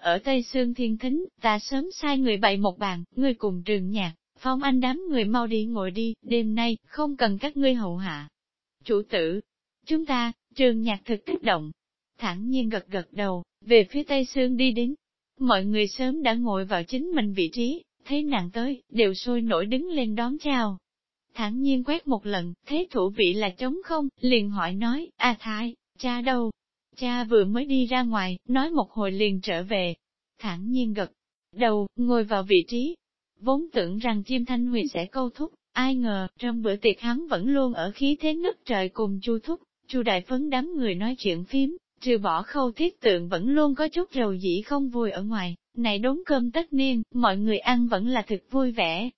ở Tây Sương Thiên Thính, ta sớm sai người bày một bàn, ngươi cùng trường nhạc, phong anh đám người mau đi ngồi đi, đêm nay, không cần các ngươi hậu hạ. Chủ tử, chúng ta, trường nhạc thực kích động, thẳng nhiên gật gật đầu, về phía Tây Sương đi đến. Mọi người sớm đã ngồi vào chính mình vị trí, thấy nàng tới, đều sôi nổi đứng lên đón chào. Thẳng nhiên quét một lần, thấy thủ vị là trống không, liền hỏi nói, a thái, cha đâu? Cha vừa mới đi ra ngoài, nói một hồi liền trở về. Thẳng nhiên gật đầu, ngồi vào vị trí. Vốn tưởng rằng chim thanh huyền sẽ câu thúc, ai ngờ, trong bữa tiệc hắn vẫn luôn ở khí thế nứt trời cùng chu thúc, chu đại phấn đám người nói chuyện phím, trừ bỏ khâu thiết tượng vẫn luôn có chút rầu dĩ không vui ở ngoài, này đốn cơm tất niên, mọi người ăn vẫn là thực vui vẻ.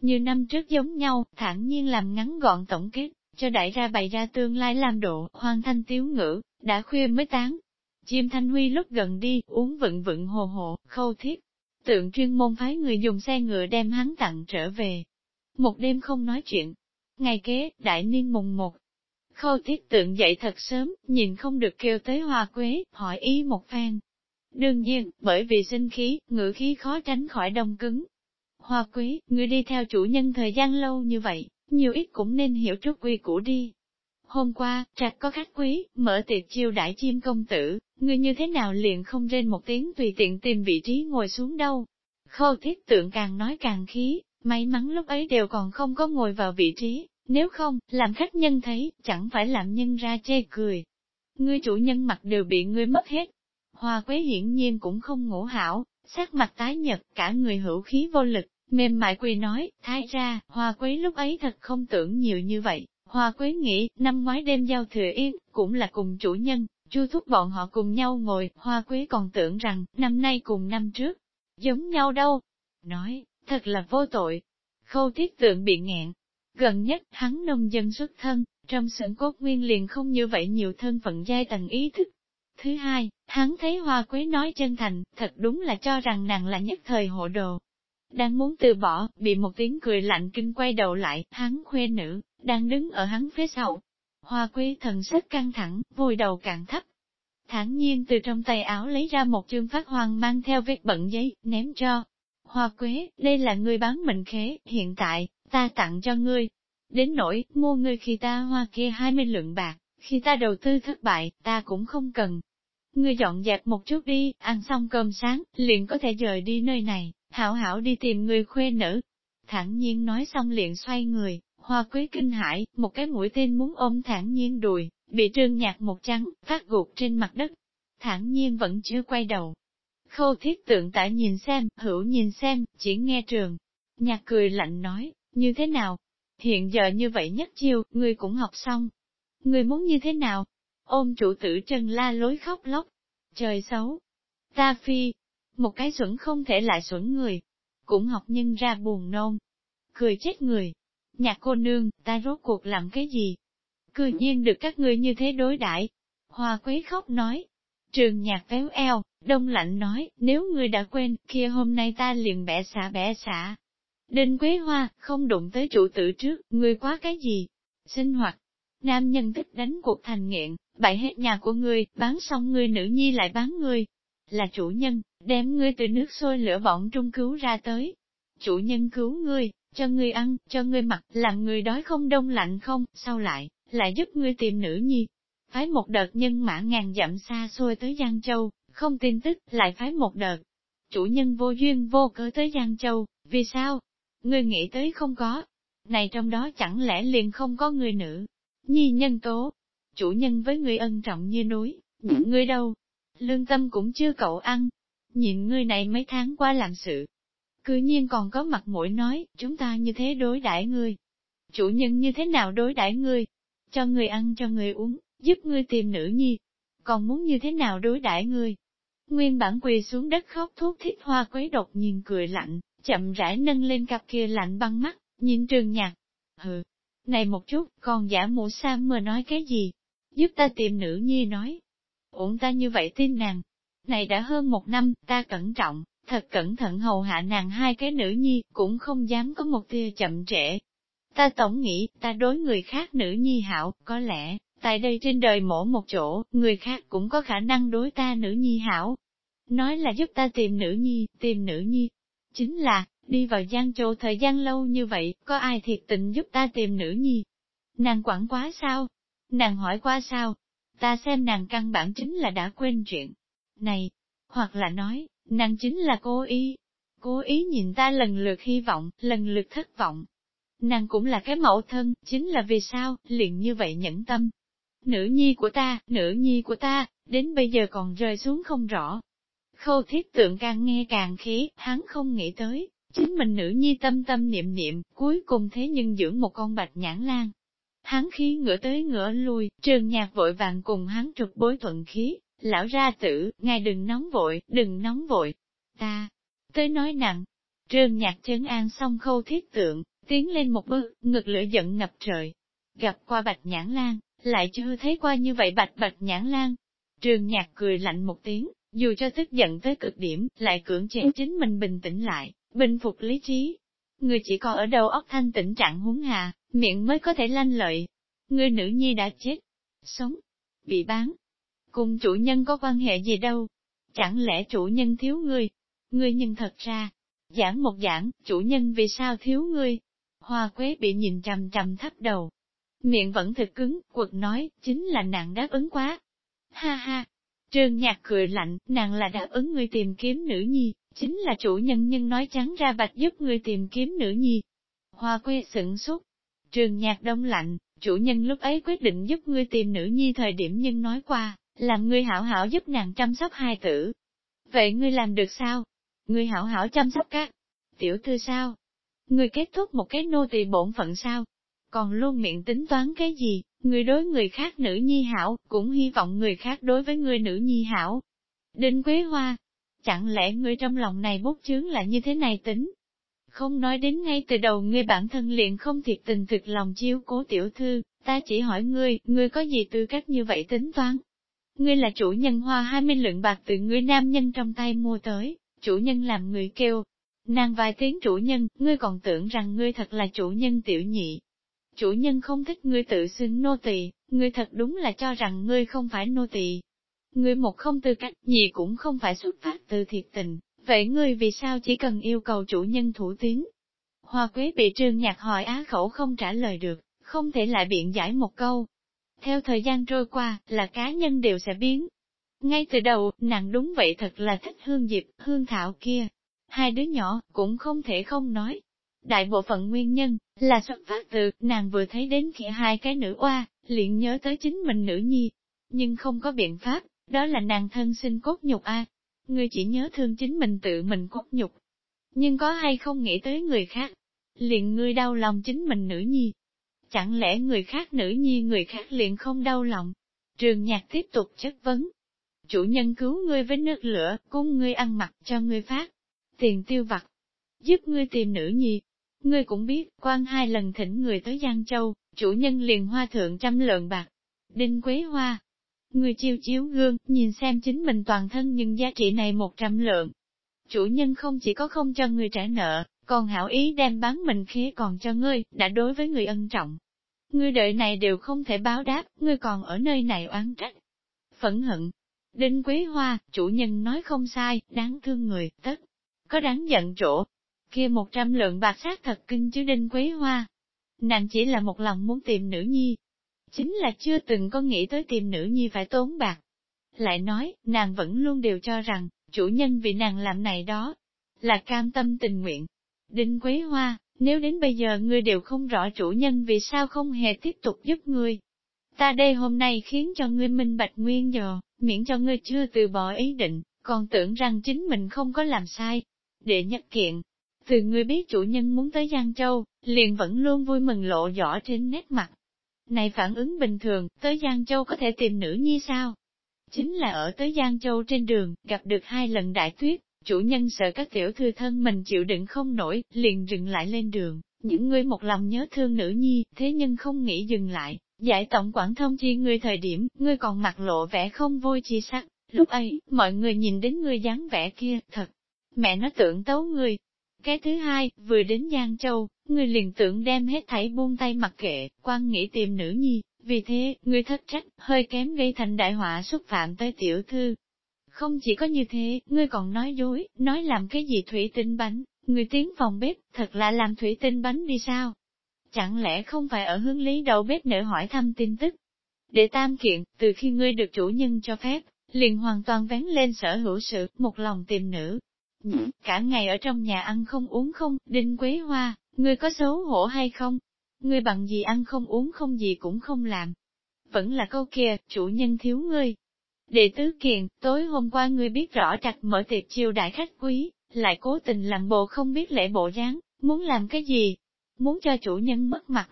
Như năm trước giống nhau, thản nhiên làm ngắn gọn tổng kết, cho đại ra bày ra tương lai làm độ, hoang thanh tiếu ngữ, đã khuya mới tán. Chim Thanh Huy lúc gần đi, uống vựng vựng hồ hồ, khâu thiết. Tượng chuyên môn phái người dùng xe ngựa đem hắn tặng trở về. Một đêm không nói chuyện. Ngày kế, đại niên mùng một. Khâu thiết tượng dậy thật sớm, nhìn không được kêu tới hoa quế, hỏi ý một phen. Đương nhiên, bởi vì sinh khí, ngữ khí khó tránh khỏi đông cứng. Hoa quý, người đi theo chủ nhân thời gian lâu như vậy, nhiều ít cũng nên hiểu chút quy củ đi. Hôm qua, trạch có khách quý, mở tiệc chiêu đãi chim công tử, người như thế nào liền không rên một tiếng tùy tiện tìm vị trí ngồi xuống đâu. Khâu thiết tượng càng nói càng khí, may mắn lúc ấy đều còn không có ngồi vào vị trí, nếu không, làm khách nhân thấy, chẳng phải làm nhân ra chê cười. Ngươi chủ nhân mặt đều bị ngươi mất hết. Hoa quế hiển nhiên cũng không ngủ hảo, sắc mặt tái nhật, cả người hữu khí vô lực, Mềm mại quỳ nói, thái ra, hoa quế lúc ấy thật không tưởng nhiều như vậy. Hoa quế nghĩ, năm ngoái đêm giao thừa yên, cũng là cùng chủ nhân, chu thúc bọn họ cùng nhau ngồi, hoa quế còn tưởng rằng, năm nay cùng năm trước, giống nhau đâu. Nói, thật là vô tội. Khâu thiết tượng bị nghẹn. Gần nhất, hắn nông dân xuất thân, trong sưởng cốt nguyên liền không như vậy nhiều thân phận giai tầng ý thức. Thứ hai, hắn thấy hoa quế nói chân thành, thật đúng là cho rằng nàng là nhất thời hộ đồ, đang muốn từ bỏ, bị một tiếng cười lạnh kinh quay đầu lại, hắn khuê nữ, đang đứng ở hắn phía sau. Hoa quý thần sắc căng thẳng, vùi đầu cạn thấp. Thản nhiên từ trong tay áo lấy ra một chương phát hoàng mang theo vết bận giấy, ném cho. Hoa quế, đây là ngươi bán mình khế, hiện tại, ta tặng cho ngươi. Đến nỗi, mua ngươi khi ta hoa kia 20 lượng bạc, khi ta đầu tư thất bại, ta cũng không cần. Ngươi dọn dẹp một chút đi, ăn xong cơm sáng, liền có thể rời đi nơi này hảo hảo đi tìm người khuê nữ. Thẳng nhiên nói xong liền xoay người, hoa quý kinh hãi, một cái mũi tên muốn ôm thẳng nhiên đùi, bị trương nhạc một trắng, phát gục trên mặt đất. Thẳng nhiên vẫn chưa quay đầu. Khâu thiết tượng tại nhìn xem, hữu nhìn xem, chỉ nghe trường. Nhạc cười lạnh nói, như thế nào? Hiện giờ như vậy nhất chiêu, ngươi cũng học xong. Ngươi muốn như thế nào? Ôm chủ tử Trần la lối khóc lóc. Trời xấu. Ta phi, một cái xuẩn không thể lại xuẩn người, cũng học nhân ra buồn nôn, cười chết người. Nhạc cô nương, ta rốt cuộc làm cái gì? Cư nhiên được các ngươi như thế đối đãi. Hoa quế khóc nói. Trường nhạc véo eo, đông lạnh nói, nếu ngươi đã quên, kia hôm nay ta liền bẻ xả bẻ xả. Đinh quế hoa, không đụng tới chủ tử trước, ngươi quá cái gì? Sinh hoạt. Nam nhân thích đánh cuộc thành nghiện, bại hết nhà của ngươi, bán xong ngươi nữ nhi lại bán ngươi, là chủ nhân, đem ngươi từ nước sôi lửa bỏng trung cứu ra tới. Chủ nhân cứu ngươi, cho ngươi ăn, cho ngươi mặc, làm ngươi đói không đông lạnh không, sau lại, lại giúp ngươi tìm nữ nhi. Phái một đợt nhân mã ngàn dặm xa xôi tới Giang Châu, không tin tức, lại phái một đợt. Chủ nhân vô duyên vô cớ tới Giang Châu, vì sao? Ngươi nghĩ tới không có. Này trong đó chẳng lẽ liền không có người nữ? Nhi nhân tố. Chủ nhân với ngươi ân trọng như núi, những ngươi đâu, lương tâm cũng chưa cậu ăn. Nhìn ngươi này mấy tháng qua làm sự. Cư nhiên còn có mặt mũi nói, chúng ta như thế đối đãi ngươi. Chủ nhân như thế nào đối đãi ngươi? Cho ngươi ăn cho ngươi uống, giúp ngươi tìm nữ nhi. Còn muốn như thế nào đối đãi ngươi? Nguyên bản quỳ xuống đất khóc thuốc thiết hoa quấy độc nhìn cười lạnh, chậm rãi nâng lên cặp kia lạnh băng mắt, nhìn trường nhạc. Hừ, này một chút, còn giả mũ sam mờ nói cái gì? Giúp ta tìm nữ nhi nói, uổng ta như vậy tin nàng. Này đã hơn một năm, ta cẩn trọng, thật cẩn thận hầu hạ nàng hai cái nữ nhi, cũng không dám có một tia chậm trễ. Ta tổng nghĩ, ta đối người khác nữ nhi hảo, có lẽ, tại đây trên đời mỗi một chỗ, người khác cũng có khả năng đối ta nữ nhi hảo. Nói là giúp ta tìm nữ nhi, tìm nữ nhi. Chính là, đi vào Giang Châu thời gian lâu như vậy, có ai thiệt tình giúp ta tìm nữ nhi? Nàng quản quá sao? Nàng hỏi qua sao? Ta xem nàng căn bản chính là đã quên chuyện. Này, hoặc là nói, nàng chính là cố ý. Cố ý nhìn ta lần lượt hy vọng, lần lượt thất vọng. Nàng cũng là cái mẫu thân, chính là vì sao, liền như vậy nhẫn tâm. Nữ nhi của ta, nữ nhi của ta, đến bây giờ còn rơi xuống không rõ. Khâu thiết tượng càng nghe càng khí, hắn không nghĩ tới, chính mình nữ nhi tâm tâm niệm niệm, cuối cùng thế nhưng dưỡng một con bạch nhãn lan. Hắn khí ngửa tới ngửa lui, trường nhạc vội vàng cùng hắn trục bối thuận khí, lão ra tử, ngài đừng nóng vội, đừng nóng vội. Ta, tới nói nặng, trường nhạc chấn an xong khâu thiết tượng, tiến lên một bước, ngực lửa giận ngập trời. Gặp qua bạch nhãn lan, lại chưa thấy qua như vậy bạch bạch nhãn lan. Trường nhạc cười lạnh một tiếng, dù cho tức giận tới cực điểm, lại cưỡng chế chính mình bình tĩnh lại, bình phục lý trí. Người chỉ có ở đầu óc thanh tĩnh trạng huống hà, miệng mới có thể lanh lợi. Người nữ nhi đã chết, sống, bị bán. Cùng chủ nhân có quan hệ gì đâu? Chẳng lẽ chủ nhân thiếu ngươi? Ngươi nhưng thật ra, giảng một giảng, chủ nhân vì sao thiếu ngươi? Hoa quế bị nhìn trầm trầm thấp đầu. Miệng vẫn thật cứng, quật nói, chính là nàng đáp ứng quá. Ha ha, Trương Nhạc cười lạnh, nàng là đáp ứng ngươi tìm kiếm nữ nhi, chính là chủ nhân nhân nói trắng ra bạch giúp ngươi tìm kiếm nữ nhi. Hoa quê sửng sốt. Trường Nhạc đông lạnh, chủ nhân lúc ấy quyết định giúp ngươi tìm nữ nhi thời điểm nhân nói qua, làm ngươi hảo hảo giúp nàng chăm sóc hai tử. Vậy ngươi làm được sao? Ngươi hảo hảo chăm sóc các tiểu thư sao? Ngươi kết thúc một cái nô tỳ bổn phận sao? Còn luôn miệng tính toán cái gì? Người đối người khác nữ nhi hảo, cũng hy vọng người khác đối với người nữ nhi hảo. Đinh Quế Hoa, chẳng lẽ người trong lòng này bút chướng là như thế này tính? Không nói đến ngay từ đầu ngươi bản thân liền không thiệt tình thực lòng chiếu cố tiểu thư, ta chỉ hỏi ngươi, ngươi có gì tư cách như vậy tính toán? Ngươi là chủ nhân hoa 20 lượng bạc từ ngươi nam nhân trong tay mua tới, chủ nhân làm người kêu. Nàng vài tiếng chủ nhân, ngươi còn tưởng rằng ngươi thật là chủ nhân tiểu nhị, chủ nhân không thích ngươi tự xưng nô tỳ, ngươi thật đúng là cho rằng ngươi không phải nô tỳ. Ngươi một không tư cách, nhị cũng không phải xuất phát từ thiệt tình, vậy ngươi vì sao chỉ cần yêu cầu chủ nhân thủ tiếng? Hoa quế bị trương nhạc hỏi á khẩu không trả lời được, không thể lại biện giải một câu. Theo thời gian trôi qua, là cá nhân đều sẽ biến. Ngay từ đầu, nàng đúng vậy thật là thích hương diệp, hương thảo kia. Hai đứa nhỏ, cũng không thể không nói, Đại bộ phận nguyên nhân, là xuất phát từ, nàng vừa thấy đến kia hai cái nữ oa, liền nhớ tới chính mình nữ nhi. Nhưng không có biện pháp, đó là nàng thân sinh cốt nhục a. Ngươi chỉ nhớ thương chính mình tự mình cốt nhục. Nhưng có hay không nghĩ tới người khác? Liền ngươi đau lòng chính mình nữ nhi. Chẳng lẽ người khác nữ nhi người khác liền không đau lòng? Trường nhạc tiếp tục chất vấn. Chủ nhân cứu ngươi với nước lửa, cung ngươi ăn mặc cho ngươi phát. Tiền tiêu vặt. Giúp ngươi tìm nữ nhi, Ngươi cũng biết, quan hai lần thỉnh người tới Giang Châu, chủ nhân liền hoa thượng trăm lượng bạc. Đinh Quế Hoa. Người chiêu chiếu gương, nhìn xem chính mình toàn thân nhưng giá trị này một trăm lượng. Chủ nhân không chỉ có không cho người trả nợ, còn hảo ý đem bán mình khía còn cho ngươi, đã đối với người ân trọng. Ngươi đợi này đều không thể báo đáp, ngươi còn ở nơi này oán trách. Phẫn hận. Đinh Quế Hoa, chủ nhân nói không sai, đáng thương người, tất. Có đáng giận chỗ, kia một trăm lượng bạc sát thật kinh chứ đinh quế hoa. Nàng chỉ là một lòng muốn tìm nữ nhi. Chính là chưa từng có nghĩ tới tìm nữ nhi phải tốn bạc. Lại nói, nàng vẫn luôn đều cho rằng, chủ nhân vì nàng làm này đó, là cam tâm tình nguyện. Đinh Quế Hoa, nếu đến bây giờ ngươi đều không rõ chủ nhân vì sao không hề tiếp tục giúp ngươi. Ta đây hôm nay khiến cho ngươi minh bạch nguyên dò, miễn cho ngươi chưa từ bỏ ý định, còn tưởng rằng chính mình không có làm sai. Để nhất kiện, từ ngươi biết chủ nhân muốn tới Giang Châu, liền vẫn luôn vui mừng lộ rõ trên nét mặt. Này phản ứng bình thường, tới Giang Châu có thể tìm nữ nhi sao? Chính là ở tới Giang Châu trên đường, gặp được hai lần đại tuyết, chủ nhân sợ các tiểu thư thân mình chịu đựng không nổi, liền dừng lại lên đường. Những người một lòng nhớ thương nữ nhi, thế nhưng không nghĩ dừng lại. Giải tổng quản thông chi ngươi thời điểm, ngươi còn mặt lộ vẻ không vui chi sắc. Lúc ấy, mọi người nhìn đến ngươi dáng vẻ kia, thật. Mẹ nó tưởng tấu ngươi, cái thứ hai, vừa đến Giang Châu, người liền tưởng đem hết thảy buông tay mặc kệ, quan nghĩ tìm nữ nhi, vì thế, người thất trách, hơi kém gây thành đại họa xúc phạm tới tiểu thư không chỉ có như thế, ngươi còn nói dối, nói làm cái gì thủy tinh bánh, ngươi tiến phòng bếp, thật là làm thủy tinh bánh đi sao? Chẳng lẽ không phải ở hướng lý đầu bếp nữ hỏi thăm tin tức? Để tam kiện, từ khi ngươi được chủ nhân cho phép, liền hoàn toàn vén lên sở hữu sự, một lòng tìm nữ. Cả ngày ở trong nhà ăn không uống không, đinh quế hoa, ngươi có xấu hổ hay không? Ngươi bằng gì ăn không uống không gì cũng không làm. Vẫn là câu kia, chủ nhân thiếu ngươi. Đệ tứ kiện, tối hôm qua ngươi biết rõ chặt mở tiệc chiêu đại khách quý, lại cố tình làm bộ không biết lễ bộ dáng, muốn làm cái gì? Muốn cho chủ nhân mất mặt.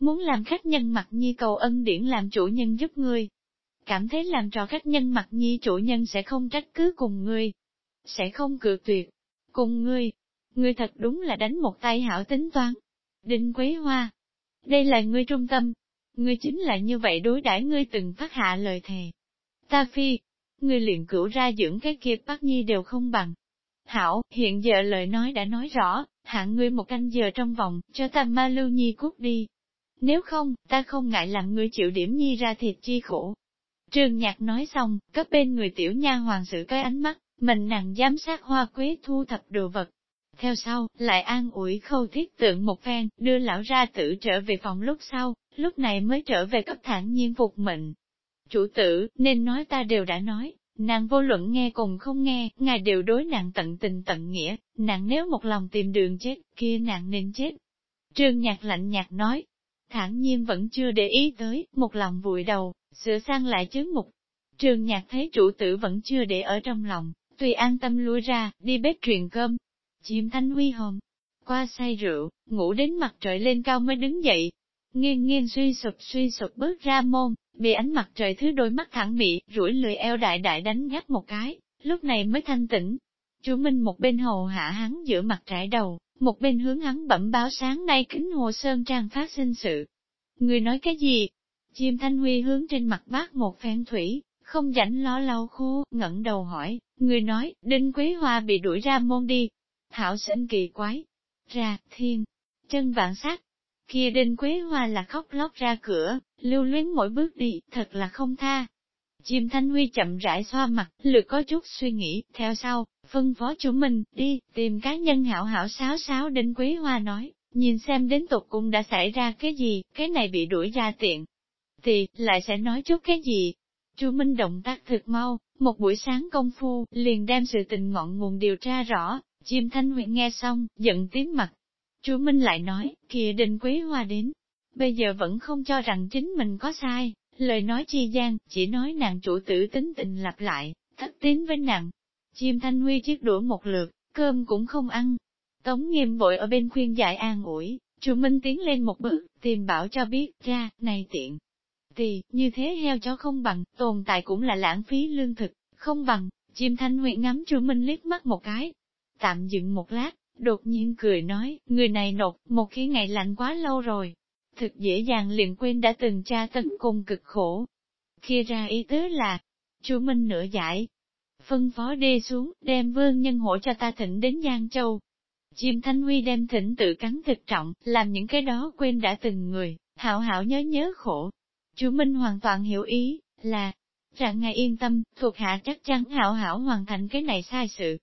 Muốn làm khách nhân mặt nhi cầu ân điển làm chủ nhân giúp ngươi. Cảm thấy làm trò khách nhân mặt nhi chủ nhân sẽ không trách cứ cùng ngươi. Sẽ không cự tuyệt. Cùng ngươi. Ngươi thật đúng là đánh một tay hảo tính toán. Đinh Quế Hoa. Đây là ngươi trung tâm. Ngươi chính là như vậy đối đãi ngươi từng phát hạ lời thề. Ta phi. người liền cửu ra dưỡng cái kia bác nhi đều không bằng, Hảo, hiện giờ lời nói đã nói rõ, hạng ngươi một canh giờ trong vòng, cho ta ma lưu nhi cút đi. Nếu không, ta không ngại làm ngươi chịu điểm nhi ra thịt chi khổ. Trường nhạc nói xong, cấp bên người tiểu nha hoàng sự cái ánh mắt, mình nặng giám sát hoa quế thu thập đồ vật. Theo sau, lại an ủi khâu thiết tượng một phen, đưa lão ra tử trở về phòng lúc sau, lúc này mới trở về cấp thản nhiên phục mệnh. Chủ tử, nên nói ta đều đã nói, Nàng vô luận nghe cùng không nghe, ngài đều đối nàng tận tình tận nghĩa, nàng nếu một lòng tìm đường chết, kia nàng nên chết. Trương nhạc lạnh nhạt nói, thản nhiên vẫn chưa để ý tới, một lòng vùi đầu, sửa sang lại chứng mục. Trương nhạc thấy chủ tử vẫn chưa để ở trong lòng, tùy an tâm lui ra, đi bếp truyền cơm. Chim thanh huy hồn, qua say rượu, ngủ đến mặt trời lên cao mới đứng dậy. Nghiêng nghiêng suy sụp suy sụp bước ra môn, Bị ánh mặt trời thứ đôi mắt thẳng mị, rủi lười eo đại đại đánh gắt một cái, lúc này mới thanh tĩnh. Chú Minh một bên hầu hạ hắn giữa mặt trải đầu, một bên hướng hắn bẩm báo sáng nay kính hồ sơn trang phát sinh sự. Người nói cái gì? Chim Thanh Huy hướng trên mặt bác một phen thủy, không rảnh lo lau khô, ngẩng đầu hỏi, người nói, Đinh Quế Hoa bị đuổi ra môn đi. Hảo sinh kỳ quái. Ra, thiên, chân vạn sát, Kia đinh quế hoa là khóc lóc ra cửa, lưu luyến mỗi bước đi, thật là không tha. Chim Thanh Huy chậm rãi xoa mặt, lược có chút suy nghĩ, theo sau, phân phó chủ mình, đi, tìm cá nhân hảo hảo sáo sáo đinh quế hoa nói, nhìn xem đến tục cũng đã xảy ra cái gì, cái này bị đuổi ra tiện. Thì, lại sẽ nói chút cái gì? Chu Minh động tác thực mau, một buổi sáng công phu, liền đem sự tình ngọn nguồn điều tra rõ, chim Thanh Huy nghe xong, giận tiếng mặt, Chu Minh lại nói, kìa đình quý hoa đến, bây giờ vẫn không cho rằng chính mình có sai, lời nói chi gian, chỉ nói nàng chủ tử tính tình lặp lại, thất tín với nàng. Chim thanh huy chiếc đũa một lượt, cơm cũng không ăn. Tống nghiêm vội ở bên khuyên giải an ủi, Chu Minh tiến lên một bước, tìm bảo cho biết, ra, này tiện. Thì, như thế heo chó không bằng, tồn tại cũng là lãng phí lương thực, không bằng, chim thanh huy ngắm Chu Minh liếc mắt một cái. Tạm dừng một lát, Đột nhiên cười nói, người này nột, một khi ngày lạnh quá lâu rồi. Thực dễ dàng liền quên đã từng tra tấn cùng cực khổ. Khi ra ý tứ là, chú Minh nửa giải. Phân phó đê xuống, đem vương nhân hộ cho ta thỉnh đến Giang Châu. Chim Thanh Huy đem thỉnh tự cắn thực trọng, làm những cái đó quên đã từng người, hảo hảo nhớ nhớ khổ. Chú Minh hoàn toàn hiểu ý, là, rằng ngài yên tâm, thuộc hạ chắc chắn hảo hảo hoàn thành cái này sai sự.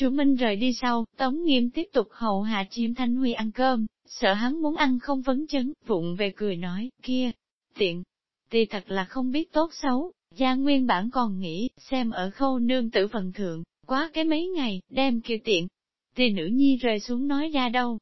Chú Minh rời đi sau, Tống Nghiêm tiếp tục hầu hạ chim Thanh Huy ăn cơm, sợ hắn muốn ăn không vấn chấn, vụng về cười nói, kia, tiện, thì thật là không biết tốt xấu, gia nguyên bản còn nghĩ, xem ở khâu nương tử phần thượng, quá cái mấy ngày, đem kia tiện. Thì nữ nhi rơi xuống nói ra đâu.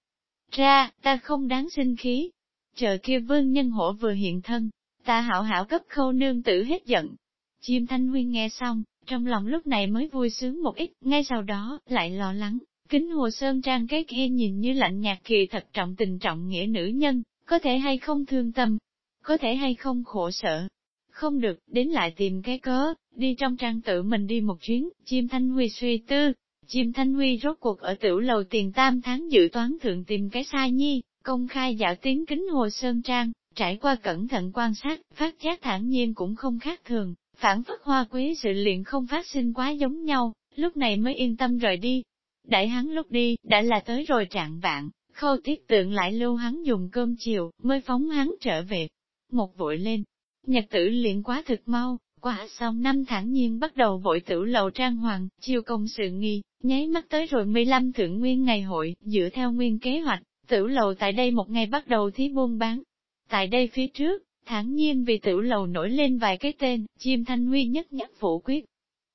Ra, ta không đáng sinh khí. Chờ kia vương nhân hổ vừa hiện thân, ta hảo hảo cấp khâu nương tử hết giận. Chim Thanh Huy nghe xong, trong lòng lúc này mới vui sướng một ít, ngay sau đó, lại lo lắng. Kính hồ sơn trang cái kia nhìn như lạnh nhạt kỳ thật trọng tình trọng nghĩa nữ nhân, có thể hay không thương tâm, có thể hay không khổ sở. Không được, đến lại tìm cái cớ, đi trong trang tự mình đi một chuyến, chim thanh huy suy tư. Chim thanh huy rốt cuộc ở tiểu lầu tiền tam tháng dự toán thượng tìm cái sai nhi, công khai dạo tiếng kính hồ sơn trang, trải qua cẩn thận quan sát, phát giác thản nhiên cũng không khác thường, phản phất hoa quý sự liền không phát sinh quá giống nhau, lúc này mới yên tâm rời đi. Đại hắn lúc đi, đã là tới rồi trạng vạn, khâu tiết tượng lại lưu hắn dùng cơm chiều, mới phóng hắn trở về. Một vội lên, nhật tử liền quá thực mau, Qua xong năm tháng nhiên bắt đầu vội tử lầu trang hoàng, chiêu công sự nghi, nháy mắt tới rồi 15 thượng nguyên ngày hội, dựa theo nguyên kế hoạch, tử lầu tại đây một ngày bắt đầu thí buôn bán. Tại đây phía trước, thẳng nhiên vì tiểu lầu nổi lên vài cái tên, chim thanh huy nhất nhất phủ quyết.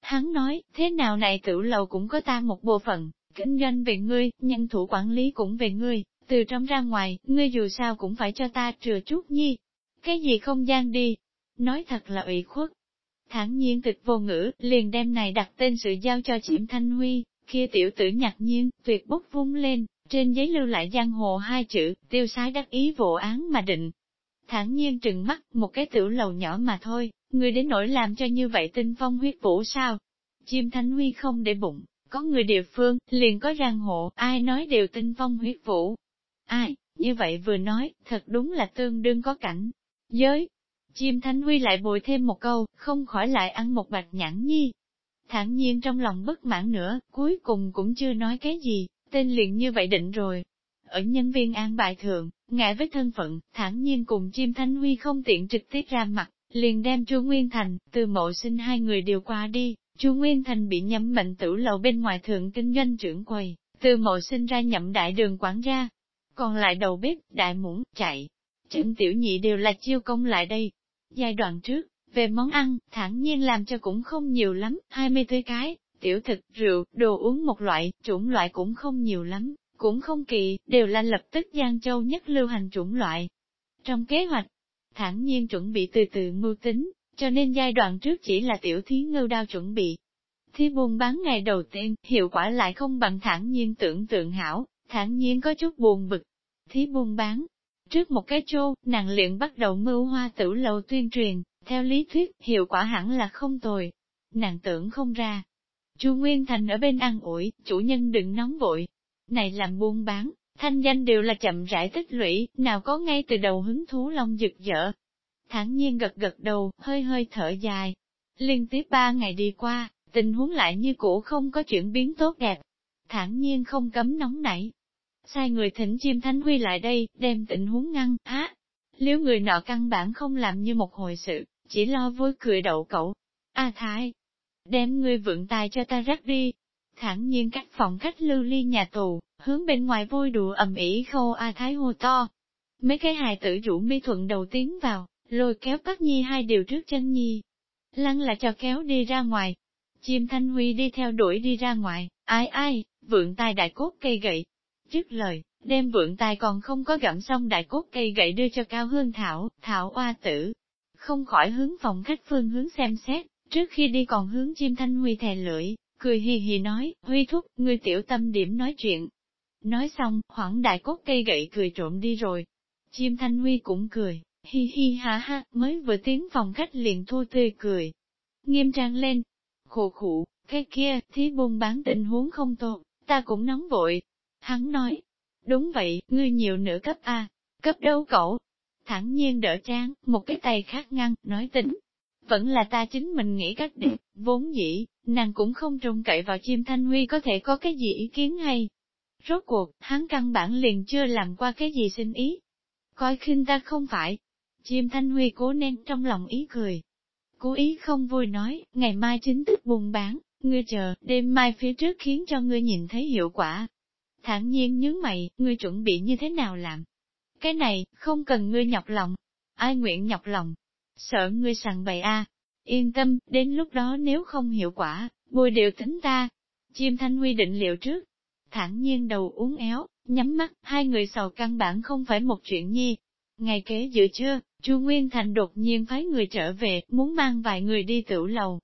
Hắn nói, thế nào này tiểu lầu cũng có ta một bộ phận, kinh doanh về ngươi, nhân thủ quản lý cũng về ngươi, từ trong ra ngoài, ngươi dù sao cũng phải cho ta trừa chút nhi. Cái gì không gian đi? Nói thật là ủy khuất. Thẳng nhiên tịch vô ngữ, liền đem này đặt tên sự giao cho Chiểm Thanh Huy, kia tiểu tử nhạc nhiên, tuyệt bút vung lên, trên giấy lưu lại giang hồ hai chữ, tiêu sái đắc ý vụ án mà định thản nhiên trừng mắt, một cái tiểu lầu nhỏ mà thôi, người đến nỗi làm cho như vậy tinh phong huyết vũ sao? Chim Thanh Huy không để bụng, có người địa phương, liền có giang hộ, ai nói đều tinh phong huyết vũ. Ai, như vậy vừa nói, thật đúng là tương đương có cảnh. Giới, chim Thanh Huy lại bồi thêm một câu, không khỏi lại ăn một bạch nhãn nhi. Thản nhiên trong lòng bất mãn nữa, cuối cùng cũng chưa nói cái gì, tên liền như vậy định rồi. Ở nhân viên an bài thượng, ngại với thân phận, thản nhiên cùng chim Thanh Huy không tiện trực tiếp ra mặt, liền đem Chu Nguyên Thành, từ mộ sinh hai người đều qua đi, Chu Nguyên Thành bị nhắm mệnh tử lầu bên ngoài thượng kinh doanh trưởng quầy, từ mộ sinh ra nhậm đại đường quản gia. Còn lại đầu bếp, đại muỗng, chạy. Trần tiểu nhị đều là chiêu công lại đây. Giai đoạn trước, về món ăn, thản nhiên làm cho cũng không nhiều lắm, 20 tươi cái, tiểu thực, rượu, đồ uống một loại, chủng loại cũng không nhiều lắm, cũng không kỳ, đều là lập tức Giang Châu nhất lưu hành chủng loại. Trong kế hoạch, thản nhiên chuẩn bị từ từ mưu tính, cho nên giai đoạn trước chỉ là tiểu thí ngưu đao chuẩn bị. Thí buôn bán ngày đầu tiên, hiệu quả lại không bằng thản nhiên tưởng tượng hảo, thản nhiên có chút buồn bực. Thí buôn bán, trước một cái chô, nàng luyện bắt đầu mưu hoa tử lầu tuyên truyền, theo lý thuyết, hiệu quả hẳn là không tồi. Nàng tưởng không ra. Chu Nguyên Thành ở bên ăn ủi, chủ nhân đừng nóng vội. Này làm buôn bán, thanh danh đều là chậm rãi tích lũy, nào có ngay từ đầu hứng thú long rực rỡ, thản nhiên gật gật đầu, hơi hơi thở dài. Liên tiếp ba ngày đi qua, tình huống lại như cũ không có chuyển biến tốt đẹp. Thản nhiên không cấm nóng nảy. Sai người thỉnh chim thánh huy lại đây, đem tình huống ngăn, á. Nếu người nọ căn bản không làm như một hồi sự, chỉ lo vui cười đậu cậu. A Thái, đem người vượng tài cho ta rắc đi. Thản nhiên cách phòng khách lưu ly nhà tù, hướng bên ngoài vui đùa ầm ĩ khâu A Thái hô to. Mấy cái hài tử rủ mi thuận đầu tiến vào, lôi kéo các nhi hai điều trước chân nhi. Lăng là cho kéo đi ra ngoài. Chim thanh huy đi theo đuổi đi ra ngoài, ai ai, vượng tài đại cốt cây gậy. Trước lời, đem vượng tài còn không có gặm xong đại cốt cây gậy đưa cho cao hương thảo, thảo oa tử. Không khỏi hướng phòng khách phương hướng xem xét, trước khi đi còn hướng chim thanh huy thè lưỡi, cười hì hì nói, huy thúc, ngươi tiểu tâm điểm nói chuyện. Nói xong, khoảng đại cốt cây gậy cười trộm đi rồi. Chim thanh huy cũng cười, Hi hi ha ha, mới vừa tiến phòng khách liền thua tươi cười. Nghiêm trang lên. Khổ khụ, cái kia, thí buôn bán tình huống không tốt, ta cũng nóng vội. Hắn nói, đúng vậy, ngươi nhiều nửa cấp A, cấp đâu cậu? Thẳng nhiên đỡ trang, một cái tay khác ngăn, nói tính. Vẫn là ta chính mình nghĩ cách đẹp, vốn dĩ, nàng cũng không trông cậy vào chim thanh huy có thể có cái gì ý kiến hay. Rốt cuộc, hắn căn bản liền chưa làm qua cái gì xin ý. Coi khinh ta không phải, Chim Thanh Huy cố nén trong lòng ý cười. Cố ý không vui nói, ngày mai chính thức buôn bán, ngươi chờ, đêm mai phía trước khiến cho ngươi nhìn thấy hiệu quả. Thản nhiên nhướng mày, ngươi chuẩn bị như thế nào làm? Cái này, không cần ngươi nhọc lòng. Ai nguyện nhọc lòng? Sợ ngươi sằng bày a Yên tâm, đến lúc đó nếu không hiệu quả, bùi đều tính ta. Chim Thanh Huy định liệu trước. Thản nhiên đầu uống éo, nhắm mắt, hai người sầu căn bản không phải một chuyện nhi. Ngày kế giữa trưa, Chu Nguyên Thành đột nhiên phái người trở về, muốn mang vài người đi tiểu lầu.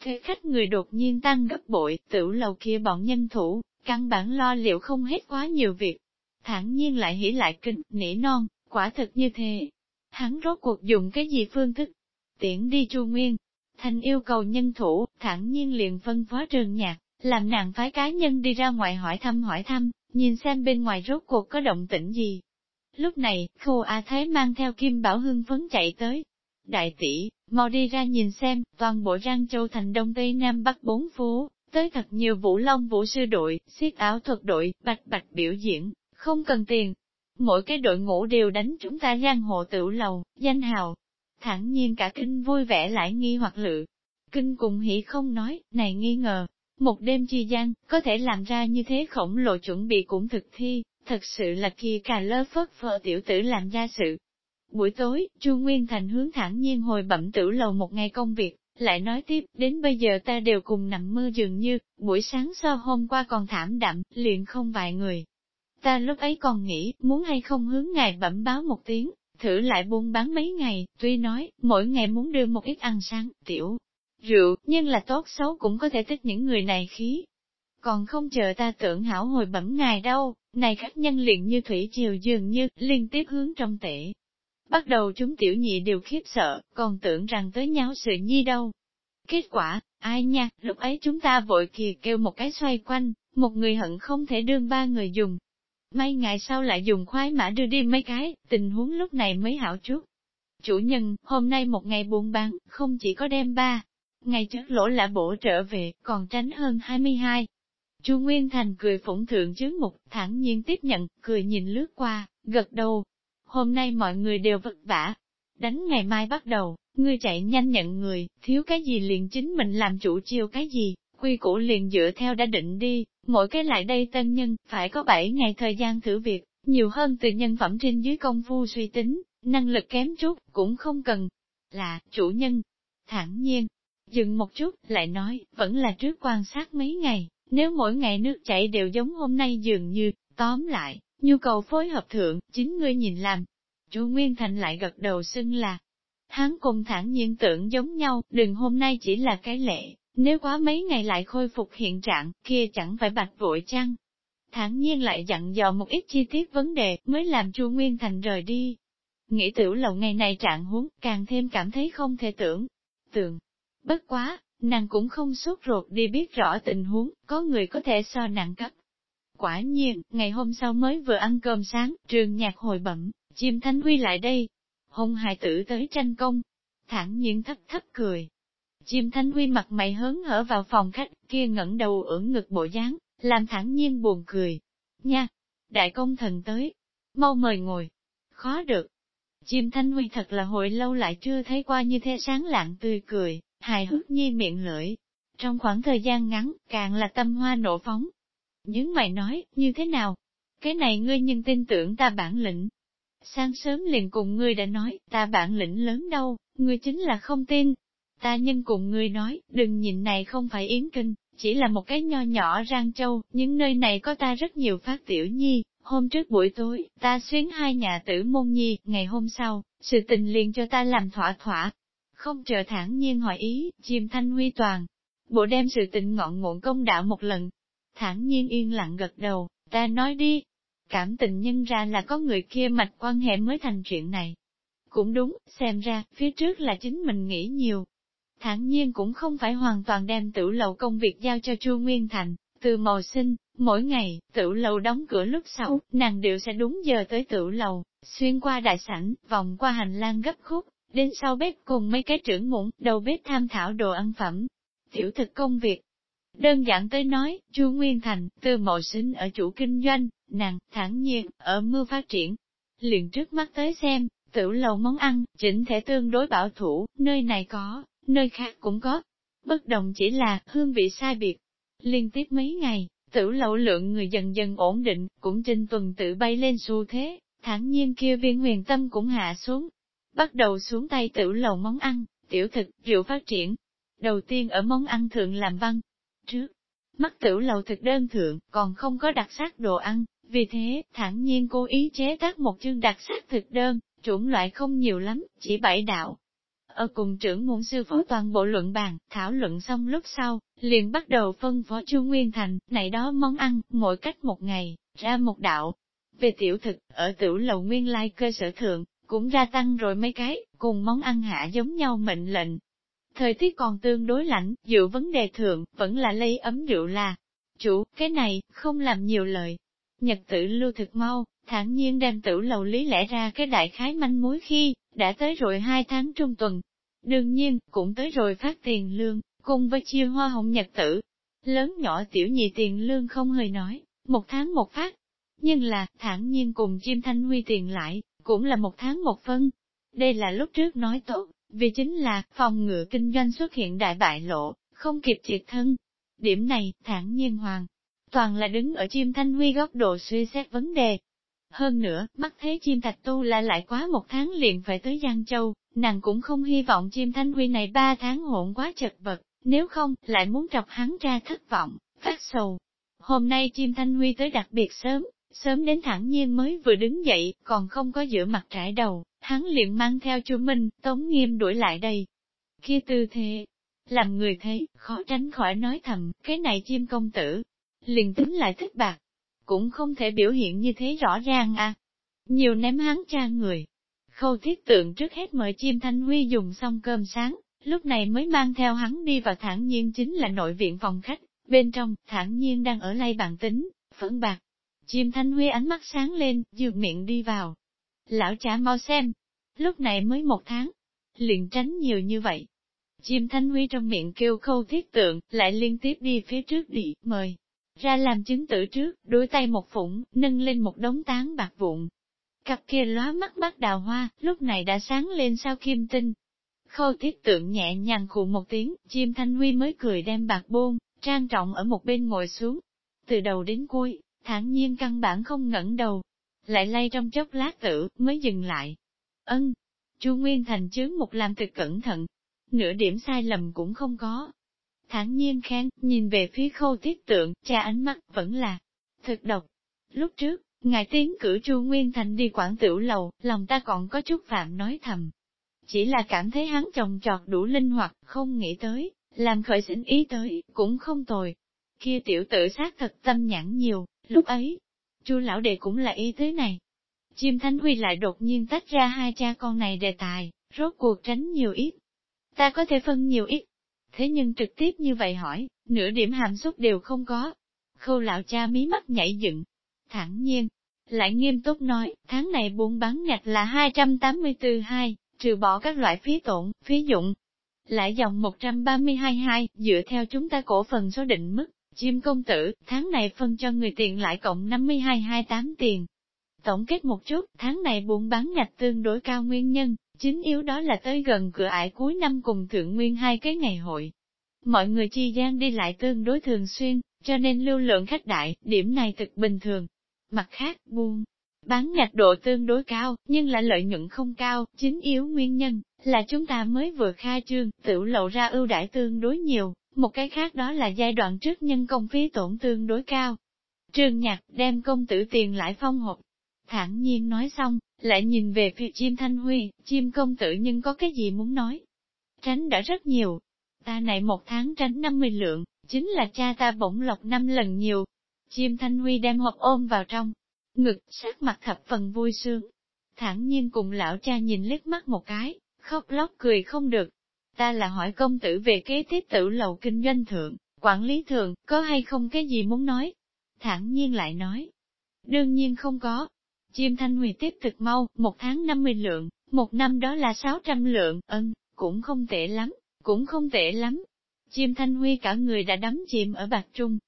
Thế khách người đột nhiên tăng gấp bội, tiểu lầu kia bọn nhân thủ, căn bản lo liệu không hết quá nhiều việc. Thẳng nhiên lại hỉ lại kinh, nỉ non, quả thật như thế. Hắn rốt cuộc dùng cái gì phương thức? Tiễn đi Chu Nguyên. Thành yêu cầu nhân thủ, thẳng nhiên liền phân phó trường nhạc, làm nàng phái cá nhân đi ra ngoài hỏi thăm hỏi thăm, nhìn xem bên ngoài rốt cuộc có động tĩnh gì. Lúc này, Khô A thế mang theo Kim Bảo Hưng phấn chạy tới. Đại tỷ, mau đi ra nhìn xem, toàn bộ Giang Châu thành Đông Tây Nam Bắc bốn phố, tới thật nhiều vũ long vũ sư đội, xiết áo thuật đội, bạch bạch biểu diễn, không cần tiền. Mỗi cái đội ngũ đều đánh chúng ta giang hộ tựu lầu, danh hào. thẳng nhiên cả kinh vui vẻ lại nghi hoặc lự. Kinh cùng hỉ không nói, này nghi ngờ, một đêm chi gian, có thể làm ra như thế khổng lồ chuẩn bị cũng thực thi, thật sự là kia cà lơ phớt phơ tiểu tử làm ra sự. Buổi tối, Chu Nguyên Thành hướng thẳng nhiên hồi bẩm tử lầu một ngày công việc, lại nói tiếp, đến bây giờ ta đều cùng nằm mơ dường như, buổi sáng so hôm qua còn thảm đạm, liền không vài người. Ta lúc ấy còn nghĩ, muốn hay không hướng ngài bẩm báo một tiếng, thử lại buôn bán mấy ngày, tuy nói, mỗi ngày muốn đưa một ít ăn sáng, tiểu, rượu, nhưng là tốt xấu cũng có thể tích những người này khí. Còn không chờ ta tưởng hảo hồi bẩm ngài đâu, này khách nhân liền như thủy chiều dường như, liên tiếp hướng trong tệ. Bắt đầu chúng tiểu nhị đều khiếp sợ, còn tưởng rằng tới nháo sự nhi đâu. Kết quả, ai nha, lúc ấy chúng ta vội kìa kêu một cái xoay quanh, một người hận không thể đương ba người dùng. May ngày sau lại dùng khoái mã đưa đi mấy cái, tình huống lúc này mới hảo chút. Chủ nhân, hôm nay một ngày buôn bán, không chỉ có đem ba, ngày trước lỗ lã bổ trở về, còn tránh hơn 22. Chu Nguyên Thành cười phủng thượng chướng mục, thẳng nhiên tiếp nhận, cười nhìn lướt qua, gật đầu. Hôm nay mọi người đều vất vả. Đánh ngày mai bắt đầu, ngươi chạy nhanh nhận người, thiếu cái gì liền chính mình làm chủ chiêu cái gì, quy củ liền dựa theo đã định đi, mỗi cái lại đây tân nhân, phải có 7 ngày thời gian thử việc, nhiều hơn từ nhân phẩm trên dưới công phu suy tính, năng lực kém chút, cũng không cần. Là, chủ nhân, thẳng nhiên, Dừng một chút, lại nói, vẫn là trước quan sát mấy ngày, nếu mỗi ngày nước chảy đều giống hôm nay dường như, tóm lại, nhu cầu phối hợp thượng, chính ngươi nhìn làm. Chu Nguyên Thành lại gật đầu xưng là, hắn cùng thẳng nhiên tưởng giống nhau, đừng hôm nay chỉ là cái lệ, nếu quá mấy ngày lại khôi phục hiện trạng, kia chẳng phải bạch vội chăng. Thẳng nhiên lại dặn dò một ít chi tiết vấn đề, mới làm Chu Nguyên Thành rời đi. Nghĩ tiểu lầu ngày này trạng huống, càng thêm cảm thấy không thể tưởng. Tượng, Bất quá, nàng cũng không sốt ruột đi biết rõ tình huống, có người có thể so nàng cấp. Quả nhiên, ngày hôm sau mới vừa ăn cơm sáng, trường nhạc hồi bẩm, chim thanh huy lại đây. Hùng hài tử tới tranh công, thẳng nhiên thấp thấp cười. Chim thanh huy mặt mày hớn hở vào phòng khách, kia ngẩng đầu ưỡn ngực bộ dáng, làm thẳng nhiên buồn cười. Nha! Đại công thần tới! Mau mời ngồi! Khó được! Chim thanh huy thật là hồi lâu lại chưa thấy qua như thế sáng lạng tươi cười, hài hước nhi miệng lưỡi. Trong khoảng thời gian ngắn, càng là tâm hoa nổ phóng. những mày nói, như thế nào? Cái này ngươi nhưng tin tưởng ta bản lĩnh. Sáng sớm liền cùng ngươi đã nói, ta bản lĩnh lớn đâu, ngươi chính là không tin. Ta nhân cùng ngươi nói, đừng nhìn này không phải yến kinh, chỉ là một cái nho nhỏ rang châu, những nơi này có ta rất nhiều phát tiểu nhi. Hôm trước buổi tối, ta xuyến hai nhà tử môn nhi, ngày hôm sau, sự tình liền cho ta làm thỏa thỏa, không chờ thản nhiên hỏi ý, chìm thanh huy toàn. Bộ đem sự tình ngọn ngụn công đạo một lần. Thản nhiên yên lặng gật đầu, ta nói đi. Cảm tình nhân ra là có người kia mạch quan hệ mới thành chuyện này. Cũng đúng, xem ra, phía trước là chính mình nghĩ nhiều. Thản nhiên cũng không phải hoàn toàn đem tử lầu công việc giao cho Chu Nguyên Thành, từ màu sinh, mỗi ngày, tử lầu đóng cửa lúc sau, nàng đều sẽ đúng giờ tới tử lầu, xuyên qua đại sảnh, vòng qua hành lang gấp khúc, Đến sau bếp cùng mấy cái trưởng muỗng, đầu bếp tham thảo đồ ăn phẩm, tiểu thực công việc. Đơn giản tới nói, Chu Nguyên Thành, từ mộ sinh ở chủ kinh doanh, nàng, thản nhiên, ở mưa phát triển. Liền trước mắt tới xem, tiểu lầu món ăn, chỉnh thể tương đối bảo thủ, nơi này có, nơi khác cũng có. Bất đồng chỉ là, hương vị sai biệt. Liên tiếp mấy ngày, tiểu lậu lượng người dần dần ổn định, cũng trên tuần tự bay lên xu thế, thẳng nhiên kia viên huyền tâm cũng hạ xuống, bắt đầu xuống tay tiểu lầu món ăn, tiểu thực, rượu phát triển. Đầu tiên ở món ăn thượng làm văn. Trước, mắt tiểu lầu thực đơn thượng, còn không có đặc sắc đồ ăn, vì thế, thản nhiên cố ý chế tác một chương đặc sắc thực đơn, chủng loại không nhiều lắm, chỉ bảy đạo. Ở cùng trưởng môn sư phó toàn bộ luận bàn, thảo luận xong lúc sau, liền bắt đầu phân phó Chu Nguyên Thành, này đó món ăn, mỗi cách một ngày, ra một đạo. Về tiểu thực, ở tiểu lầu nguyên lai cơ sở thượng, cũng gia tăng rồi mấy cái, cùng món ăn hạ giống nhau mệnh lệnh. Thời tiết còn tương đối lạnh, dựa vấn đề thượng, vẫn là lấy ấm rượu là. Chủ, cái này, không làm nhiều lời. Nhật tử lưu thực mau, thản nhiên đem tử lầu lý lẽ ra cái đại khái manh mối khi, đã tới rồi hai tháng trung tuần. Đương nhiên, cũng tới rồi phát tiền lương, cùng với chia hoa hồng nhật tử. Lớn nhỏ tiểu nhị tiền lương không hơi nói, một tháng một phát. Nhưng là, thản nhiên cùng chim thanh huy tiền lại, cũng là một tháng một phân. Đây là lúc trước nói tốt, vì chính là phòng ngựa kinh doanh xuất hiện đại bại lộ, không kịp triệt thân. Điểm này, thản nhiên hoàng, toàn là đứng ở chim thanh huy góc độ suy xét vấn đề. Hơn nữa, mắt thế chim thạch tu là lại quá một tháng liền phải tới Giang Châu, nàng cũng không hy vọng chim thanh huy này ba tháng hỗn quá chật vật, nếu không, lại muốn trọc hắn ra thất vọng, phát sầu. Hôm nay chim thanh huy tới đặc biệt sớm, sớm đến thẳng nhiên mới vừa đứng dậy, còn không có giữa mặt trải đầu, hắn liền mang theo chu Minh, Tống Nghiêm đuổi lại đây. Kia tư thế, làm người thấy, khó tránh khỏi nói thầm, cái này chim công tử, liền tính lại thích bạc, cũng không thể biểu hiện như thế rõ ràng à. Nhiều ném hắn cha người. Khâu thiết tượng trước hết mời chim thanh huy dùng xong cơm sáng, lúc này mới mang theo hắn đi vào thản nhiên chính là nội viện phòng khách, bên trong, thản nhiên đang ở lay bàn tính, phẫn bạc. Chim thanh huy ánh mắt sáng lên, dược miệng đi vào. Lão trả mau xem, lúc này mới một tháng, liền tránh nhiều như vậy. Chim thanh huy trong miệng kêu khâu thiết tượng, lại liên tiếp đi phía trước đi, mời ra làm chứng tử trước, đuổi tay một phủng, nâng lên một đống tán bạc vụn. Cặp kia lóa mắt bắt đào hoa, lúc này đã sáng lên sao kim tinh. Khâu thiết tượng nhẹ nhàng khụ một tiếng, chim thanh huy mới cười đem bạc bôn, trang trọng ở một bên ngồi xuống. Từ đầu đến cuối, thản nhiên căn bản không ngẩng đầu, lại lay trong chốc lát tử, mới dừng lại. Ân, Chu Nguyên Thành chướng một làm thực cẩn thận, nửa điểm sai lầm cũng không có thản nhiên khen, nhìn về phía khâu thiết tượng, cha ánh mắt vẫn là thực độc. Lúc trước, ngài tiến cử Chu Nguyên Thành đi quản tiểu lầu, lòng ta còn có chút phạm nói thầm. Chỉ là cảm thấy hắn trồng trọt đủ linh hoạt, không nghĩ tới, làm khởi sinh ý tới, cũng không tồi. Kia tiểu tự sát thật tâm nhãn nhiều, lúc ấy, Chu lão đệ cũng là ý tới này. Chim Thánh Huy lại đột nhiên tách ra hai cha con này đề tài, rốt cuộc tránh nhiều ít. Ta có thể phân nhiều ít, thế nhưng trực tiếp như vậy hỏi, nửa điểm hàm xúc đều không có. Khâu lão cha mí mắt nhảy dựng, thẳng nhiên, lại nghiêm túc nói, tháng này buôn bán ngạch là 284 hai, trừ bỏ các loại phí tổn, phí dụng. Lại dòng 132 hai, dựa theo chúng ta cổ phần số định mức, chim công tử, tháng này phân cho người tiền lại cộng 52 28 tiền. Tổng kết một chút, tháng này buôn bán ngạch tương đối cao nguyên nhân, Chính yếu đó là tới gần cửa ải cuối năm cùng thượng nguyên hai cái ngày hội. Mọi người chi gian đi lại tương đối thường xuyên, cho nên lưu lượng khách đại, điểm này thực bình thường. Mặt khác, buôn, bán ngạch độ tương đối cao, nhưng lại lợi nhuận không cao, chính yếu nguyên nhân, là chúng ta mới vừa khai trương, tiểu lộ ra ưu đãi tương đối nhiều, một cái khác đó là giai đoạn trước nhân công phí tổn tương đối cao. Trường nhạc đem công tử tiền lại phong hộp, thản nhiên nói xong, lại nhìn về phía chim thanh huy, chim công tử nhưng có cái gì muốn nói. Tránh đã rất nhiều. Ta này một tháng tránh 50 lượng, chính là cha ta bổng lọc năm lần nhiều. Chim thanh huy đem hộp ôm vào trong, ngực, sát mặt thập phần vui sướng. Thẳng nhiên cùng lão cha nhìn liếc mắt một cái, khóc lóc cười không được. Ta là hỏi công tử về kế tiếp tử lầu kinh doanh thượng, quản lý thượng, có hay không cái gì muốn nói? Thẳng nhiên lại nói. Đương nhiên không có, Chim Thanh Huy tiếp thực mau, một tháng 50 lượng, một năm đó là 600 lượng, ân, cũng không tệ lắm, cũng không tệ lắm. Chim Thanh Huy cả người đã đắm chìm ở bạc trung.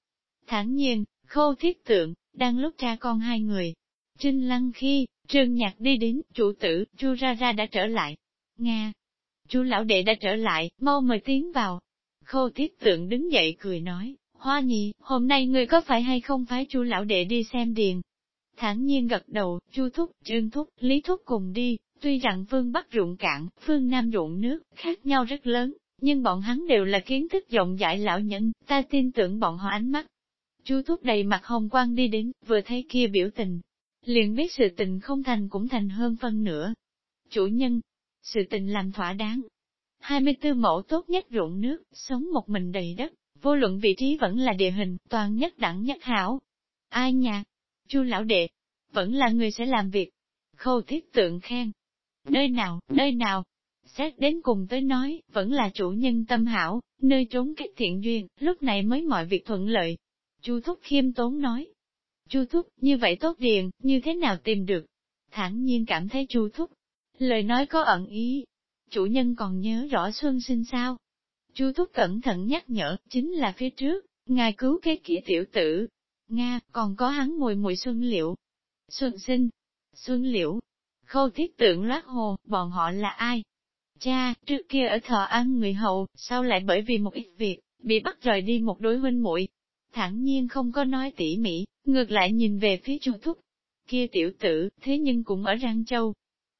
Thẳng nhiên, khô thiết tượng, đang lúc cha con hai người. Trinh lăng khi, trương nhạc đi đến, chủ tử, chu ra ra đã trở lại. Nga, chu lão đệ đã trở lại, mau mời tiến vào. Khô thiết tượng đứng dậy cười nói, hoa nhị, hôm nay người có phải hay không phải chu lão đệ đi xem điền, thản nhiên gật đầu, chu thúc, trương thúc, lý thúc cùng đi, tuy rằng phương Bắc ruộng cạn, phương Nam ruộng nước, khác nhau rất lớn, nhưng bọn hắn đều là kiến thức rộng rãi lão nhân, ta tin tưởng bọn họ ánh mắt. Chu thúc đầy mặt hồng quang đi đến, vừa thấy kia biểu tình, liền biết sự tình không thành cũng thành hơn phân nữa. Chủ nhân, sự tình làm thỏa đáng. 24 mẫu tốt nhất ruộng nước, sống một mình đầy đất, vô luận vị trí vẫn là địa hình, toàn nhất đẳng nhất hảo. Ai nhà, Chu lão đệ, vẫn là người sẽ làm việc. Khâu thiết tượng khen. Nơi nào, nơi nào? Xét đến cùng tới nói, vẫn là chủ nhân tâm hảo, nơi trốn kết thiện duyên, lúc này mới mọi việc thuận lợi. Chu Thúc khiêm tốn nói. Chu Thúc, như vậy tốt điền, như thế nào tìm được? Thẳng nhiên cảm thấy Chu Thúc. Lời nói có ẩn ý. Chủ nhân còn nhớ rõ Xuân sinh sao? Chu Thúc cẩn thận nhắc nhở, chính là phía trước, ngài cứu cái kỹ tiểu tử, Nga, còn có hắn mùi mùi xuân liệu. Xuân sinh, xuân liễu. Khâu thiết tượng loát hồ, bọn họ là ai? Cha, trước kia ở thọ ăn người hậu, sao lại bởi vì một ít việc, bị bắt rời đi một đối huynh muội Thẳng nhiên không có nói tỉ mỉ, ngược lại nhìn về phía chu thúc. Kia tiểu tử, thế nhưng cũng ở Răng Châu.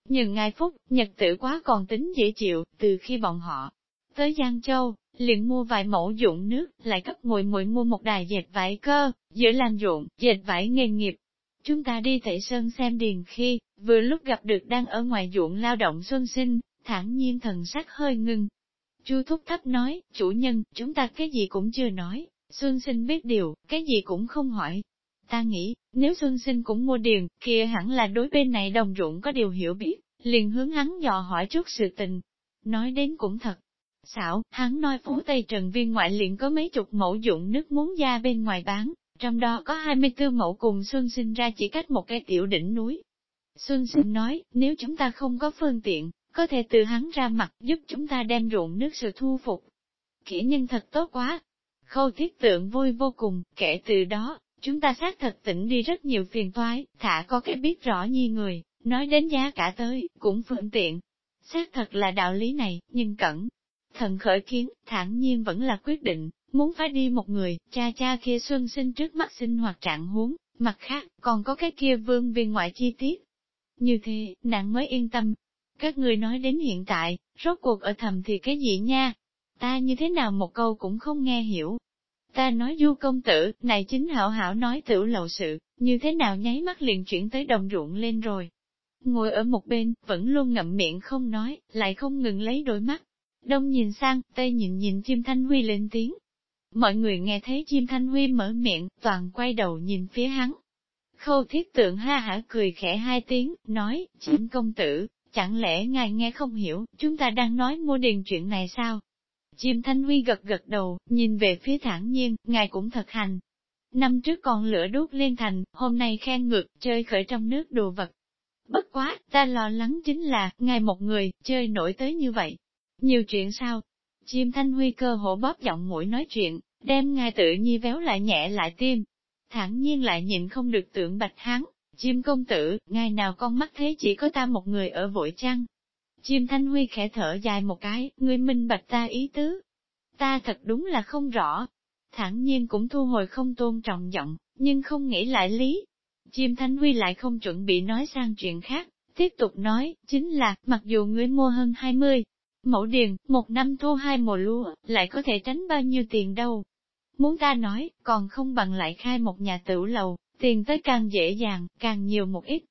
Nhưng ngài phúc, nhật tử quá còn tính dễ chịu, từ khi bọn họ tới Giang Châu, liền mua vài mẫu dụng nước, lại cấp muội muội mua một đài dệt vải cơ, giữa làm ruộng, dệt vải nghề nghiệp. Chúng ta đi Tẩy Sơn xem điền khi, vừa lúc gặp được đang ở ngoài ruộng lao động xuân sinh, thản nhiên thần sắc hơi ngưng. Chu thúc thấp nói, chủ nhân, chúng ta cái gì cũng chưa nói, Xuân sinh biết điều, cái gì cũng không hỏi. Ta nghĩ, nếu Xuân sinh cũng mua điền, kia hẳn là đối bên này đồng ruộng có điều hiểu biết, liền hướng hắn dò hỏi chút sự tình. Nói đến cũng thật, xảo, hắn nói phủ Tây Trần Viên ngoại liền có mấy chục mẫu dụng nước muốn ra bên ngoài bán, trong đó có 24 mẫu cùng Xuân sinh ra chỉ cách một cái tiểu đỉnh núi. Xuân sinh nói, nếu chúng ta không có phương tiện, có thể từ hắn ra mặt giúp chúng ta đem ruộng nước sự thu phục. Kỹ nhân thật tốt quá. Khâu thiết tượng vui vô cùng, kể từ đó, chúng ta xác thật tỉnh đi rất nhiều phiền toái, thả có cái biết rõ nhi người, nói đến giá cả tới, cũng phương tiện. Xác thật là đạo lý này, nhưng cẩn Thần khởi kiến, thản nhiên vẫn là quyết định, muốn phải đi một người, cha cha kia xuân sinh trước mắt sinh hoạt trạng huống, mặt khác, còn có cái kia vương viên ngoại chi tiết. Như thế, nàng mới yên tâm. Các người nói đến hiện tại, rốt cuộc ở thầm thì cái gì nha? Ta như thế nào một câu cũng không nghe hiểu. Ta nói du công tử, này chính hảo hảo nói tiểu lậu sự, như thế nào nháy mắt liền chuyển tới đồng ruộng lên rồi. Ngồi ở một bên, vẫn luôn ngậm miệng không nói, lại không ngừng lấy đôi mắt, Đông nhìn sang, Tây nhìn nhìn chim Thanh Huy lên tiếng. Mọi người nghe thấy chim Thanh Huy mở miệng, toàn quay đầu nhìn phía hắn. Khâu thiết tượng ha hả cười khẽ hai tiếng, nói, chim công tử, chẳng lẽ ngài nghe không hiểu, chúng ta đang nói mua điền chuyện này sao? Chim Thanh Huy gật gật đầu, nhìn về phía thản nhiên, ngài cũng thật hành. Năm trước còn lửa đốt lên thành, hôm nay khen ngược, chơi khởi trong nước đồ vật. Bất quá, ta lo lắng chính là, ngài một người, chơi nổi tới như vậy, nhiều chuyện sao? Chim thanh huy cơ hổ bóp giọng mũi nói chuyện, đem ngài tự nhi véo lại nhẹ lại tim. Thẳng nhiên lại nhìn không được tưởng bạch hắn, chim công tử, ngày nào con mắt thế chỉ có ta một người ở vội chăng? Chim thanh huy khẽ thở dài một cái, ngươi minh bạch ta ý tứ. Ta thật đúng là không rõ. Thẳng nhiên cũng thu hồi không tôn trọng giọng, nhưng không nghĩ lại lý. Chim thanh huy lại không chuẩn bị nói sang chuyện khác, tiếp tục nói, chính là, mặc dù ngươi mua hơn 20, Mẫu điền, một năm thu hai mùa lúa, lại có thể tránh bao nhiêu tiền đâu. Muốn ta nói, còn không bằng lại khai một nhà tửu lầu, tiền tới càng dễ dàng, càng nhiều một ít.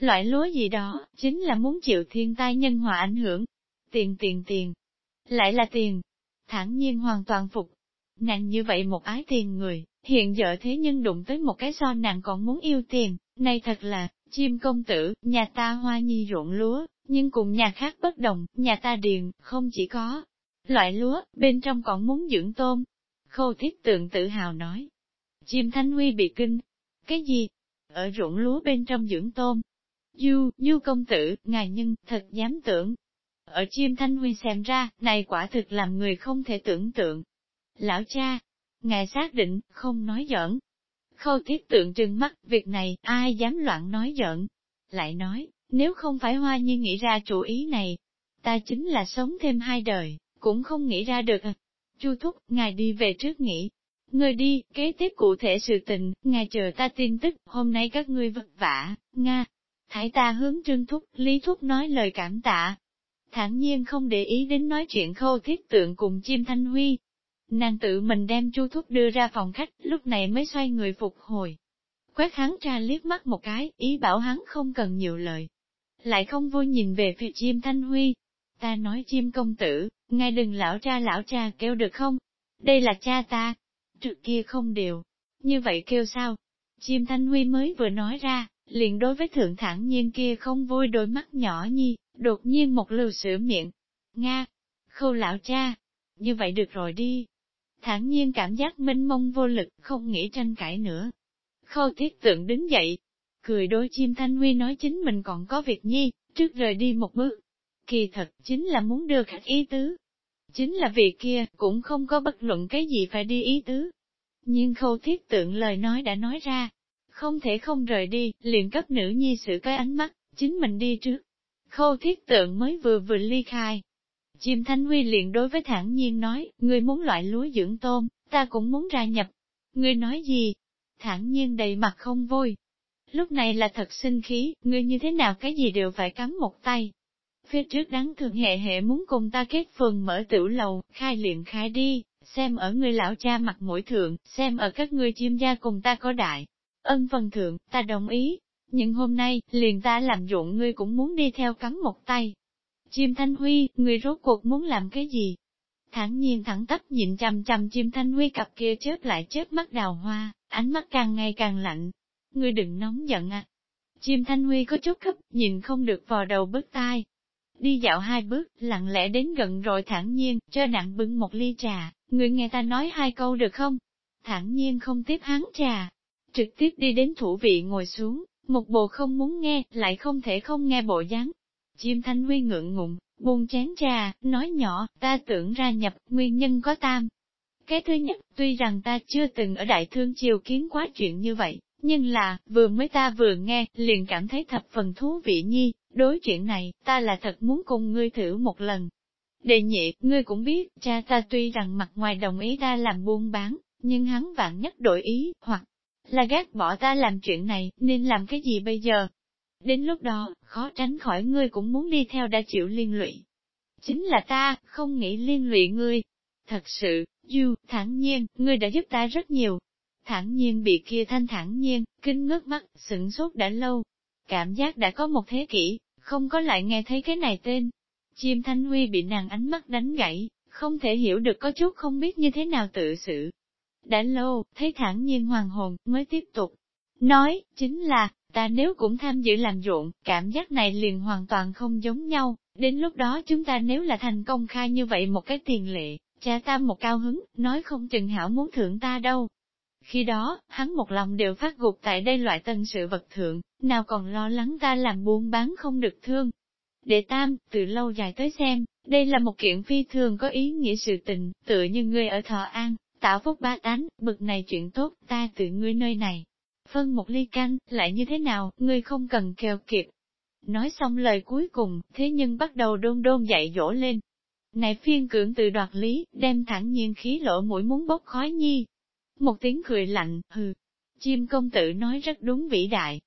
Loại lúa gì đó, chính là muốn chịu thiên tai nhân hòa ảnh hưởng. Tiền tiền tiền, lại là tiền. Thẳng nhiên hoàn toàn phục. Nàng như vậy một ái tiền người, hiện giờ thế nhân đụng tới một cái so nàng còn muốn yêu tiền, này thật là, chim công tử, nhà ta hoa nhi ruộng lúa, nhưng cùng nhà khác bất đồng, nhà ta điền, không chỉ có loại lúa, bên trong còn muốn dưỡng tôm. Khâu thiết tượng tự hào nói. Chim Thanh Huy bị kinh. Cái gì? Ở ruộng lúa bên trong dưỡng tôm. Du, du công tử, ngài nhân, thật dám tưởng. Ở chim Thanh Huy xem ra, này quả thực làm người không thể tưởng tượng. Lão cha, ngài xác định, không nói giỡn. Khâu thiết tượng trừng mắt, việc này, ai dám loạn nói giỡn. Lại nói, nếu không phải hoa nhi nghĩ ra chủ ý này, ta chính là sống thêm hai đời, cũng không nghĩ ra được. À. Chu thúc, ngài đi về trước nghỉ. Người đi, kế tiếp cụ thể sự tình, ngài chờ ta tin tức, hôm nay các ngươi vất vả, Nga. thái ta hướng trương thúc, lý thúc nói lời cảm tạ. Thẳng nhiên không để ý đến nói chuyện khâu thiết tượng cùng chim thanh huy. Nàng tự mình đem chu thúc đưa ra phòng khách, lúc này mới xoay người phục hồi. Quét hắn ra liếc mắt một cái, ý bảo hắn không cần nhiều lời, lại không vui nhìn về phía chim thanh huy. Ta nói chim công tử, ngài đừng lão cha lão cha kêu được không? Đây là cha ta. Trước kia không đều. Như vậy kêu sao? Chim thanh huy mới vừa nói ra, liền đối với thượng thẳng nhiên kia không vui đôi mắt nhỏ nhi, đột nhiên một lưu sửa miệng. Nga! Khâu lão cha! Như vậy được rồi đi. Thẳng nhiên cảm giác minh mông vô lực, không nghĩ tranh cãi nữa. Khâu thiết tượng đứng dậy, cười đôi chim thanh huy nói chính mình còn có việc nhi, trước rời đi một bước. Kỳ thật, chính là muốn đưa khách ý tứ. Chính là việc kia, cũng không có bất luận cái gì phải đi ý tứ. Nhưng khâu thiết tượng lời nói đã nói ra, không thể không rời đi, liền cấp nữ nhi sự cái ánh mắt, chính mình đi trước. Khâu thiết tượng mới vừa vừa ly khai. Chim Thanh Huy liền đối với thản nhiên nói, người muốn loại lúa dưỡng tôm, ta cũng muốn ra nhập. Ngươi nói gì? Thản nhiên đầy mặt không vui. Lúc này là thật sinh khí, ngươi như thế nào cái gì đều phải cắm một tay. Phía trước đáng thường hệ hệ muốn cùng ta kết phường mở tiểu lầu, khai luyện khai đi, xem ở người lão cha mặt mũi thượng, xem ở các ngươi chim gia cùng ta có đại. Ân phần thượng, ta đồng ý. Nhưng hôm nay, liền ta làm dụng ngươi cũng muốn đi theo cắm một tay. Chim Thanh Huy, ngươi rốt cuộc muốn làm cái gì? thẳng nhiên thẳng tắp nhìn chằm chằm chim Thanh Huy cặp kia chớp lại chớp mắt đào hoa, ánh mắt càng ngày càng lạnh. Ngươi đừng nóng giận à. Chim Thanh Huy có chút cấp, nhìn không được vò đầu bứt tai. Đi dạo hai bước, lặng lẽ đến gần rồi thản nhiên, cho nặng bưng một ly trà, Ngươi nghe ta nói hai câu được không? Thản nhiên không tiếp hắn trà, trực tiếp đi đến thủ vị ngồi xuống, một bộ không muốn nghe, lại không thể không nghe bộ dáng. Chim Thanh Huy ngượng ngùng, buông chén trà, nói nhỏ, ta tưởng ra nhập, nguyên nhân có tam. Cái thứ nhất, tuy rằng ta chưa từng ở đại thương triều kiến quá chuyện như vậy, nhưng là, vừa mới ta vừa nghe, liền cảm thấy thập phần thú vị nhi, đối chuyện này, ta là thật muốn cùng ngươi thử một lần. Đệ nhị, ngươi cũng biết, cha ta tuy rằng mặt ngoài đồng ý ta làm buôn bán, nhưng hắn vạn nhất đổi ý, hoặc là gác bỏ ta làm chuyện này, nên làm cái gì bây giờ? Đến lúc đó, khó tránh khỏi ngươi cũng muốn đi theo đã chịu liên lụy. Chính là ta, không nghĩ liên lụy ngươi. Thật sự, Du, thẳng nhiên, ngươi đã giúp ta rất nhiều. Thản nhiên bị kia thanh thản nhiên, kinh ngước mắt, sửng sốt đã lâu. Cảm giác đã có một thế kỷ, không có lại nghe thấy cái này tên. Chim Thanh Huy bị nàng ánh mắt đánh gãy, không thể hiểu được có chút không biết như thế nào tự xử. Đã lâu, thấy thản nhiên hoàng hồn, mới tiếp tục. Nói, chính là, ta nếu cũng tham dự làm ruộng, cảm giác này liền hoàn toàn không giống nhau, đến lúc đó chúng ta nếu là thành công khai như vậy một cái tiền lệ, cha ta một cao hứng, nói không chừng hảo muốn thưởng ta đâu. Khi đó, hắn một lòng đều phát gục tại đây loại tân sự vật thượng, nào còn lo lắng ta làm buôn bán không được thương. Đệ tam, từ lâu dài tới xem, đây là một kiện phi thường có ý nghĩa sự tình, tựa như ngươi ở Thọ An, tạo phúc ba tánh, bực này chuyện tốt, ta tự ngươi nơi này, phân một ly canh, lại như thế nào, ngươi không cần kêu kiệt Nói xong lời cuối cùng, thế nhưng bắt đầu đôn đôn dạy dỗ lên. Này phiên cưỡng từ đoạt lý, đem thẳng nhiên khí lỗ mũi muốn bốc khói nhi. Một tiếng cười lạnh, hừ. Chim công tử nói rất đúng vĩ đại.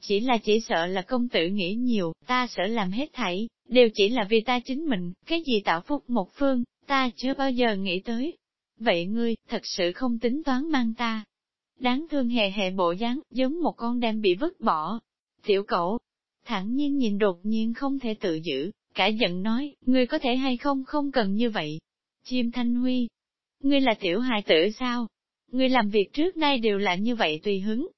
Chỉ là chỉ sợ là công tử nghĩ nhiều, ta sợ làm hết thảy, đều chỉ là vì ta chính mình, cái gì tạo phúc một phương, ta chưa bao giờ nghĩ tới. Vậy ngươi, thật sự không tính toán mang ta, Đáng thương hề hề bộ dáng, giống một con đem bị vứt bỏ. Tiểu cậu, thẳng nhiên nhìn đột nhiên không thể tự giữ, cả giận nói, ngươi có thể hay không không cần như vậy. Chim Thanh Huy, ngươi là tiểu hài tử sao? Ngươi làm việc trước nay đều là như vậy tùy hứng.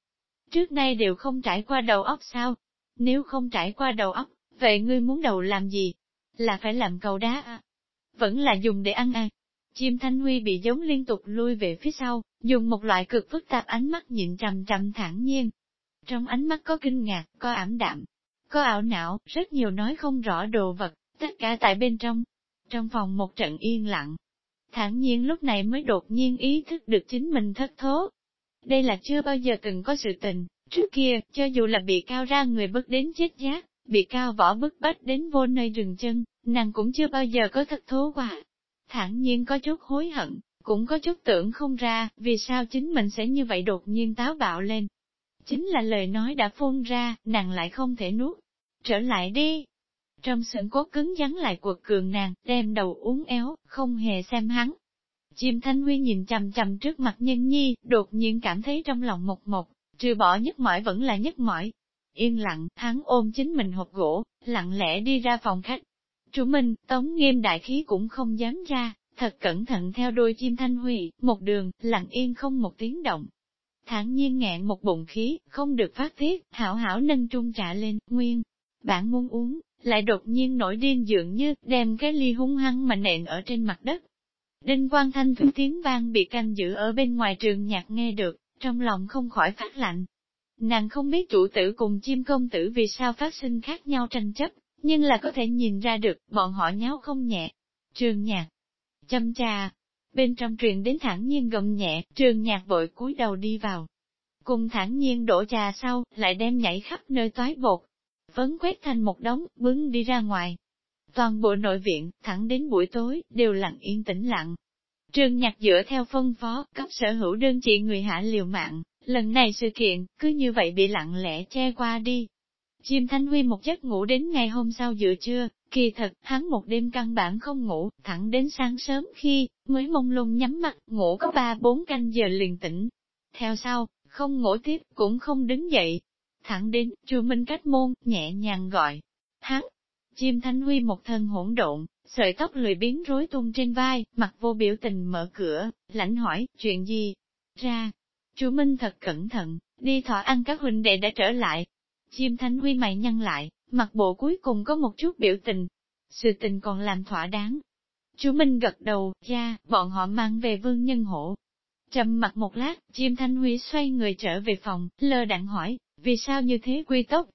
Trước nay đều không trải qua đầu óc sao? Nếu không trải qua đầu óc, vậy ngươi muốn đầu làm gì? Là phải làm cầu đá à? Vẫn là dùng để ăn à? Chim Thanh Huy bị giống liên tục lui về phía sau, dùng một loại cực phức tạp ánh mắt nhịn trầm trầm thẳng nhiên. Trong ánh mắt có kinh ngạc, có ảm đạm, có ảo não, rất nhiều nói không rõ đồ vật, tất cả tại bên trong. Trong phòng một trận yên lặng, thản nhiên lúc này mới đột nhiên ý thức được chính mình thất thố. Đây là chưa bao giờ từng có sự tình, trước kia, cho dù là bị cao ra người bức đến chết giác, bị cao võ bức bách đến vô nơi rừng chân, nàng cũng chưa bao giờ có thất thố qua thản nhiên có chút hối hận, cũng có chút tưởng không ra, vì sao chính mình sẽ như vậy đột nhiên táo bạo lên. Chính là lời nói đã phun ra, nàng lại không thể nuốt. Trở lại đi. Trong sườn cốt cứng rắn lại cuộc cường nàng, đem đầu uống éo, không hề xem hắn. Chim Thanh Huy nhìn chầm chầm trước mặt nhân nhi, đột nhiên cảm thấy trong lòng một một, trừ bỏ nhất mỏi vẫn là nhất mỏi. Yên lặng, hắn ôm chính mình hộp gỗ, lặng lẽ đi ra phòng khách, Chủ Minh, Tống Nghiêm đại khí cũng không dám ra, thật cẩn thận theo đôi chim thanh huy, một đường, lặng yên không một tiếng động. Thản nhiên ngẹn một bụng khí, không được phát tiết, hảo hảo nâng trung trả lên, nguyên. Bạn muốn uống, lại đột nhiên nổi điên dường như, đem cái ly hung hăng mà nện ở trên mặt đất. Đinh quang thanh thứ tiếng vang bị canh giữ ở bên ngoài trường nhạc nghe được, trong lòng không khỏi phát lạnh. Nàng không biết chủ tử cùng chim công tử vì sao phát sinh khác nhau tranh chấp, nhưng là có thể nhìn ra được, bọn họ nháo không nhẹ. Trường nhạc, châm trà, bên trong truyền đến thẳng nhiên gầm nhẹ, trường nhạc vội cúi đầu đi vào. Cùng thẳng nhiên đổ trà sau, lại đem nhảy khắp nơi toái bột phấn quét thành một đống, bứng đi ra ngoài. Toàn bộ nội viện, thẳng đến buổi tối, đều lặng yên tĩnh lặng. Trường nhạc dựa theo phân phó, cấp sở hữu đơn trị người hạ liều mạng, lần này sự kiện, cứ như vậy bị lặng lẽ che qua đi. Chim Thanh Huy một giấc ngủ đến ngày hôm sau giữa trưa, kỳ thật, hắn một đêm căn bản không ngủ, thẳng đến sáng sớm khi, mới mông lung nhắm mắt, ngủ có ba bốn canh giờ liền tỉnh. Theo sau, không ngủ tiếp, cũng không đứng dậy. Thẳng đến, chùa Minh cách môn, nhẹ nhàng gọi. Hắn, chim Thanh Huy một thân hỗn độn, sợi tóc lười biến rối tung trên vai, mặt vô biểu tình mở cửa, lãnh hỏi, chuyện gì? Ra, chú Minh thật cẩn thận, đi thọ ăn các huynh đệ đã trở lại. Chim Thanh Huy mày nhăn lại, mặt bộ cuối cùng có một chút biểu tình. Sự tình còn làm thỏa đáng. Chú Minh gật đầu, cha, bọn họ mang về vương nhân hổ. Trầm mặt một lát, chim Thanh Huy xoay người trở về phòng, lơ đặng hỏi, vì sao như thế quy tốc?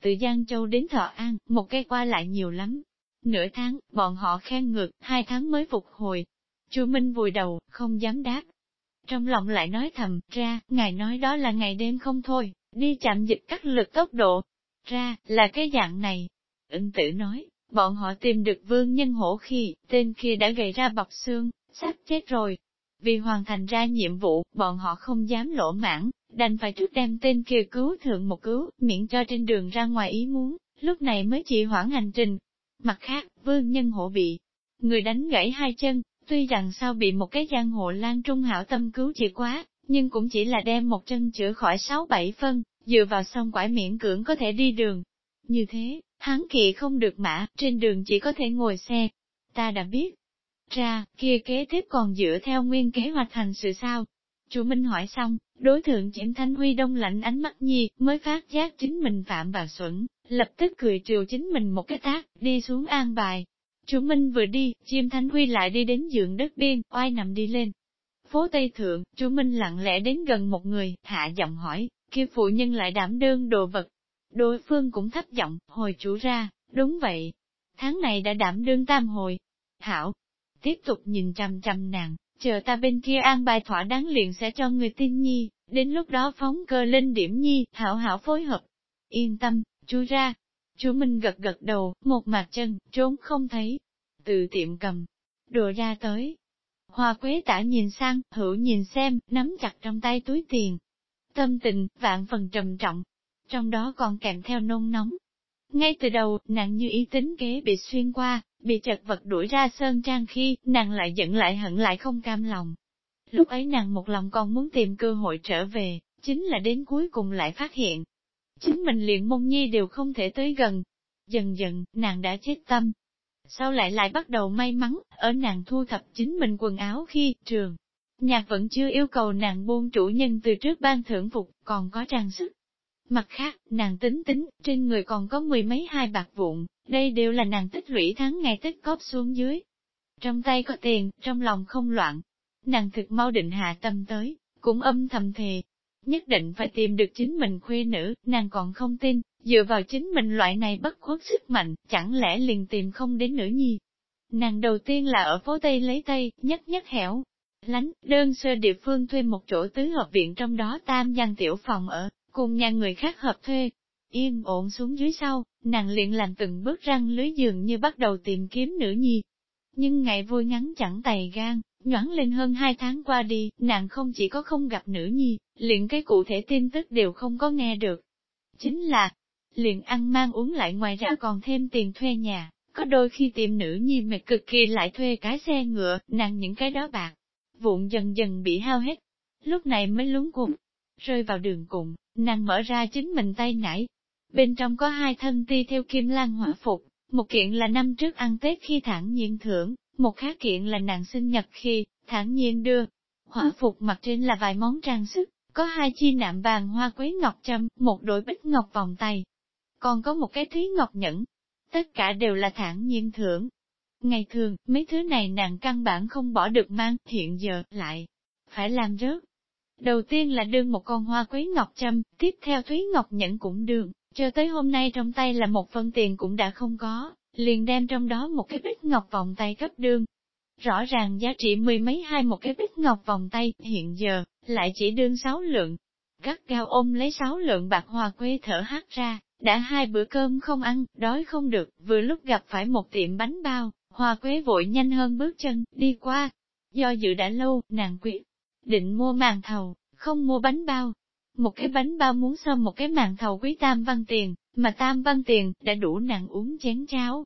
Từ Giang Châu đến Thọ An, một cây qua lại nhiều lắm. Nửa tháng, bọn họ khen ngược, hai tháng mới phục hồi. Chu Minh vùi đầu, không dám đáp. Trong lòng lại nói thầm, ra, ngài nói đó là ngày đêm không thôi, đi chạm dịch cắt lực tốc độ. Ra, là cái dạng này. Ứng tử nói, bọn họ tìm được vương nhân hổ khi, tên kia đã gầy ra bọc xương, sắp chết rồi. Vì hoàn thành ra nhiệm vụ, bọn họ không dám lỗ mãn, đành phải trước đem tên kia cứu thượng một cứu, miễn cho trên đường ra ngoài ý muốn, lúc này mới chỉ hoãn hành trình. Mặt khác, vương nhân hộ bị người đánh gãy hai chân, tuy rằng sao bị một cái giang hộ lan trung hảo tâm cứu chỉ quá, nhưng cũng chỉ là đem một chân chữa khỏi sáu bảy phân, dựa vào sông quải miễn cưỡng có thể đi đường. Như thế, hắn kỵ không được mã, trên đường chỉ có thể ngồi xe. Ta đã biết. Ra, kia kế tiếp còn dựa theo nguyên kế hoạch hành sự sao? Chủ Minh hỏi xong, đối thượng Triển Thanh Huy đông lạnh ánh mắt nhi, mới phát giác chính mình phạm vào xuẩn, lập tức cười triều chính mình một cái tác, đi xuống an bài. Chủ Minh vừa đi, Diêm Thanh Huy lại đi đến giường đất biên, oai nằm đi lên. Phố Tây Thượng, Chủ Minh lặng lẽ đến gần một người, hạ giọng hỏi, kia phụ nhân lại đảm đương đồ vật. Đối phương cũng thấp giọng, hồi chủ ra, đúng vậy. Tháng này đã đảm đương tam hồi. Hảo, tiếp tục nhìn chăm chăm nàng, chờ ta bên kia an bài thỏa đáng liền sẽ cho người tin nhi, đến lúc đó phóng cơ lên điểm nhi, hảo hảo phối hợp. Yên tâm, chú ra. Chú Minh gật gật đầu, một mặt chân, trốn không thấy. Từ tiệm cầm, đồ ra tới. Hoa quế tả nhìn sang, hữu nhìn xem, nắm chặt trong tay túi tiền. Tâm tình, vạn phần trầm trọng. Trong đó còn kèm theo nôn nóng. Ngay từ đầu, nặng như ý tính kế bị xuyên qua, Bị chật vật đuổi ra sơn trang khi, nàng lại giận lại hận lại không cam lòng. Lúc ấy nàng một lòng còn muốn tìm cơ hội trở về, chính là đến cuối cùng lại phát hiện. Chính mình liền mông nhi đều không thể tới gần. Dần dần, nàng đã chết tâm. Sau lại lại bắt đầu may mắn, ở nàng thu thập chính mình quần áo khi, trường. Nhạc vẫn chưa yêu cầu nàng buông chủ nhân từ trước ban thưởng phục, còn có trang sức. Mặt khác, nàng tính tính, trên người còn có mười mấy hai bạc vụn, đây đều là nàng tích lũy tháng ngày tích cóp xuống dưới. Trong tay có tiền, trong lòng không loạn. Nàng thực mau định hạ tâm tới, cũng âm thầm thề. Nhất định phải tìm được chính mình khuê nữ, nàng còn không tin, dựa vào chính mình loại này bất khuất sức mạnh, chẳng lẽ liền tìm không đến nữ nhi. Nàng đầu tiên là ở phố Tây lấy Tây, nhất nhất hẻo, lánh, đơn sơ địa phương thuê một chỗ tứ hợp viện trong đó tam gian tiểu phòng ở, cùng nhà người khác hợp thuê. Yên ổn xuống dưới sau, nàng liền làm từng bước răng lưới giường như bắt đầu tìm kiếm nữ nhi. Nhưng ngày vui ngắn chẳng tày gan, nhoảng lên hơn hai tháng qua đi, nàng không chỉ có không gặp nữ nhi, liền cái cụ thể tin tức đều không có nghe được. Chính là, liền ăn mang uống lại ngoài ra còn thêm tiền thuê nhà, có đôi khi tìm nữ nhi mệt cực kỳ lại thuê cái xe ngựa, nàng những cái đó bạc, vụn dần dần bị hao hết. Lúc này mới lúng cuồng, rơi vào đường cùng, nàng mở ra chính mình tay nải. Bên trong có hai thân ti theo kim lan hỏa phục, một kiện là năm trước ăn Tết khi thản nhiên thưởng, một khác kiện là nàng sinh nhật khi, thản nhiên đưa. Hỏa phục mặt trên là vài món trang sức, có hai chi nạm vàng hoa quế ngọc trâm, một đôi bích ngọc vòng tay. Còn có một cái thúy ngọc nhẫn. Tất cả đều là thản nhiên thưởng. Ngày thường, mấy thứ này nàng căn bản không bỏ được mang, hiện giờ, lại, phải làm rớt. Đầu tiên là đương một con hoa quý ngọc châm, tiếp theo Thúy Ngọc Nhẫn cũng đương, cho tới hôm nay trong tay là một phân tiền cũng đã không có, liền đem trong đó một cái bích ngọc vòng tay cấp đương. Rõ ràng giá trị mười mấy hai một cái bích ngọc vòng tay, hiện giờ, lại chỉ đương sáu lượng. Gắt gao ôm lấy sáu lượng bạc hoa quê thở hát ra, đã hai bữa cơm không ăn, đói không được, vừa lúc gặp phải một tiệm bánh bao, hoa quế vội nhanh hơn bước chân, đi qua. Do dự đã lâu, nàng quyết định mua màn thầu, không mua bánh bao. Một cái bánh bao muốn so một cái màn thầu quý tam văn tiền, mà tam văn tiền đã đủ nặng uống chén cháo.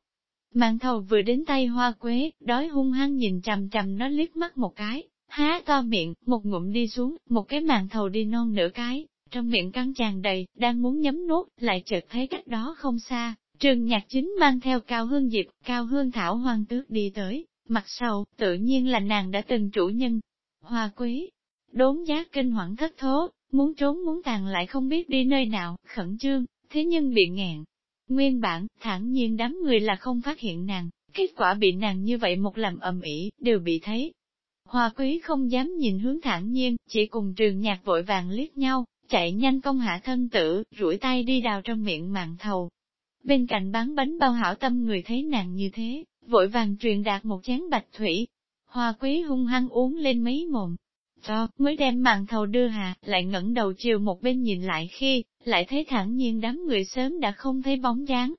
Màn thầu vừa đến tay hoa quế, đói hung hăng nhìn trầm trầm nó liếc mắt một cái, há to miệng, một ngụm đi xuống, một cái màn thầu đi non nửa cái, trong miệng căng tràn đầy, đang muốn nhấm nuốt, lại chợt thấy cách đó không xa, trường nhạc chính mang theo cao hương diệp, cao hương thảo hoang tước đi tới, mặt sau, tự nhiên là nàng đã từng chủ nhân. Hoa quý, đốn giác kinh hoảng thất thố, muốn trốn muốn tàn lại không biết đi nơi nào, khẩn trương, thế nhưng bị nghẹn. Nguyên bản, thẳng nhiên đám người là không phát hiện nàng, kết quả bị nàng như vậy một làm ầm ĩ đều bị thấy. Hoa quý không dám nhìn hướng thản nhiên, chỉ cùng trường nhạc vội vàng liếc nhau, chạy nhanh công hạ thân tử, rủi tay đi đào trong miệng mạng thầu. Bên cạnh bán bánh bao hảo tâm người thấy nàng như thế, vội vàng truyền đạt một chén bạch thủy. Hoa quý hung hăng uống lên mấy mồm, cho, mới đem màn thầu đưa hạ, lại ngẩng đầu chiều một bên nhìn lại khi, lại thấy thẳng nhiên đám người sớm đã không thấy bóng dáng.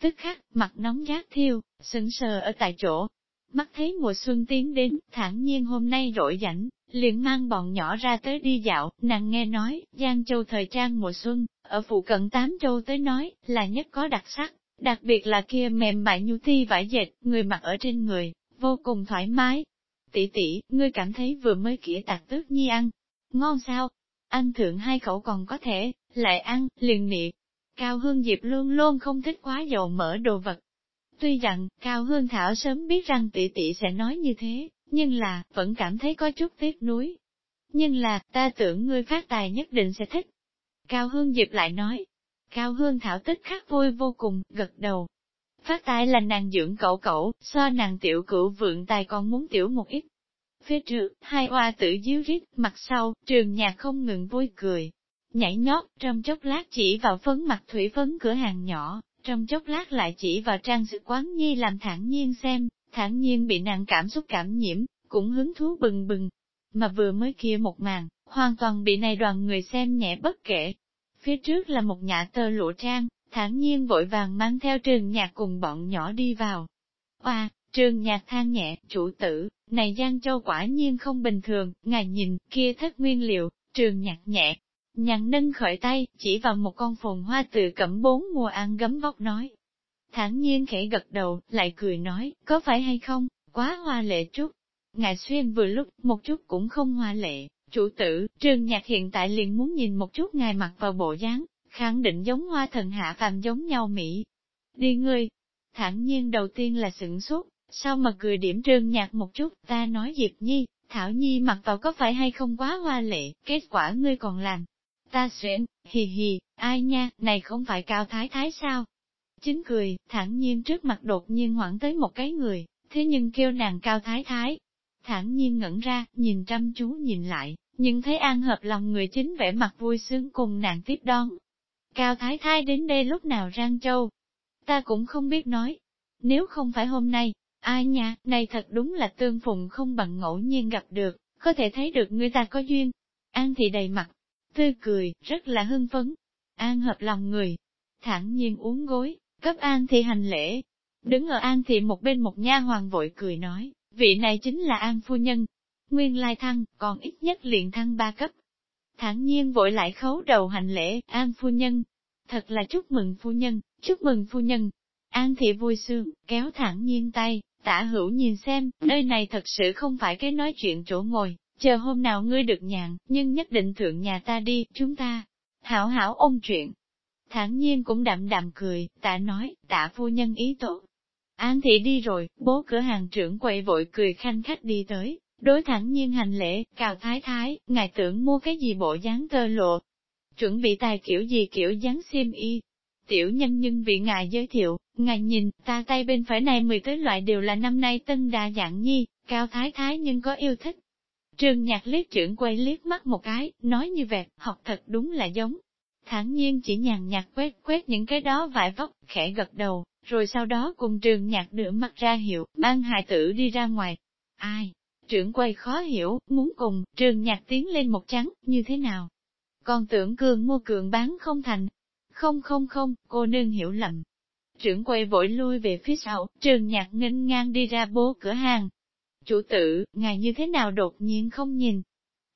Tức khắc, mặt nóng giác thiêu, sững sờ ở tại chỗ. Mắt thấy mùa xuân tiến đến, thản nhiên hôm nay rỗi rảnh, liền mang bọn nhỏ ra tới đi dạo, nàng nghe nói, Giang Châu thời trang mùa xuân, ở phụ cận Tám Châu tới nói, là nhất có đặc sắc, đặc biệt là kia mềm mại nhu thi vải dệt, người mặc ở trên người, vô cùng thoải mái. Tỷ tỷ, ngươi cảm thấy vừa mới kỹ tạc tước nhi ăn, ngon sao? Ăn thượng hai khẩu còn có thể, lại ăn, liền niệm. Cao Hương Diệp luôn luôn không thích quá dầu mỡ đồ vật. Tuy rằng, Cao Hương Thảo sớm biết rằng tỷ tỷ sẽ nói như thế, nhưng là, vẫn cảm thấy có chút tiếc nuối. Nhưng là, ta tưởng ngươi phát tài nhất định sẽ thích. Cao Hương Diệp lại nói. Cao Hương Thảo tích khắc vui vô cùng, gật đầu. Phát tài là nàng dưỡng cậu cậu, so nàng tiểu cửu vượng tài còn muốn tiểu một ít. Phía trước, hai oa tử díu rít, mặt sau, trường nhạc không ngừng vui cười. Nhảy nhót, trong chốc lát chỉ vào phấn mặt thủy phấn cửa hàng nhỏ, trong chốc lát lại chỉ vào trang sự quán nhi làm thản nhiên xem, thản nhiên bị nàng cảm xúc cảm nhiễm, cũng hứng thú bừng bừng. Mà vừa mới kia một màn, hoàn toàn bị này đoàn người xem nhẹ bất kể. Phía trước là một nhã tơ lụa trang, thản nhiên vội vàng mang theo trường nhạc cùng bọn nhỏ đi vào. Oa, trường nhạc than nhẹ, chủ tử, này Giang Châu quả nhiên không bình thường, ngài nhìn, kia thất nguyên liệu, trường nhạc nhẹ. Nhàn nâng khởi tay, chỉ vào một con phồn hoa tự cẩm bốn mùa ăn gấm vóc nói, thản nhiên khẽ gật đầu, lại cười nói, có phải hay không, quá hoa lệ chút. Ngài xuyên vừa lúc, một chút cũng không hoa lệ, chủ tử, trường nhạc hiện tại liền muốn nhìn một chút ngài mặc vào bộ dáng, khẳng định giống hoa thần hạ phàm giống nhau Mỹ. Đi ngươi, thản nhiên đầu tiên là sửng sốt, sao mà cười điểm trương nhạc một chút, ta nói Diệp Nhi, Thảo Nhi mặc vào có phải hay không quá hoa lệ, kết quả ngươi còn làm. Ta xuyên, hì hì, ai nha, này không phải cao thái thái sao, Chính cười, thản nhiên trước mặt đột nhiên hoảng tới một cái người, thế nhưng kêu nàng cao thái thái. Thản nhiên ngẩn ra, nhìn chăm chú nhìn lại, nhưng thấy an hợp lòng người chính vẻ mặt vui sướng cùng nàng tiếp đón. Cao thái thái đến đây lúc nào rang châu? Ta cũng không biết nói. Nếu không phải hôm nay, ai nha, này thật đúng là tương phùng không bằng ngẫu nhiên gặp được, có thể thấy được người ta có duyên. An thì đầy mặt, tươi cười, rất là hưng phấn. An hợp lòng người, thẳng nhiên uống gối, Cấp An thì hành lễ. Đứng ở An thì một bên một nha hoàng vội cười nói, vị này chính là An Phu Nhân. Nguyên lai thăng, còn ít nhất liền thăng ba cấp. Thẳng nhiên vội lại khấu đầu hành lễ, An Phu Nhân. Thật là chúc mừng Phu Nhân, chúc mừng Phu Nhân. An Thị vui sương kéo thẳng nhiên tay, tả hữu nhìn xem, nơi này thật sự không phải cái nói chuyện chỗ ngồi, chờ hôm nào ngươi được nhàn, nhưng nhất định thượng nhà ta đi, chúng ta. Hảo hảo ôn chuyện, thản nhiên cũng đạm đạm cười, tạ nói, tạ phu nhân ý tốt. An thị đi rồi, bố cửa hàng trưởng quậy vội cười khanh khách đi tới, đối thẳng nhiên hành lễ, cào thái thái, ngài tưởng mua cái gì bộ dáng tơ lộ. Chuẩn bị tài kiểu gì kiểu dáng xiêm y. Tiểu nhân nhưng vị ngài giới thiệu, ngài nhìn, ta tay bên phải này mười tới loại đều là năm nay tân đa dạng nhi, cao thái thái nhưng có yêu thích. Trường nhạc liếc trưởng quay liếc mắt một cái, nói như vẹt, học thật đúng là giống thản nhiên chỉ nhàn nhạt quét quét những cái đó vải vóc, khẽ gật đầu, rồi sau đó cùng trường nhạc nửa mặt ra hiệu, ban hài tử đi ra ngoài. Ai? Trưởng quay khó hiểu, muốn cùng, trường nhạc tiến lên một trắng, như thế nào? Còn tưởng cường mua cường bán không thành. Không không không, cô nương hiểu lầm. Trưởng quầy vội lui về phía sau, trường nhạc nghênh ngang đi ra bố cửa hàng. Chủ tử, ngài như thế nào đột nhiên không nhìn?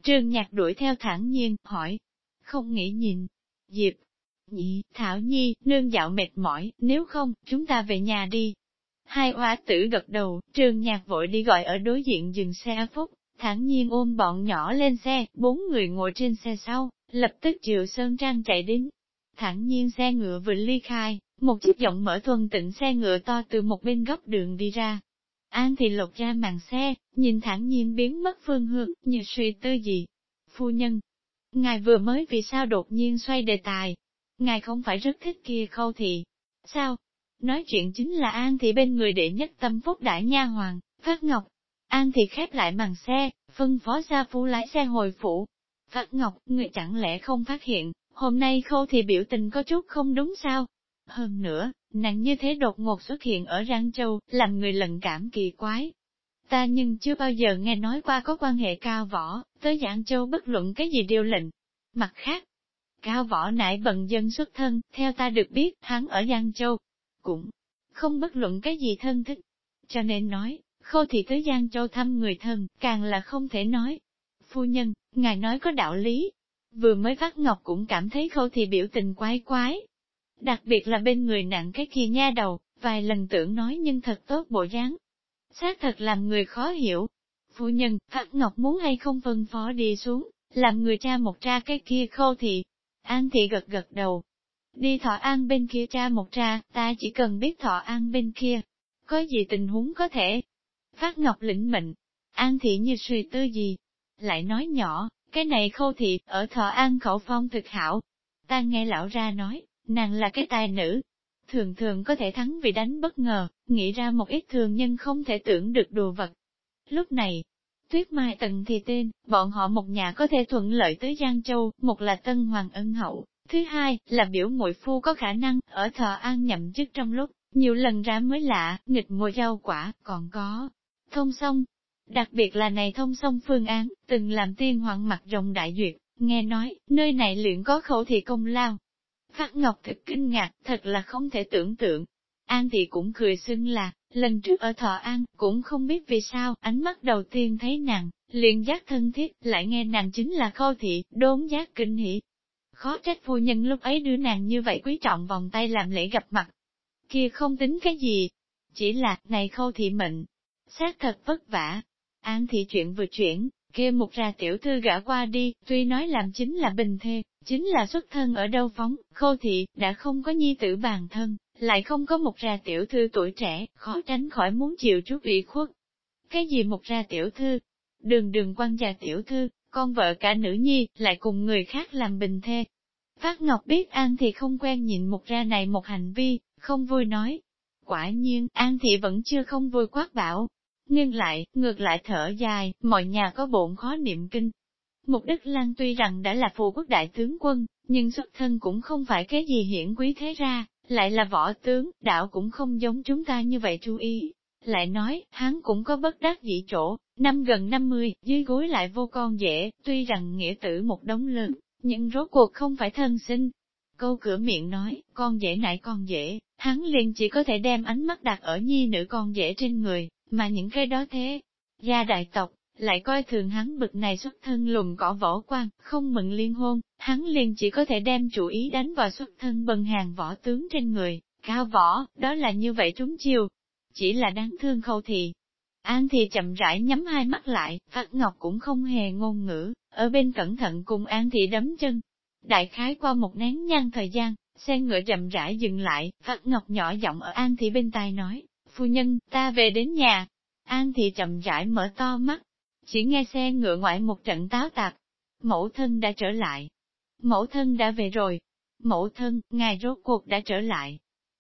Trường nhạc đuổi theo thẳng nhiên, hỏi. Không nghĩ nhìn. Diệp, nhị, Thảo Nhi, nương dạo mệt mỏi, nếu không, chúng ta về nhà đi. Hai oa tử gật đầu, trường nhạc vội đi gọi ở đối diện dừng xe phúc, thản nhiên ôm bọn nhỏ lên xe, bốn người ngồi trên xe sau, lập tức Triệu Sơn Trang chạy đến. Thẳng nhiên xe ngựa vừa ly khai, một chiếc giọng mở thuần tịnh xe ngựa to từ một bên góc đường đi ra. An thì lột ra màn xe, nhìn thẳng nhiên biến mất phương hướng, như suy tư gì. Phu nhân, ngài vừa mới vì sao đột nhiên xoay đề tài, ngài không phải rất thích kia khâu thị? Sao? Nói chuyện chính là An thị bên người đệ nhất tâm phúc đại nha hoàng, Phát Ngọc. An thị khép lại màn xe, phân phó gia phu lái xe hồi phủ. Phát Ngọc, người chẳng lẽ không phát hiện, hôm nay khâu thì biểu tình có chút không đúng sao? Hơn nữa, nàng như thế đột ngột xuất hiện ở Giang Châu, làm người lận cảm kỳ quái. Ta nhưng chưa bao giờ nghe nói qua có quan hệ cao võ, tới Giang Châu bất luận cái gì điều lệnh. Mặt khác, Cao võ nại bận dân xuất thân, theo ta được biết, hắn ở Giang Châu, cũng không bất luận cái gì thân thích. Cho nên nói, khô thì tới Giang Châu thăm người thân, càng là không thể nói. Phu nhân, ngài nói có đạo lý. Vừa mới phát ngọc cũng cảm thấy khâu thì biểu tình quái quái. Đặc biệt là bên người nặng cái kia nha đầu, vài lần tưởng nói nhưng thật tốt bộ dáng. Xác thật làm người khó hiểu. Phu nhân, Phát Ngọc muốn hay không phân phó đi xuống, làm người cha một tra cái kia khâu thì, An thị gật gật đầu. Đi thọ an bên kia cha một tra, ta chỉ cần biết thọ an bên kia. Có gì tình huống có thể? Phát Ngọc lĩnh mệnh. An thị như suy tư gì? Lại nói nhỏ, cái này khâu thị, ở thọ an khẩu phong thực hảo. Ta nghe lão ra nói, nàng là cái tài nữ. Thường thường có thể thắng vì đánh bất ngờ, nghĩ ra một ít thường nhân không thể tưởng được đồ vật. Lúc này, Tuyết Mai Tần thì tên, bọn họ một nhà có thể thuận lợi tới Giang Châu, một là Tân Hoàng ân hậu, thứ hai là biểu muội phu có khả năng ở thọ an nhậm chức trong lúc, nhiều lần ra mới lạ, nghịch mùa rau quả, còn có thông sông. Đặc biệt là này thông sông phương án, từng làm tiên hoàng mặt rồng đại duyệt, nghe nói, nơi này luyện có khẩu thị công lao. Phát Ngọc thật kinh ngạc, thật là không thể tưởng tượng. An thị cũng cười xưng là, Lần trước ở Thọ An, cũng không biết vì sao, ánh mắt đầu tiên thấy nàng, liền giác thân thiết, lại nghe nàng chính là khâu thị, đốn giác kinh hỉ. Khó trách phu nhân lúc ấy đưa nàng như vậy quý trọng vòng tay làm lễ gặp mặt. Kia không tính cái gì, chỉ là, này khâu thị mệnh, xác thật vất vả. An thị chuyện vừa chuyển, kia một ra tiểu thư gã qua đi, tuy nói làm chính là bình thê, chính là xuất thân ở đâu phóng, khâu thị, đã không có nhi tử bàn thân, lại không có một ra tiểu thư tuổi trẻ, khó tránh khỏi muốn chịu chút ủy khuất. Cái gì một ra tiểu thư? Đường đường quan gia tiểu thư, con vợ cả nữ nhi, lại cùng người khác làm bình thê. Phát Ngọc biết An thì không quen nhìn một ra này một hành vi, không vui nói. Quả nhiên, An thị vẫn chưa không vui quát bảo. Ngưng lại, ngược lại thở dài, mọi nhà có bộn khó niệm kinh. Mục Đức Lan tuy rằng đã là phù quốc đại tướng quân, nhưng xuất thân cũng không phải cái gì hiển quý thế ra, lại là võ tướng, đạo cũng không giống chúng ta như vậy chú ý. Lại nói, hắn cũng có bất đắc dĩ chỗ, năm gần 50, dưới gối lại vô con dễ, tuy rằng nghĩa tử một đống lớn, nhưng rốt cuộc không phải thân sinh. Câu cửa miệng nói, con dễ nại con dễ, hắn liền chỉ có thể đem ánh mắt đặt ở nhi nữ con dễ trên người, mà những cái đó thế. Gia đại tộc, lại coi thường hắn bực này xuất thân lùm cỏ võ quan, không mừng liên hôn, hắn liền chỉ có thể đem chủ ý đánh vào xuất thân bần hàng võ tướng trên người, cao võ, đó là như vậy trúng chiều. Chỉ là đáng thương khâu thì. An thì chậm rãi nhắm hai mắt lại, Phát Ngọc cũng không hề ngôn ngữ, ở bên cẩn thận cùng An thị đấm chân. Đại khái qua một nén nhang thời gian, xe ngựa chậm rãi dừng lại, Phát Ngọc nhỏ giọng ở An thị bên tai nói, phu nhân, ta về đến nhà. An thị chậm rãi mở to mắt, chỉ nghe xe ngựa ngoại một trận táo tạp. Mẫu thân đã trở lại. Mẫu thân đã về rồi. Mẫu thân, ngài rốt cuộc đã trở lại.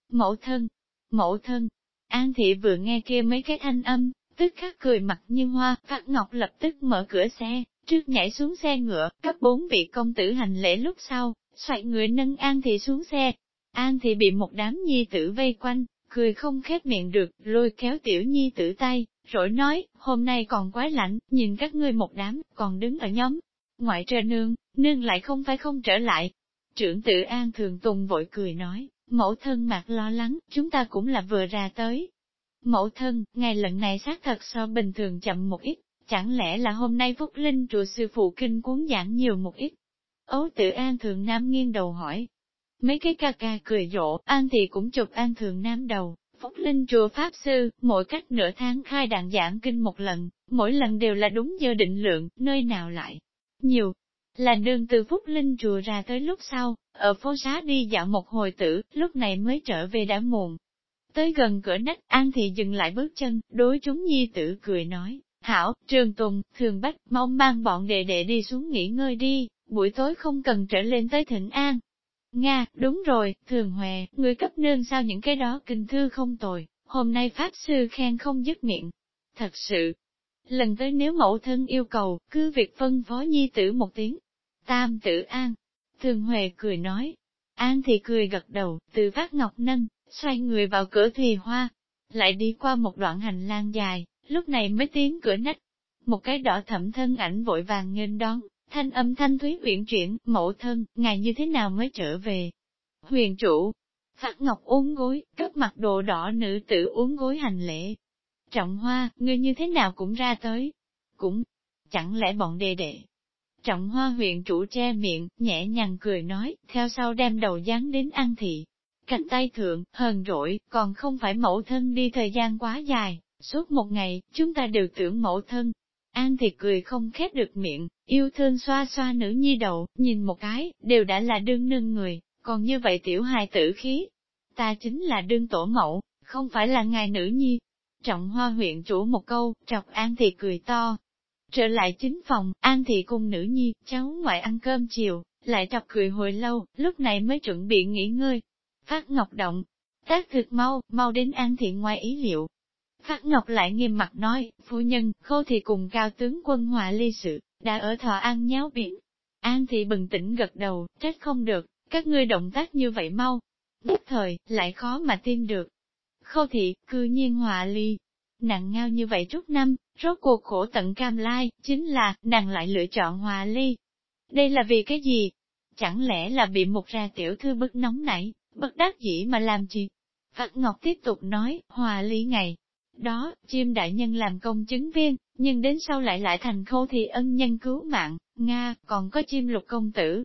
Mẫu thân, mẫu thân. An thị vừa nghe kia mấy cái thanh âm, tức khắc cười mặt như hoa, Phát Ngọc lập tức mở cửa xe, trước nhảy xuống xe ngựa, cấp bốn vị công tử hành lễ lúc sau, xoay người nâng An thị xuống xe. An thị bị một đám nhi tử vây quanh, cười không khép miệng được, lôi kéo tiểu nhi tử tay, rồi nói, hôm nay còn quá lạnh, nhìn các ngươi một đám, còn đứng ở nhóm. Ngoại trời nương, nương lại không phải không trở lại. Trưởng tử An Thường Tùng vội cười nói, mẫu thân mặt lo lắng, chúng ta cũng là vừa ra tới. Mẫu thân, ngày lần này xác thật so bình thường chậm một ít, chẳng lẽ là hôm nay Phúc Linh chùa sư phụ kinh cuốn giảng nhiều một ít? Ấu tử An Thường Nam nghiêng đầu hỏi. Mấy cái ca ca cười rộ, An thì cũng chụp An Thường Nam đầu, Phúc Linh chùa Pháp Sư, mỗi cách nửa tháng khai đàn giảng kinh một lần, mỗi lần đều là đúng giờ định lượng, nơi nào lại. Nhiều, là đường từ Phúc Linh chùa ra tới lúc sau, ở phố xá đi dạo một hồi tử, lúc này mới trở về đã muộn. Tới gần cửa nách, An Thị dừng lại bước chân, đối chúng nhi tử cười nói, Hảo, Trường Tùng, Thường Bách, mong mang bọn đệ đệ đi xuống nghỉ ngơi đi, buổi tối không cần trở lên tới thỉnh An. Nga, đúng rồi, Thường Huệ, người cấp nương sao những cái đó kinh thư không tồi, hôm nay Pháp Sư khen không dứt miệng. Thật sự, lần tới nếu mẫu thân yêu cầu, cứ việc phân phó nhi tử một tiếng. Tam tử An, Thường Huệ cười nói. An thì cười gật đầu, từ vác ngọc nâng, xoay người vào cửa thùy hoa, lại đi qua một đoạn hành lang dài, lúc này mới tiến cửa nách. Một cái đỏ thẩm thân ảnh vội vàng nghênh đón, thanh âm thanh thúy uyển chuyển, mẫu thân, ngài như thế nào mới trở về? Huyền chủ, Phát Ngọc uống gối, cấp mặt đồ đỏ nữ tử uống gối hành lễ. Trọng hoa, ngươi như thế nào cũng ra tới. Cũng, chẳng lẽ bọn đề đệ. Trọng hoa huyện chủ che miệng, nhẹ nhàng cười nói, theo sau đem đầu dán đến ăn thị. Cạnh tay thượng, hờn rỗi, còn không phải mẫu thân đi thời gian quá dài, suốt một ngày, chúng ta đều tưởng mẫu thân. An thì cười không khép được miệng, yêu thương xoa xoa nữ nhi đầu, nhìn một cái, đều đã là đương nương người, còn như vậy tiểu hài tử khí. Ta chính là đương tổ mẫu, không phải là ngài nữ nhi. Trọng hoa huyện chủ một câu, trọc An thì cười to. Trở lại chính phòng, An thị cùng nữ nhi, cháu ngoại ăn cơm chiều, lại trọc cười hồi lâu, lúc này mới chuẩn bị nghỉ ngơi. Phát Ngọc động, tác thực mau, mau đến An thị ngoài ý liệu, Phát Ngọc lại nghiêm mặt nói, phu nhân, khô thì cùng cao tướng quân hòa ly sự, đã ở thọ an nháo biển. An thì bừng tỉnh gật đầu, trách không được, các ngươi động tác như vậy mau. Nhất thời, lại khó mà tin được. Khâu thị, cư nhiên hòa ly. nặng ngao như vậy chút năm, rốt cuộc khổ tận cam lai, chính là, nàng lại lựa chọn hòa ly. Đây là vì cái gì? Chẳng lẽ là bị một ra tiểu thư bức nóng nảy, bất đắc dĩ mà làm gì? Phật Ngọc tiếp tục nói, hòa ly ngày, đó, chim đại nhân làm công chứng viên, nhưng đến sau lại lại thành khô thì ân nhân cứu mạng, Nga, còn có chim lục công tử.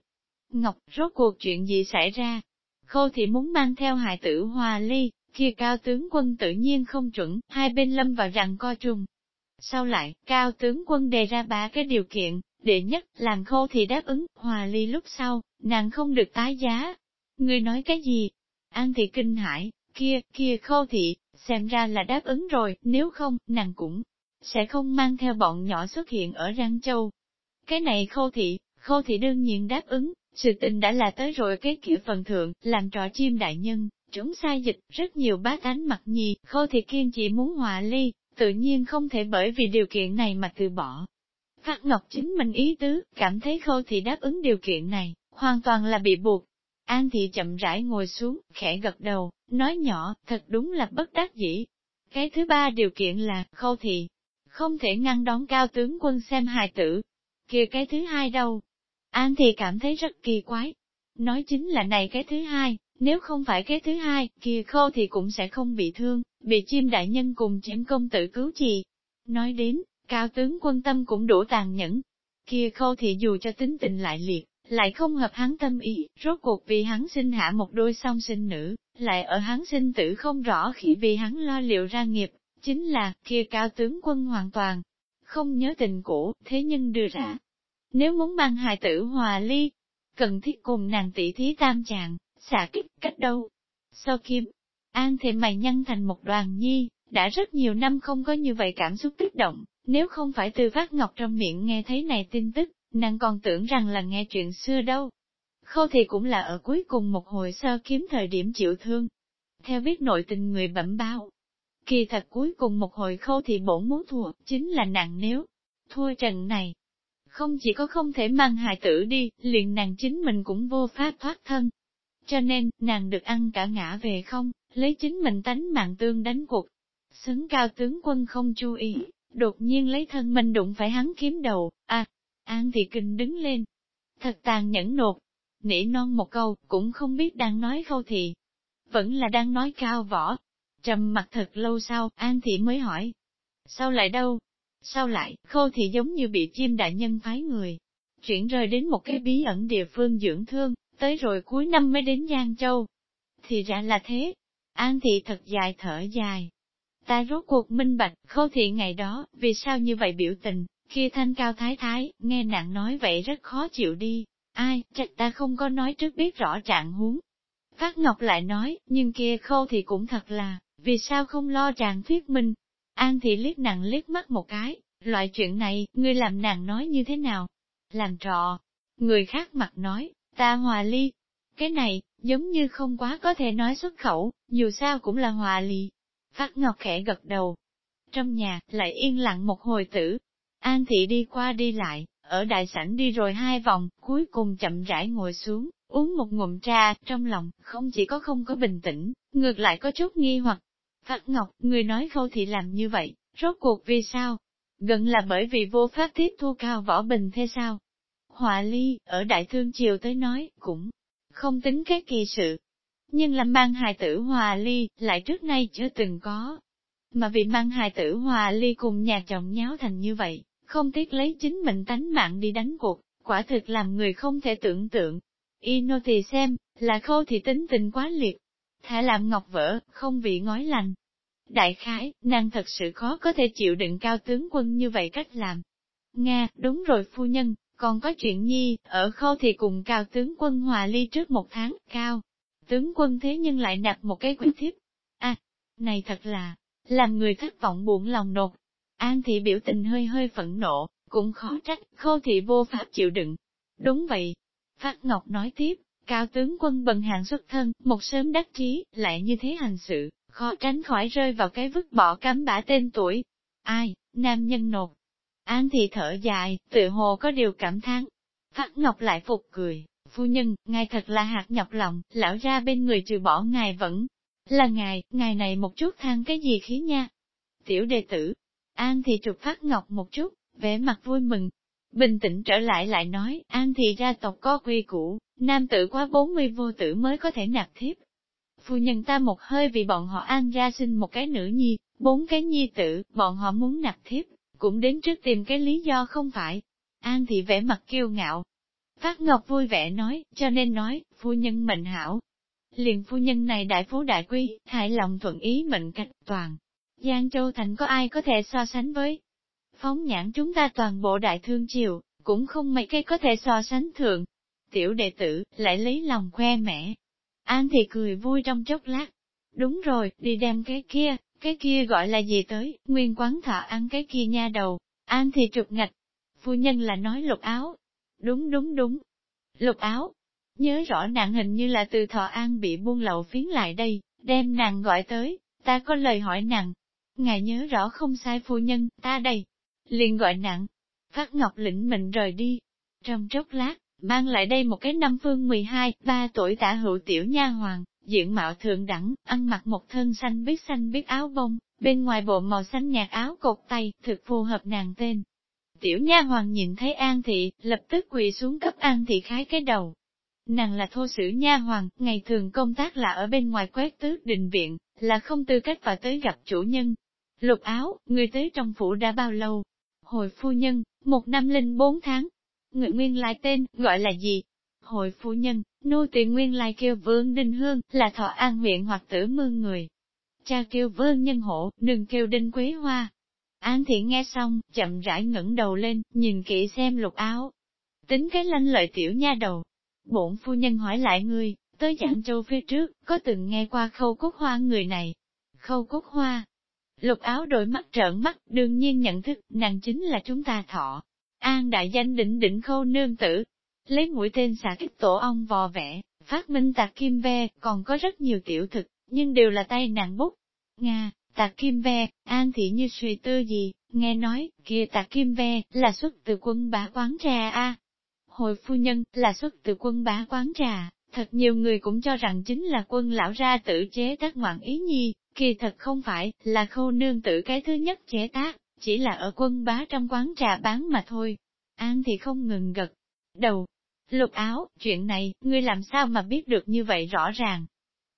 Ngọc, rốt cuộc chuyện gì xảy ra? Khô thì muốn mang theo hài tử hòa ly, kia cao tướng quân tự nhiên không chuẩn, hai bên lâm vào rằng co trùng. Sau lại, cao tướng quân đề ra ba cái điều kiện, đệ nhất, làm khô thì đáp ứng, hòa ly lúc sau, nàng không được tái giá. Người nói cái gì? An thị kinh hãi kia, kia khô thị, xem ra là đáp ứng rồi, nếu không, nàng cũng sẽ không mang theo bọn nhỏ xuất hiện ở Răng Châu. Cái này khô thị, khô thị đương nhiên đáp ứng, sự tình đã là tới rồi cái kiểu phần thượng, làm trò chim đại nhân, chúng sai dịch, rất nhiều bác ánh mặt nhì, khô thị kiên chỉ muốn hòa ly, tự nhiên không thể bởi vì điều kiện này mà từ bỏ. Phát Ngọc chính mình ý tứ, cảm thấy khô thị đáp ứng điều kiện này, hoàn toàn là bị buộc, An thị chậm rãi ngồi xuống, khẽ gật đầu, nói nhỏ, thật đúng là bất đắc dĩ. Cái thứ ba điều kiện là, khâu thị, không thể ngăn đón cao tướng quân xem hài tử. kia cái thứ hai đâu? An thị cảm thấy rất kỳ quái. Nói chính là này cái thứ hai, nếu không phải cái thứ hai, kia khô thì cũng sẽ không bị thương, bị chim đại nhân cùng chém công tử cứu trì. Nói đến, cao tướng quân tâm cũng đủ tàn nhẫn. Kia khô thì dù cho tính tình lại liệt, lại không hợp hắn tâm ý, rốt cuộc vì hắn sinh hạ một đôi song sinh nữ, lại ở hắn sinh tử không rõ khi vì hắn lo liệu ra nghiệp, chính là, kia cao tướng quân hoàn toàn, không nhớ tình cũ, thế nhưng đưa ra. Nếu muốn mang hài tử hòa ly, cần thiết cùng nàng tỷ thí tam chàng, xả kích cách đâu. So kim, an thì mày nhăn thành một đoàn nhi, đã rất nhiều năm không có như vậy cảm xúc kích động, nếu không phải từ phát ngọc trong miệng nghe thấy này tin tức, nàng còn tưởng rằng là nghe chuyện xưa đâu. Khâu thì cũng là ở cuối cùng một hồi sơ kiếm thời điểm chịu thương. Theo viết nội tình người bẩm báo. Kỳ thật cuối cùng một hồi khâu thì bổn muốn thua, chính là nàng nếu thua trận này. Không chỉ có không thể mang hài tử đi, liền nàng chính mình cũng vô pháp thoát thân. Cho nên, nàng được ăn cả ngã về không, lấy chính mình tánh mạng tương đánh cuộc. Xứng cao tướng quân không chú ý, đột nhiên lấy thân mình đụng phải hắn kiếm đầu, à, An Thị Kinh đứng lên. Thật tàn nhẫn nột. nỉ non một câu, cũng không biết đang nói khâu thị. Vẫn là đang nói cao võ. Trầm mặt thật lâu sau, An Thị mới hỏi. Sao lại đâu? Sao lại, khâu thị giống như bị chim đại nhân phái người. Chuyển rời đến một cái bí ẩn địa phương dưỡng thương, tới rồi cuối năm mới đến Giang Châu. Thì ra là thế. An Thị thật dài thở dài. Ta rốt cuộc minh bạch, khâu thị ngày đó, vì sao như vậy biểu tình, khi thanh cao thái thái, nghe nàng nói vậy rất khó chịu đi. Ai, trách ta không có nói trước biết rõ trạng huống. Phát Ngọc lại nói, nhưng kia khâu thì cũng thật là, vì sao không lo chàng thuyết minh. An thị liếc nặng liếc mắt một cái, loại chuyện này, ngươi làm nàng nói như thế nào? Làm trò, Người khác mặt nói, ta hòa ly. Cái này, giống như không quá có thể nói xuất khẩu, dù sao cũng là hòa ly. Phát Ngọc khẽ gật đầu. Trong nhà, lại yên lặng một hồi tử. An thị đi qua đi lại, ở đại sảnh đi rồi hai vòng, cuối cùng chậm rãi ngồi xuống, uống một ngụm trà, trong lòng, không chỉ có không có bình tĩnh, ngược lại có chút nghi hoặc. Phát Ngọc, người nói khâu thị làm như vậy, rốt cuộc vì sao? Gần là bởi vì vô pháp tiếp thu cao võ bình thế sao? Hòa ly, ở đại thương triều tới nói, cũng không tính cái kỳ sự. Nhưng làm mang hài tử hòa ly, lại trước nay chưa từng có. Mà vì mang hài tử hòa ly cùng nhà chồng nháo thành như vậy, không tiếc lấy chính mình tánh mạng đi đánh cuộc, quả thực làm người không thể tưởng tượng. Ino thì xem, là khâu thì tính tình quá liệt, thả làm ngọc vỡ, không bị ngói lành. Đại khái, nàng thật sự khó có thể chịu đựng cao tướng quân như vậy cách làm. Nga, đúng rồi phu nhân, còn có chuyện nhi, ở khâu thì cùng cao tướng quân hòa ly trước một tháng, cao. Tướng quân thế nhưng lại nạp một cái quyết thiếp. À, này thật là, làm người thất vọng buồn lòng nột, An thị biểu tình hơi hơi phẫn nộ, cũng khó trách, khô thị vô pháp chịu đựng. Đúng vậy. Phát Ngọc nói tiếp, cao tướng quân bần hạng xuất thân, một sớm đắc trí, lại như thế hành sự, khó tránh khỏi rơi vào cái vứt bỏ cắm bã tên tuổi. Ai, nam nhân nột. An thị thở dài, tự hồ có điều cảm thán. Phát Ngọc lại phục cười, phu nhân, ngài thật là hạt nhọc lòng, lão ra bên người trừ bỏ ngài vẫn là ngài, ngài này một chút than cái gì khí nha. Tiểu đệ tử, An thì trục phát ngọc một chút, vẻ mặt vui mừng. Bình tĩnh trở lại lại nói, An thì ra tộc có quy củ, nam tử quá 40 vô tử mới có thể nạp thiếp. Phu nhân ta một hơi vì bọn họ An ra sinh một cái nữ nhi, bốn cái nhi tử, bọn họ muốn nạp thiếp, cũng đến trước tìm cái lý do không phải. An thì vẻ mặt kiêu ngạo. Phát Ngọc vui vẻ nói, cho nên nói, phu nhân mệnh hảo. Liền phu nhân này đại phú đại quy, hại lòng thuận ý mệnh cách toàn, Giang Châu Thành có ai có thể so sánh với? Phóng nhãn chúng ta toàn bộ đại thương triều, cũng không mấy cái có thể so sánh thượng. Tiểu đệ tử, lại lấy lòng khoe mẽ. An thì cười vui trong chốc lát. Đúng rồi, đi đem cái kia, cái kia gọi là gì tới, nguyên quán thọ ăn cái kia nha đầu. An thì trục ngạch. Phu nhân là nói lục áo. Đúng đúng đúng. Lục áo. Nhớ rõ nàng hình như là từ thọ an bị buông lậu phiến lại đây, đem nàng gọi tới, ta có lời hỏi nàng, ngài nhớ rõ không sai phu nhân, ta đây. liền gọi nàng. Phát Ngọc lĩnh mình rời đi. Trong chốc lát, mang lại đây một cái năm phương 12, ba tuổi tả hữu tiểu nha hoàng, diện mạo thượng đẳng, ăn mặc một thân xanh biết xanh biết áo bông, bên ngoài bộ màu xanh nhạt áo cột tay, thực phù hợp nàng tên. Tiểu nha hoàng nhìn thấy An Thị, lập tức quỳ xuống cấp An Thị khái cái đầu. Nàng là thô sử nha hoàng, ngày thường công tác là ở bên ngoài quét tước đình viện, là không tư cách vào tới gặp chủ nhân, Lục áo, người tới trong phủ đã bao lâu? Hồi phu nhân, một năm linh bốn tháng. Người nguyên lai tên, gọi là gì? Hồi phu nhân, nô tỳ nguyên lai kêu vương đinh hương, là thọ an huyện hoặc tử mương người. Cha kêu vương nhân hộ, đừng kêu đinh quý hoa. An thiện nghe xong, chậm rãi ngẩng đầu lên, nhìn kỹ xem lục áo. Tính cái lanh lợi tiểu nha đầu. Bổn phu nhân hỏi lại ngươi, tới dạng châu phía trước, có từng nghe qua khâu cốt hoa người này? Khâu cốt hoa, Lục áo đổi mắt trợn mắt, đương nhiên nhận thức, nàng chính là chúng ta thọ. An đại danh đỉnh đỉnh khâu nương tử. Lấy mũi tên xả kích tổ ong vò vẽ, phát minh tạc kim ve, còn có rất nhiều tiểu thực, nhưng đều là tay nạn bút. Nga, tạc kim ve, an thị như suy tư gì, nghe nói, kia tạc kim ve, là xuất từ quân bá quán trà a Hồi phu nhân, là xuất từ quân bá quán trà, thật nhiều người cũng cho rằng chính là quân lão ra tự chế tác ngoạn ý nhi, Kỳ thật không phải, là khâu nương tử cái thứ nhất chế tác, chỉ là ở quân bá trong quán trà bán mà thôi. An thì không ngừng gật. Đầu, Lục áo, chuyện này, ngươi làm sao mà biết được như vậy rõ ràng?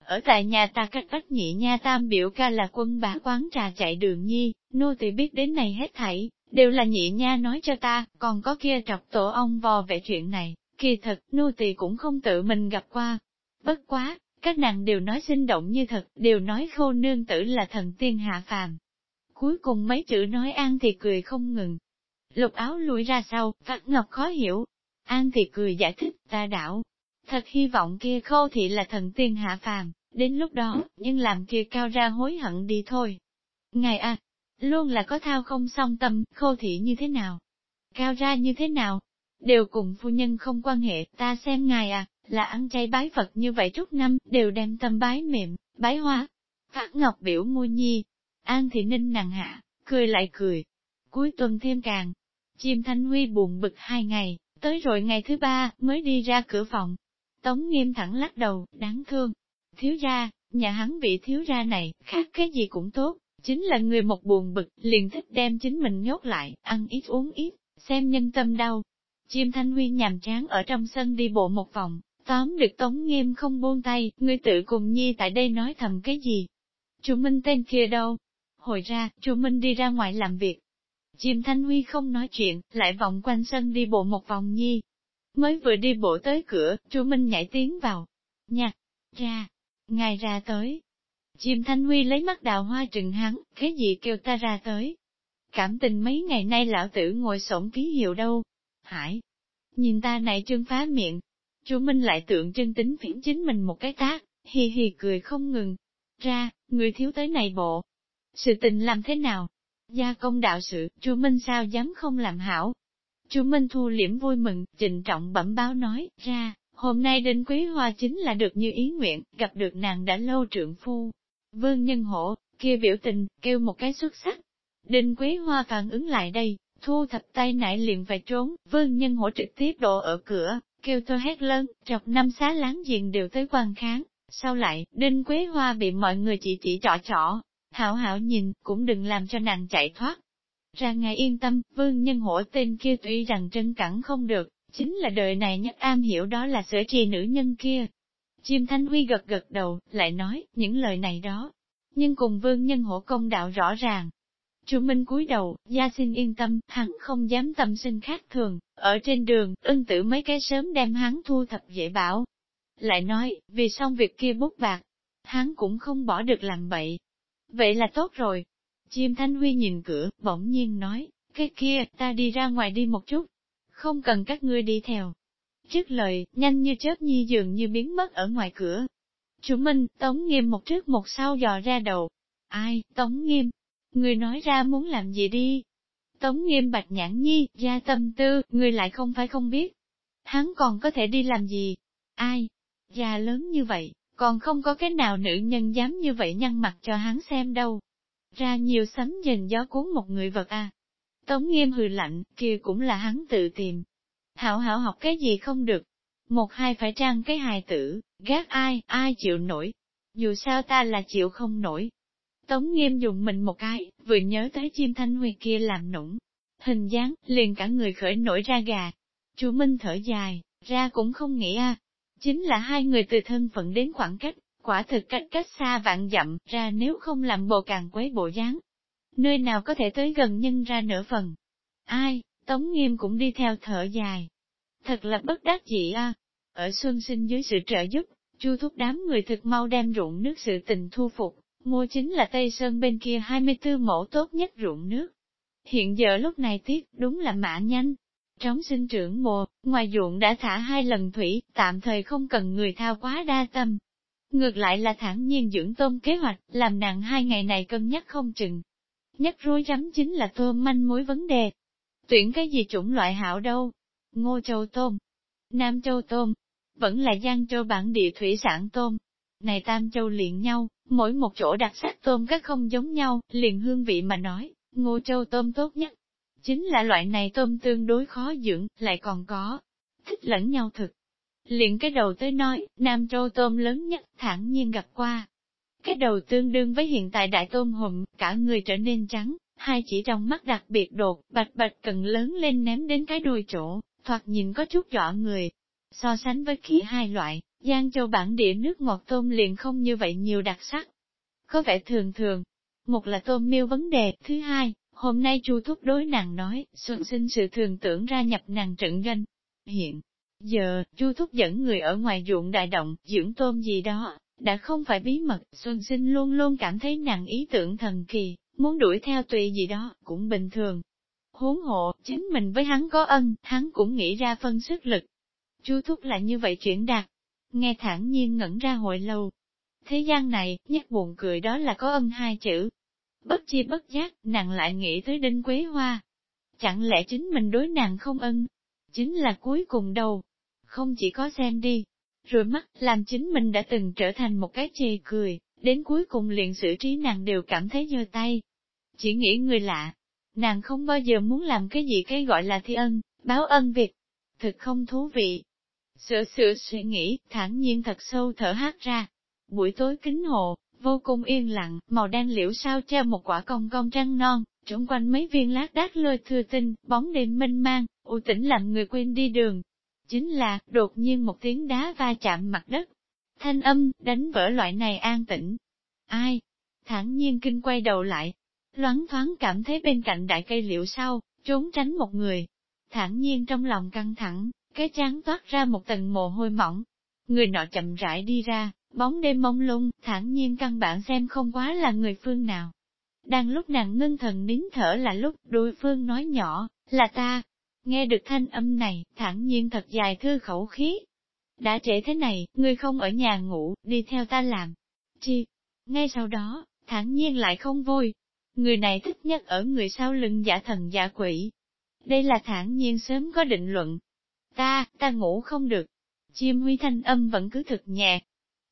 Ở tại nhà ta cách bách nhị nha tam biểu ca là quân bá quán trà chạy đường nhi, nô tỳ biết đến này hết thảy, đều là nhị nha nói cho ta, còn có kia trọc tổ ông vò về chuyện này, kỳ thật, nô tỳ cũng không tự mình gặp qua. Bất quá, các nàng đều nói sinh động như thật, đều nói khô nương tử là thần tiên hạ phàm. Cuối cùng mấy chữ nói an thì cười không ngừng. Lục áo lùi ra sau, Phát Ngọc khó hiểu. An thì cười giải thích, ta đảo. Thật hy vọng kia khô thị là thần tiên hạ phàm, đến lúc đó, nhưng làm kia cao ra hối hận đi thôi. Ngài à, luôn là có thao không song tâm, khô thị như thế nào? Cao ra như thế nào? Đều cùng phu nhân không quan hệ, ta xem ngài à, là ăn chay bái Phật như vậy chút năm, đều đem tâm bái mềm, bái hoa. Phát Ngọc biểu môi nhi, An Thị Ninh nặng hạ, cười lại cười. Cuối tuần thêm càng, chim Thanh Huy buồn bực hai ngày, tới rồi ngày thứ ba mới đi ra cửa phòng. Tống nghiêm thẳng lắc đầu, đáng thương. Thiếu ra, nhà hắn bị thiếu ra này, khác cái gì cũng tốt, chính là người một buồn bực, liền thích đem chính mình nhốt lại, ăn ít uống ít, xem nhân tâm đau. Chim Thanh Huy nhàm chán ở trong sân đi bộ một vòng, tóm được Tống Nghiêm không buông tay, người tự cùng Nhi tại đây nói thầm cái gì. Chú Minh tên kia đâu? Hồi ra, chú Minh đi ra ngoài làm việc. Chim Thanh Huy không nói chuyện, lại vòng quanh sân đi bộ một vòng Nhi. Mới vừa đi bộ tới cửa, chú Minh nhảy tiếng vào. Nhạc, ra, ngài ra tới. Chim Thanh Huy lấy mắt đào hoa trừng hắn, cái gì kêu ta ra tới. Cảm tình mấy ngày nay lão tử ngồi sổng ký hiệu đâu. Hải, nhìn ta này trương phá miệng, Chu Minh lại tượng trưng tính phiển chính mình một cái tác, hì hì cười không ngừng. Ra, người thiếu tới này bộ. Sự tình làm thế nào? Gia công đạo sự, Chu Minh sao dám không làm hảo? Chu Minh thu liễm vui mừng, trịnh trọng bẩm báo nói, ra, hôm nay Đinh Quý Hoa chính là được như ý nguyện, gặp được nàng đã lâu trượng phu. Vương Nhân Hổ, kia biểu tình, kêu một cái xuất sắc. Đinh Quý Hoa phản ứng lại đây, thu thập tay nải liền phải trốn, Vương Nhân Hổ trực tiếp đổ ở cửa, kêu tôi hét lớn, trọc năm xá láng giềng đều tới quan kháng. Sau lại, Đinh Quế Hoa bị mọi người chỉ chỉ trọ trọ, hảo hảo nhìn, cũng đừng làm cho nàng chạy thoát. Ra ngài yên tâm, vương nhân hổ tên kia tuy rằng trân cẳng không được, chính là đời này nhất am hiểu đó là sửa trì nữ nhân kia. Chim Thanh Huy gật gật đầu, lại nói, những lời này đó. Nhưng cùng vương nhân hổ công đạo rõ ràng, Chu Minh cúi đầu, gia xin yên tâm, hắn không dám tâm sinh khác thường, ở trên đường, ưng tử mấy cái sớm đem hắn thu thập dễ bảo. Lại nói, vì xong việc kia bút bạc, hắn cũng không bỏ được làm bậy. Vậy là tốt rồi. Chim Thanh Huy nhìn cửa, bỗng nhiên nói, cái kia, ta đi ra ngoài đi một chút. Không cần các ngươi đi theo. Trước lời, nhanh như chớp nhi dường như biến mất ở ngoài cửa. Chủ Minh, Tống Nghiêm một trước một sau dò ra đầu. Ai, Tống Nghiêm, người nói ra muốn làm gì đi. Tống nghiêm bạch nhãn nhi, gia tâm tư, người lại không phải không biết. Hắn còn có thể đi làm gì? Ai? Già lớn như vậy, còn không có cái nào nữ nhân dám như vậy nhăn mặt cho hắn xem đâu. Ra nhiều sấm dần gió cuốn một người vật à. Tống nghiêm hừ lạnh, kia cũng là hắn tự tìm. Hảo hảo học cái gì không được. Một hai phải trang cái hài tử, gác ai, ai chịu nổi. Dù sao ta là chịu không nổi, Tống nghiêm dùng mình một cái, vừa nhớ tới chim thanh huy kia làm nũng. Hình dáng, liền cả người khởi nổi ra gà. Chú Minh thở dài, ra cũng không nghĩ a Chính là hai người từ thân phận đến khoảng cách, quả thực cách cách xa vạn dặm, ra nếu không làm bộ càng quấy bộ dáng. Nơi nào có thể tới gần nhân ra nửa phần. Ai, Tống Nghiêm cũng đi theo thở dài. Thật là bất đắc dĩ a Ở Xuân Sinh dưới sự trợ giúp, chu thúc đám người thực mau đem ruộng nước sự tình thu phục, Mua chính là Tây Sơn bên kia 24 mẫu tốt nhất ruộng nước. Hiện giờ lúc này tiết đúng là mã nhanh. Trống sinh trưởng mùa, ngoài ruộng đã thả hai lần thủy, tạm thời không cần người thao quá đa tâm. Ngược lại là thẳng nhiên dưỡng tôm kế hoạch, làm nặng hai ngày này cân nhắc không chừng. Nhất rối rắm chính là tôm manh mối vấn đề. Tuyển cái gì chủng loại hảo đâu? Ngô châu tôm, Nam châu tôm, vẫn là Giang châu bản địa thủy sản tôm. Này Tam châu liền nhau, Mỗi một chỗ đặc sắc tôm các không giống nhau, liền hương vị mà nói, ngô châu tôm tốt nhất. Chính là loại này tôm tương đối khó dưỡng, lại còn có, thích lẫn nhau thực. Liền cái đầu tới nói, Nam Châu tôm lớn nhất, thẳng nhiên gặp qua. Cái đầu tương đương với hiện tại đại tôm hùm, cả người trở nên trắng, hai chỉ trong mắt đặc biệt đột, bạch bạch cần lớn lên ném đến cái đuôi chỗ, thoạt nhìn có chút dọa người. So sánh với khí hai loại, Giang Châu bản địa nước ngọt tôm liền không như vậy nhiều đặc sắc. Có vẻ thường thường. Một là tôm miêu vấn đề, thứ hai, hôm nay Chu Thúc đối nàng nói, xuân sinh sự thường tưởng ra nhập nàng trận doanh. Hiện giờ, Chu Thúc dẫn người ở ngoài ruộng đại động, dưỡng tôm gì đó, đã không phải bí mật, Xuân Sinh luôn luôn cảm thấy nàng ý tưởng thần kỳ, muốn đuổi theo tùy gì đó, cũng bình thường. Huống hộ, chính mình với hắn có ân, hắn cũng nghĩ ra phân sức lực. Chu Thúc là như vậy chuyển đạt, nghe thản nhiên ngẩn ra hồi lâu. Thế gian này, nhắc buồn cười đó là có ân hai chữ. Bất chi bất giác, nàng lại nghĩ tới đinh quế hoa. Chẳng lẽ chính mình đối nàng không ân? Chính là cuối cùng đâu. Không chỉ có xem đi, rồi mắt, làm chính mình đã từng trở thành một cái chê cười, đến cuối cùng liền xử trí nàng đều cảm thấy giơ tay. Chỉ nghĩ người lạ, nàng không bao giờ muốn làm cái gì cái gọi là thi ân, báo ân việc. Thực không thú vị. Sửa sửa suy nghĩ, thản nhiên thật sâu thở hát ra. Buổi tối kính hồ, vô cùng yên lặng, màu đen liễu sao treo một quả cong cong trăng non, trống quanh mấy viên lát đác lôi thừa tinh, bóng đêm mênh mang, u tĩnh làm người quên đi đường, chính là, đột nhiên một tiếng đá va chạm mặt đất. Thanh âm, đánh vỡ loại này an tĩnh. Ai? Thẳng nhiên kinh quay đầu lại. Loáng thoáng cảm thấy bên cạnh đại cây liễu sau, trốn tránh một người. Thẳng nhiên trong lòng căng thẳng, cái chán toát ra một tầng mồ hôi mỏng. Người nọ chậm rãi đi ra, bóng đêm mông lung, thản nhiên căn bản xem không quá là người phương nào. Đang lúc nàng ngưng thần nín thở là lúc đối phương nói nhỏ, là ta, Nghe được thanh âm này, thản nhiên thật dài thư khẩu khí. Đã trễ thế này, ngươi không ở nhà ngủ, đi theo ta làm. Chi? Ngay sau đó, thản nhiên lại không vui. Người này thích nhất ở người sau lưng giả thần giả quỷ. Đây là thản nhiên sớm có định luận. Ta, ta ngủ không được. Chim huy thanh âm vẫn cứ thực nhẹ.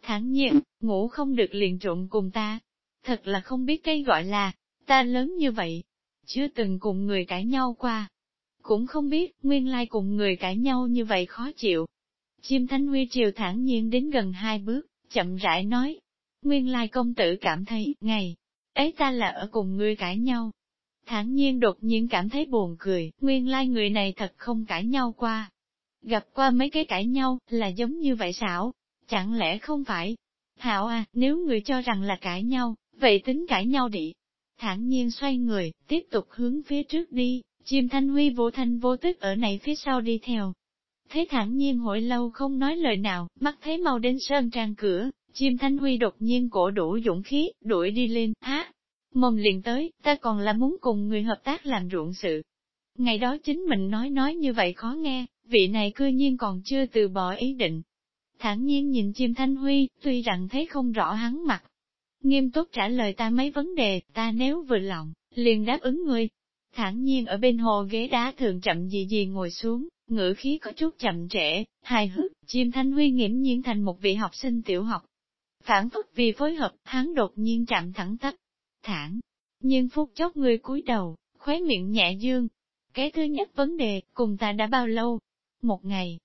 Thản nhiên, ngủ không được liền trộn cùng ta. Thật là không biết cái gọi là, ta lớn như vậy. Chưa từng cùng người cãi nhau qua, cũng không biết, nguyên lai cùng người cãi nhau như vậy khó chịu. Chim Thánh Huy triều thản nhiên đến gần hai bước, chậm rãi nói. Nguyên lai công tử cảm thấy, ngày, ấy ta là ở cùng người cãi nhau. Thản nhiên đột nhiên cảm thấy buồn cười, nguyên lai người này thật không cãi nhau qua. Gặp qua mấy cái cãi nhau, là giống như vậy xảo, chẳng lẽ không phải? Hảo à, nếu người cho rằng là cãi nhau, vậy tính cãi nhau đi. Thản nhiên xoay người, tiếp tục hướng phía trước đi. Chim thanh huy vô thanh vô tức ở này phía sau đi theo. Thấy thẳng nhiên hội lâu không nói lời nào, mắt thấy mau đến sơn trang cửa, chim thanh huy đột nhiên cổ đủ dũng khí, đuổi đi lên, á, mồm liền tới, ta còn là muốn cùng người hợp tác làm ruộng sự. Ngày đó chính mình nói nói như vậy khó nghe, vị này cư nhiên còn chưa từ bỏ ý định thản nhiên nhìn chim thanh huy, tuy rằng thấy không rõ hắn mặt. Nghiêm túc trả lời ta mấy vấn đề, ta nếu vừa lòng, liền đáp ứng người, thản nhiên ở bên hồ ghế đá thường chậm gì gì ngồi xuống, ngữ khí có chút chậm trễ, hài hước, chim thanh huy nghiễm nhiên thành một vị học sinh tiểu học. Phản phất vì phối hợp, hắn đột nhiên chạm thẳng tắp, thản. Nhưng phút chốc người cúi đầu, khóe miệng nhẹ dương. Cái thứ nhất vấn đề, cùng ta đã bao lâu? Một ngày.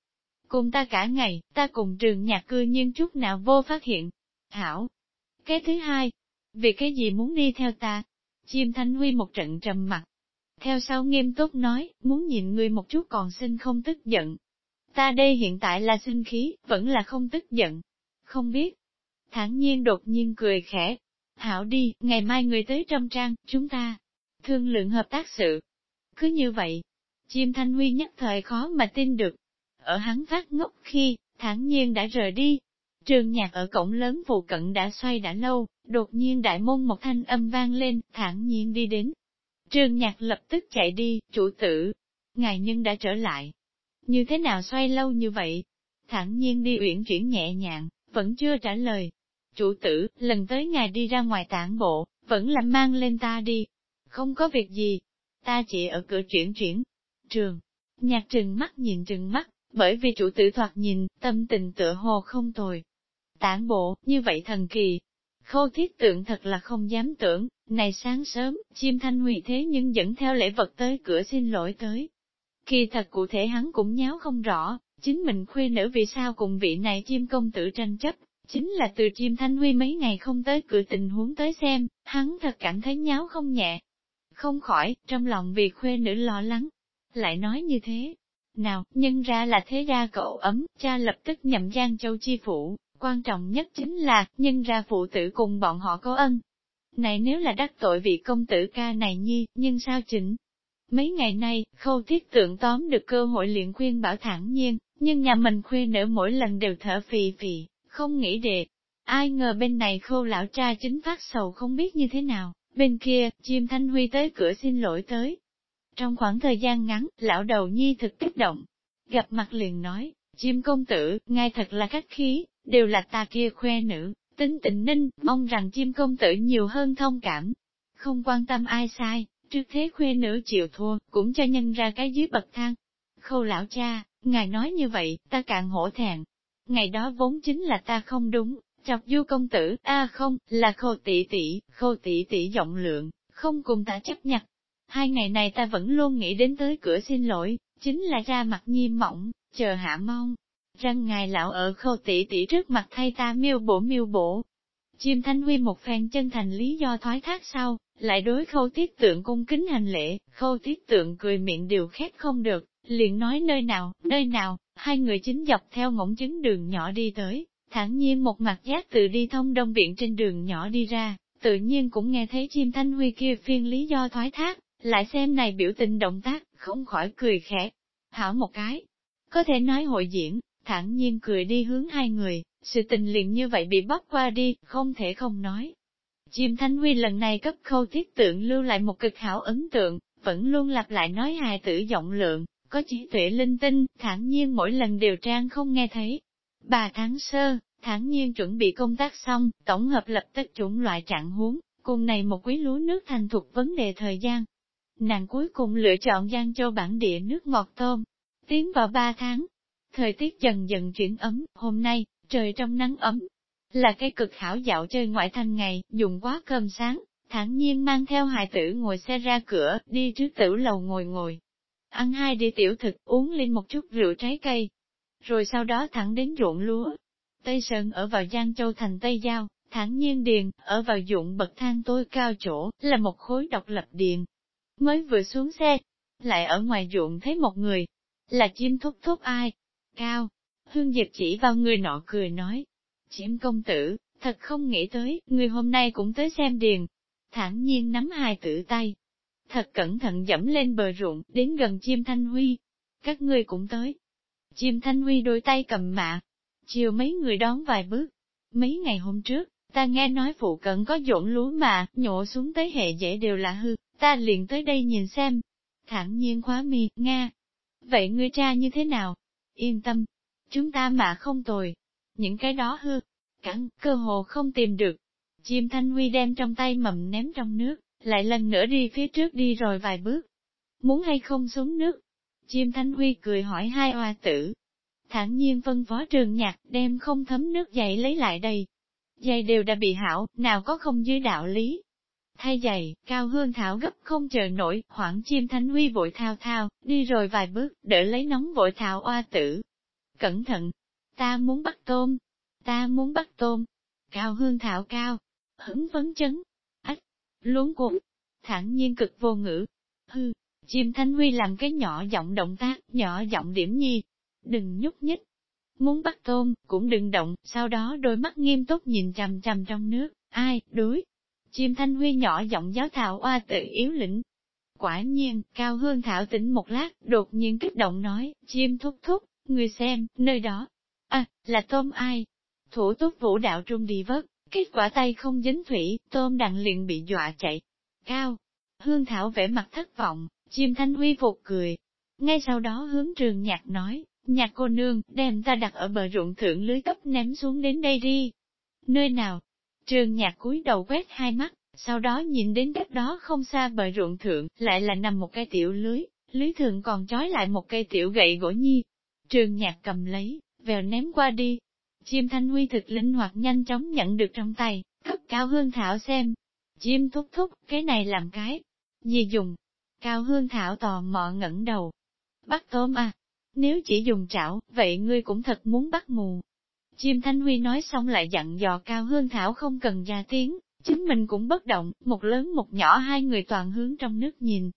Cùng ta cả ngày, ta cùng trường nhạc cư nhưng chút nào vô phát hiện. Hảo. Cái thứ hai, vì cái gì muốn đi theo ta? Chim Thanh Huy một trận trầm mặt, theo sau nghiêm túc nói, muốn nhìn ngươi một chút còn xin không tức giận. Ta đây hiện tại là sinh khí, vẫn là không tức giận. Không biết. Thẳng nhiên đột nhiên cười khẽ. Hảo đi, ngày mai người tới trong trang, chúng ta thương lượng hợp tác sự. Cứ như vậy, chim thanh huy nhất thời khó mà tin được. Ở hắn phát ngốc khi, thản nhiên đã rời đi. Trường nhạc ở cổng lớn phụ cận đã xoay đã lâu, đột nhiên đại môn một thanh âm vang lên, thản nhiên đi đến, Trường Nhạc lập tức chạy đi, chủ tử. Ngài nhân đã trở lại. Như thế nào xoay lâu như vậy? Thẳng nhiên đi uyển chuyển nhẹ nhàng, vẫn chưa trả lời. Chủ tử, lần tới ngài đi ra ngoài tản bộ, vẫn là mang lên ta đi. Không có việc gì. Ta chỉ ở cửa chuyển chuyển. Trường. Nhạc trừng mắt nhìn trừng mắt, bởi vì chủ tử thoạt nhìn, tâm tình tựa hồ không tồi. Tản bộ, như vậy thần kỳ, Khâu thiết tượng thật là không dám tưởng, này sáng sớm, chim thanh hủy thế nhưng dẫn theo lễ vật tới cửa xin lỗi tới. kỳ thật cụ thể hắn cũng nháo không rõ, chính mình khuê nữ vì sao cùng vị này chim công tử tranh chấp, chính là từ chim thanh huy mấy ngày không tới cửa tình huống tới xem, hắn thật cảm thấy nháo không nhẹ. Không khỏi, trong lòng vì khuê nữ lo lắng. Lại nói như thế, nào, nhân ra là thế gia cậu ấm, cha lập tức nhậm Giang Châu chi phủ, quan trọng nhất chính là, nhân ra phụ tử cùng bọn họ có ân. Này nếu là đắc tội vị công tử ca này nhi, nhưng sao chỉnh? Mấy ngày nay, khâu thiết tượng tóm được cơ hội liền khuyên bảo thẳng nhiên, nhưng nhà mình khuyên nữ mỗi lần đều thở phì phì, không nghĩ đề. Ai ngờ bên này khâu lão cha chính phát sầu không biết như thế nào, bên kia, chim thanh huy tới cửa xin lỗi tới. Trong khoảng thời gian ngắn, lão đầu nhi thực kích động, gặp mặt liền nói, chim công tử, ngài thật là khách khí, đều là ta kia khoe nữ, tính tình ninh, mong rằng chim công tử nhiều hơn thông cảm. Không quan tâm ai sai, trước thế khuê nữ chịu thua, cũng cho nhân ra cái dưới bậc thang. Khâu lão cha, ngài nói như vậy, ta càng hổ thẹn. Ngày đó vốn chính là ta không đúng, chọc du công tử, a không, là khâu tỷ tỷ, khâu tỷ tỷ giọng lượng, không cùng ta chấp nhặt. Hai ngày này ta vẫn luôn nghĩ đến tới cửa xin lỗi, chính là ra mặt nhi mỏng, chờ hạ mong. Răng ngài lão ở khâu tỷ tỷ trước mặt thay ta miêu bổ miêu bổ. Chim Thanh Huy một phen chân thành lý do thoái thác sau, lại đối khâu tiết tượng cung kính hành lễ, khâu tiết tượng cười miệng điều khét không được, liền nói nơi nào, nơi nào, hai người chính dọc theo ngỗng chứng đường nhỏ đi tới, thản nhiên một mặt giác tự đi thông đông viện trên đường nhỏ đi ra, tự nhiên cũng nghe thấy chim thanh huy kia phiên lý do thoái thác, lại xem này biểu tình động tác, không khỏi cười khẽ. Hảo một cái, có thể nói hội diễn, thản nhiên cười đi hướng hai người, sự tình liền như vậy bị bắt qua đi, không thể không nói. Chim Thanh Huy lần này cấp khâu thiết tượng lưu lại một cực hảo ấn tượng, vẫn luôn lặp lại nói hài tử giọng lượng, có trí tuệ linh tinh, thản nhiên mỗi lần đều trang không nghe thấy. Bà tháng sơ, thản nhiên chuẩn bị công tác xong, tổng hợp lập tức chủng loại trạng huống, cùng này một quý lúa nước thành thuộc vấn đề thời gian. Nàng cuối cùng lựa chọn Giang Châu bản địa nước ngọt tôm. Tiến vào ba tháng, thời tiết dần dần chuyển ấm, hôm nay, trời trong nắng ấm. Là cái cực hảo dạo chơi ngoại thành ngày, dùng quá cơm sáng, thản nhiên mang theo hài tử ngồi xe ra cửa, đi trước tử lầu ngồi ngồi. Ăn hai đi tiểu thực, uống lên một chút rượu trái cây. Rồi sau đó thẳng đến ruộng lúa. Tây Sơn ở vào Giang Châu thành Tây Giao, thản nhiên điền, ở vào dụng bậc thang tối cao chỗ, là một khối độc lập điền. Mới vừa xuống xe, lại ở ngoài ruộng thấy một người, là chim thúc thúc ai, cao. Hương Diệp chỉ vào người nọ cười nói, chim công tử, thật không nghĩ tới, người hôm nay cũng tới xem điền. Thản nhiên nắm hai tử tay, thật cẩn thận dẫm lên bờ ruộng, đến gần chim thanh huy. Các ngươi cũng tới. Chim thanh huy đôi tay cầm mạ. Chiều mấy người đón vài bước. Mấy ngày hôm trước, ta nghe nói phụ cận có dỗn lúa mà, nhổ xuống tới hệ dễ đều là hư, ta liền tới đây nhìn xem. Thẳng nhiên khóa mi, Nga. Vậy ngươi cha như thế nào? Yên tâm, chúng ta mà không tồi. Những cái đó hư, cắn, cơ hồ không tìm được. Chim thanh huy đem trong tay mầm ném trong nước, lại lần nữa đi phía trước đi rồi vài bước. Muốn hay không xuống nước? Chim thanh huy cười hỏi hai oa tử. thản nhiên phân phó trường nhạc đem không thấm nước dậy lấy lại đây. Giày đều đã bị hảo, nào có không dưới đạo lý. Thay giày, cao hương thảo gấp không chờ nổi, khoảng chim thánh huy vội thao thao, đi rồi vài bước, đỡ lấy nóng vội thảo oa tử. Cẩn thận! Ta muốn bắt tôm! Ta muốn bắt tôm! Cao hương thảo cao! Hứng vấn chấn! Ách! Luống cuộn! Thẳng nhiên cực vô ngữ! Hư! Chim thanh huy làm cái nhỏ giọng động tác, nhỏ giọng điểm nhi. Đừng nhúc nhích! Muốn bắt tôm, cũng đừng động, sau đó đôi mắt nghiêm túc nhìn chằm chằm trong nước, ai, đối, Chim thanh huy nhỏ giọng giáo thảo oa tự yếu lĩnh. Quả nhiên, Cao Hương Thảo tỉnh một lát, đột nhiên kích động nói, chim thúc thúc, người xem, nơi đó. À, là tôm ai? Thủ túc vũ đạo trung đi vớt, kết quả tay không dính thủy, tôm đặng liền bị dọa chạy. Cao, Hương Thảo vẻ mặt thất vọng, chim thanh huy phục cười. Ngay sau đó hướng trường nhạc nói, nhạc cô nương, đem ta đặt ở bờ ruộng thượng lưới cấp ném xuống đến đây đi. Nơi nào, Trường nhạc cúi đầu quét hai mắt, sau đó nhìn đến cách đó không xa bờ ruộng thượng, lại là nằm một cây tiểu lưới, lưới thượng còn trói lại một cây tiểu gậy gỗ nhi. Trường nhạc cầm lấy, vèo ném qua đi. Chim thanh huy thực linh hoạt nhanh chóng nhận được trong tay, cấp cao hương thảo xem. Chim thúc thúc, cái này làm cái. Gì dùng? Cao hương thảo tò mò ngẩng đầu. Bắt tôm à? Nếu chỉ dùng chảo, vậy ngươi cũng thật muốn bắt mù. Chim Thanh Huy nói xong lại dặn dò Cao Hương Thảo không cần ra tiếng, chính mình cũng bất động, một lớn một nhỏ hai người toàn hướng trong nước nhìn.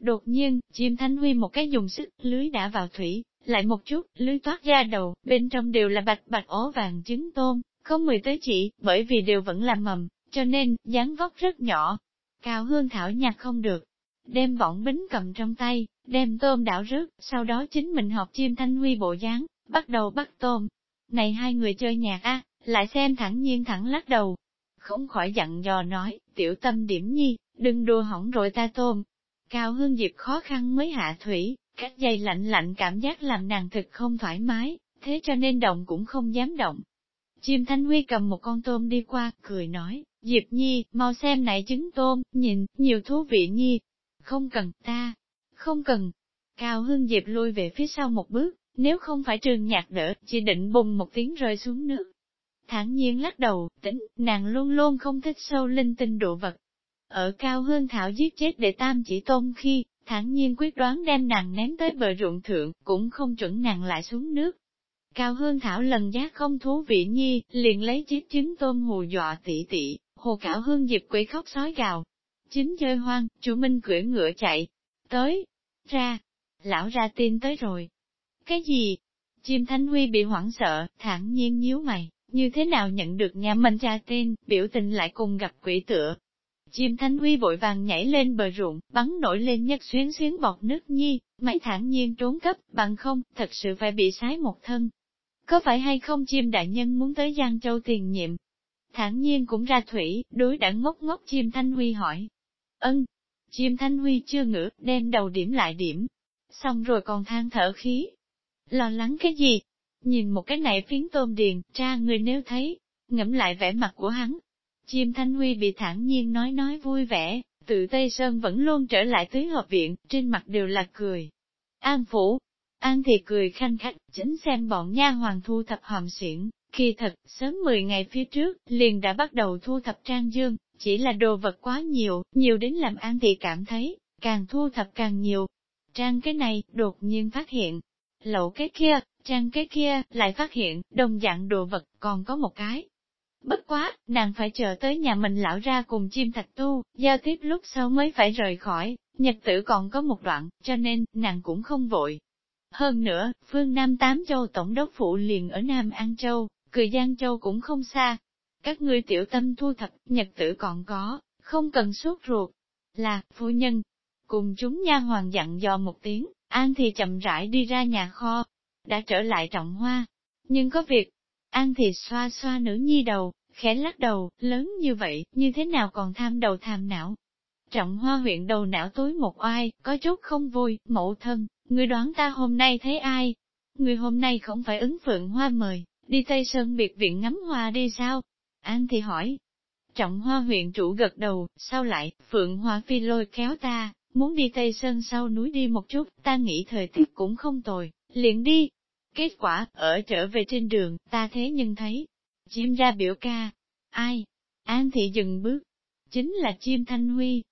Đột nhiên, chim Thanh Huy một cái dùng sức, lưới đã vào thủy, lại một chút, lưới toát ra đầu, bên trong đều là bạch bạch ố vàng trứng tôm, không mười tới chỉ, bởi vì đều vẫn là mầm, cho nên, dáng vóc rất nhỏ. Cao hương thảo nhặt không được, đem võng bính cầm trong tay, đem tôm đảo rớt, sau đó chính mình học chim Thanh Huy bộ dáng, bắt đầu bắt tôm. Này hai người chơi nhạc a, lại xem thẳng nhiên thẳng lắc đầu. Không khỏi dặn dò nói, tiểu tâm điểm nhi, đừng đùa hỏng rồi ta tôm. Cao hương diệp khó khăn mới hạ thủy, các dây lạnh lạnh cảm giác làm nàng thực không thoải mái, thế cho nên động cũng không dám động. Chim Thanh Huy cầm một con tôm đi qua, cười nói, Diệp Nhi, mau xem này trứng tôm, nhìn, nhiều thú vị Nhi. Không cần, ta, không cần. Cao Hương Diệp lui về phía sau một bước, nếu không phải trường nhạc đỡ, chỉ định bùng một tiếng rơi xuống nước. Thản nhiên lắc đầu, tính, nàng luôn luôn không thích sâu linh tinh đồ vật. Ở Cao Hương Thảo giết chết để tam chỉ tôn khi, thản nhiên quyết đoán đem nàng ném tới bờ ruộng thượng, cũng không chuẩn nàng lại xuống nước. Cao Hương Thảo lần giác không thú vị nhi, liền lấy chiếc trứng tôm hù dọa tỉ tỉ hồ cảo hương dịp quỷ khóc sói gào. Chính chơi hoang, chủ Minh cưỡi ngựa chạy. Tới, ra, lão ra tin tới rồi. Cái gì? Chim Thanh Huy bị hoảng sợ, thản nhiên nhíu mày, như thế nào nhận được nhà mình cha tên, biểu tình lại cùng gặp quỷ tựa, Chim Thanh Huy vội vàng nhảy lên bờ ruộng, bắn nổi lên nhất xuyến xuyến bọt nước nhi, mày thản nhiên trốn cấp, bằng không, thật sự phải bị sái một thân. Có phải hay không chim đại nhân muốn tới Giang Châu tiền nhiệm? Thản nhiên cũng ra thủy, đối đã ngốc ngốc chim Thanh Huy hỏi. Ân, chim Thanh Huy chưa ngữ, đem đầu điểm lại điểm. Xong rồi còn than thở khí. Lo lắng cái gì? Nhìn một cái này phiến tôm điền, cha người nếu thấy, ngẫm lại vẻ mặt của hắn, Chim Thanh Huy bị thản nhiên nói nói vui vẻ, tự Tây Sơn vẫn luôn trở lại tứ hợp viện, trên mặt đều là cười. An Phủ, An thì cười khanh khách, chính xem bọn nha hoàng thu thập hòm xuyển, khi thật, sớm 10 ngày phía trước, liền đã bắt đầu thu thập trang dương, chỉ là đồ vật quá nhiều, nhiều đến làm An Thị cảm thấy, càng thu thập càng nhiều. Trang cái này, đột nhiên phát hiện, lậu cái kia, trang cái kia, lại phát hiện, đồng dạng đồ vật, còn có một cái, Bất quá, nàng phải chờ tới nhà mình lão ra cùng chim thạch tu, giao tiếp lúc sau mới phải rời khỏi, nhật tử còn có một đoạn, cho nên, nàng cũng không vội. Hơn nữa, phương Nam Tám Châu Tổng đốc Phụ liền ở Nam An Châu, cười Giang Châu cũng không xa. Các ngươi tiểu tâm thu thập, nhật tử còn có, không cần sốt ruột. Là, phu nhân, cùng chúng nha hoàng dặn dò một tiếng, An thì chậm rãi đi ra nhà kho, đã trở lại trọng hoa. Nhưng có việc, An thì xoa xoa nữ nhi đầu, khẽ lắc đầu, lớn như vậy, như thế nào còn tham đầu tham não. Trọng hoa huyện đầu não tối một oai, có chút không vui, mẫu thân, người đoán ta hôm nay thấy ai? Người hôm nay không phải ứng phượng hoa mời, đi Tây Sơn biệt viện ngắm hoa đi sao? An thì hỏi. Trọng hoa huyện chủ gật đầu, sao lại, phượng hoa phi lôi kéo ta, muốn đi Tây Sơn sau núi đi một chút, ta nghĩ thời tiết cũng không tồi, liền đi. Kết quả, ở trở về trên đường, ta thế nhưng thấy, Chim ra biểu ca. Ai? An thị dừng bước. Chính là chim thanh huy.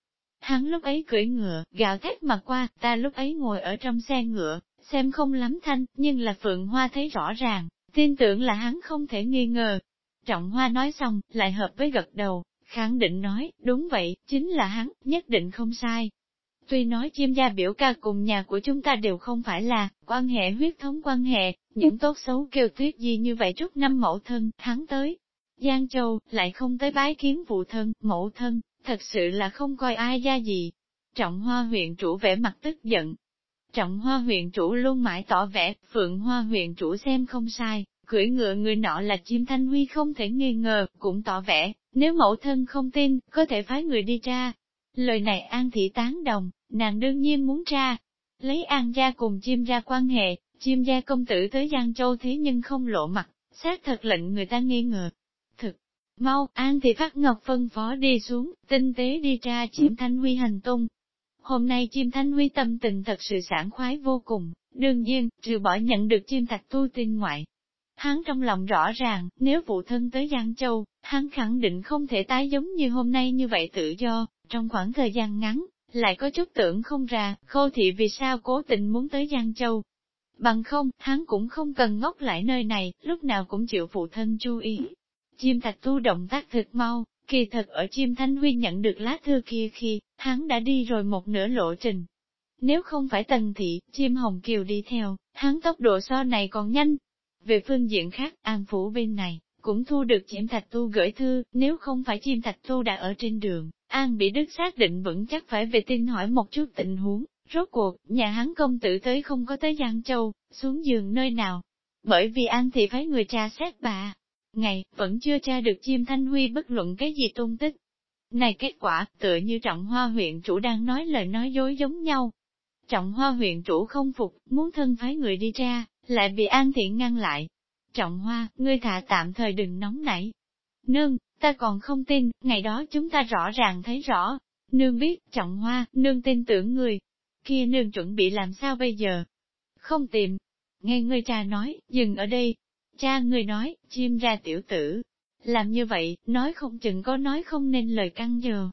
Hắn lúc ấy cưỡi ngựa, gạo thét mà qua, ta lúc ấy ngồi ở trong xe ngựa, xem không lắm thanh, nhưng là Phượng Hoa thấy rõ ràng, tin tưởng là hắn không thể nghi ngờ. Trọng Hoa nói xong, lại hợp với gật đầu, khẳng định nói, đúng vậy, chính là hắn, nhất định không sai. Tuy nói chim gia biểu ca cùng nhà của chúng ta đều không phải là quan hệ huyết thống quan hệ, những tốt xấu kêu tuyết gì như vậy trước năm mẫu thân, hắn tới. Giang Châu, lại không tới bái kiến phụ thân, mẫu thân, thật sự là không coi ai ra gì. Trọng Hoa huyện chủ vẻ mặt tức giận. Trọng Hoa huyện chủ luôn mãi tỏ vẻ, Phượng Hoa huyện chủ xem không sai, cưỡi ngựa người nọ là chim thanh huy không thể nghi ngờ, cũng tỏ vẻ, nếu mẫu thân không tin, có thể phái người đi ra Lời này An Thị tán đồng, nàng đương nhiên muốn ra Lấy An gia cùng chim ra quan hệ, chim gia công tử tới Giang Châu thế nhưng không lộ mặt, xác thật lệnh người ta nghi ngờ. Thực, mau, An thị phát ngọc phân phó đi xuống, tinh tế đi ra chim thanh huy hành tung. Hôm nay chim thanh huy tâm tình thật sự sảng khoái vô cùng, đương nhiên, trừ bỏ nhận được chim thạch tu tin ngoại. Hắn trong lòng rõ ràng, nếu phụ thân tới Giang Châu, hắn khẳng định không thể tái giống như hôm nay như vậy tự do, trong khoảng thời gian ngắn, lại có chút tưởng không ra, khô thị vì sao cố tình muốn tới Giang Châu, Bằng không, hắn cũng không cần ngốc lại nơi này, lúc nào cũng chịu phụ thân chú ý. Chim thạch tu động tác thực mau, kỳ thật ở chim thanh huy nhận được lá thư kia khi, hắn đã đi rồi một nửa lộ trình. Nếu không phải tần thị, chim hồng kiều đi theo, hắn tốc độ so này còn nhanh. Về phương diện khác, an phủ bên này, cũng thu được chim thạch tu gửi thư, nếu không phải chim thạch tu đã ở trên đường, an bị đức xác định vẫn chắc phải về tin hỏi một chút tình huống. Rốt cuộc, nhà hắn công tử tới không có tới Giang Châu, xuống giường nơi nào. Bởi vì An thì phải người tra xét bà. Ngày, vẫn chưa tra được chim thanh huy bất luận cái gì tung tích. Này kết quả, tựa như trọng hoa huyện chủ đang nói lời nói dối giống nhau. Trọng hoa huyện chủ không phục, muốn thân phái người đi tra, lại bị An Thiện ngăn lại. Trọng hoa, ngươi thả tạm thời đừng nóng nảy. Nương, ta còn không tin, ngày đó chúng ta rõ ràng thấy rõ. Nương biết, trọng hoa, nương tin tưởng người. Kia nương chuẩn bị làm sao bây giờ? Không tìm. Nghe ngươi cha nói, dừng ở đây. Cha ngươi nói, chim ra tiểu tử, làm như vậy, nói không chừng có nói không nên lời căng giờ.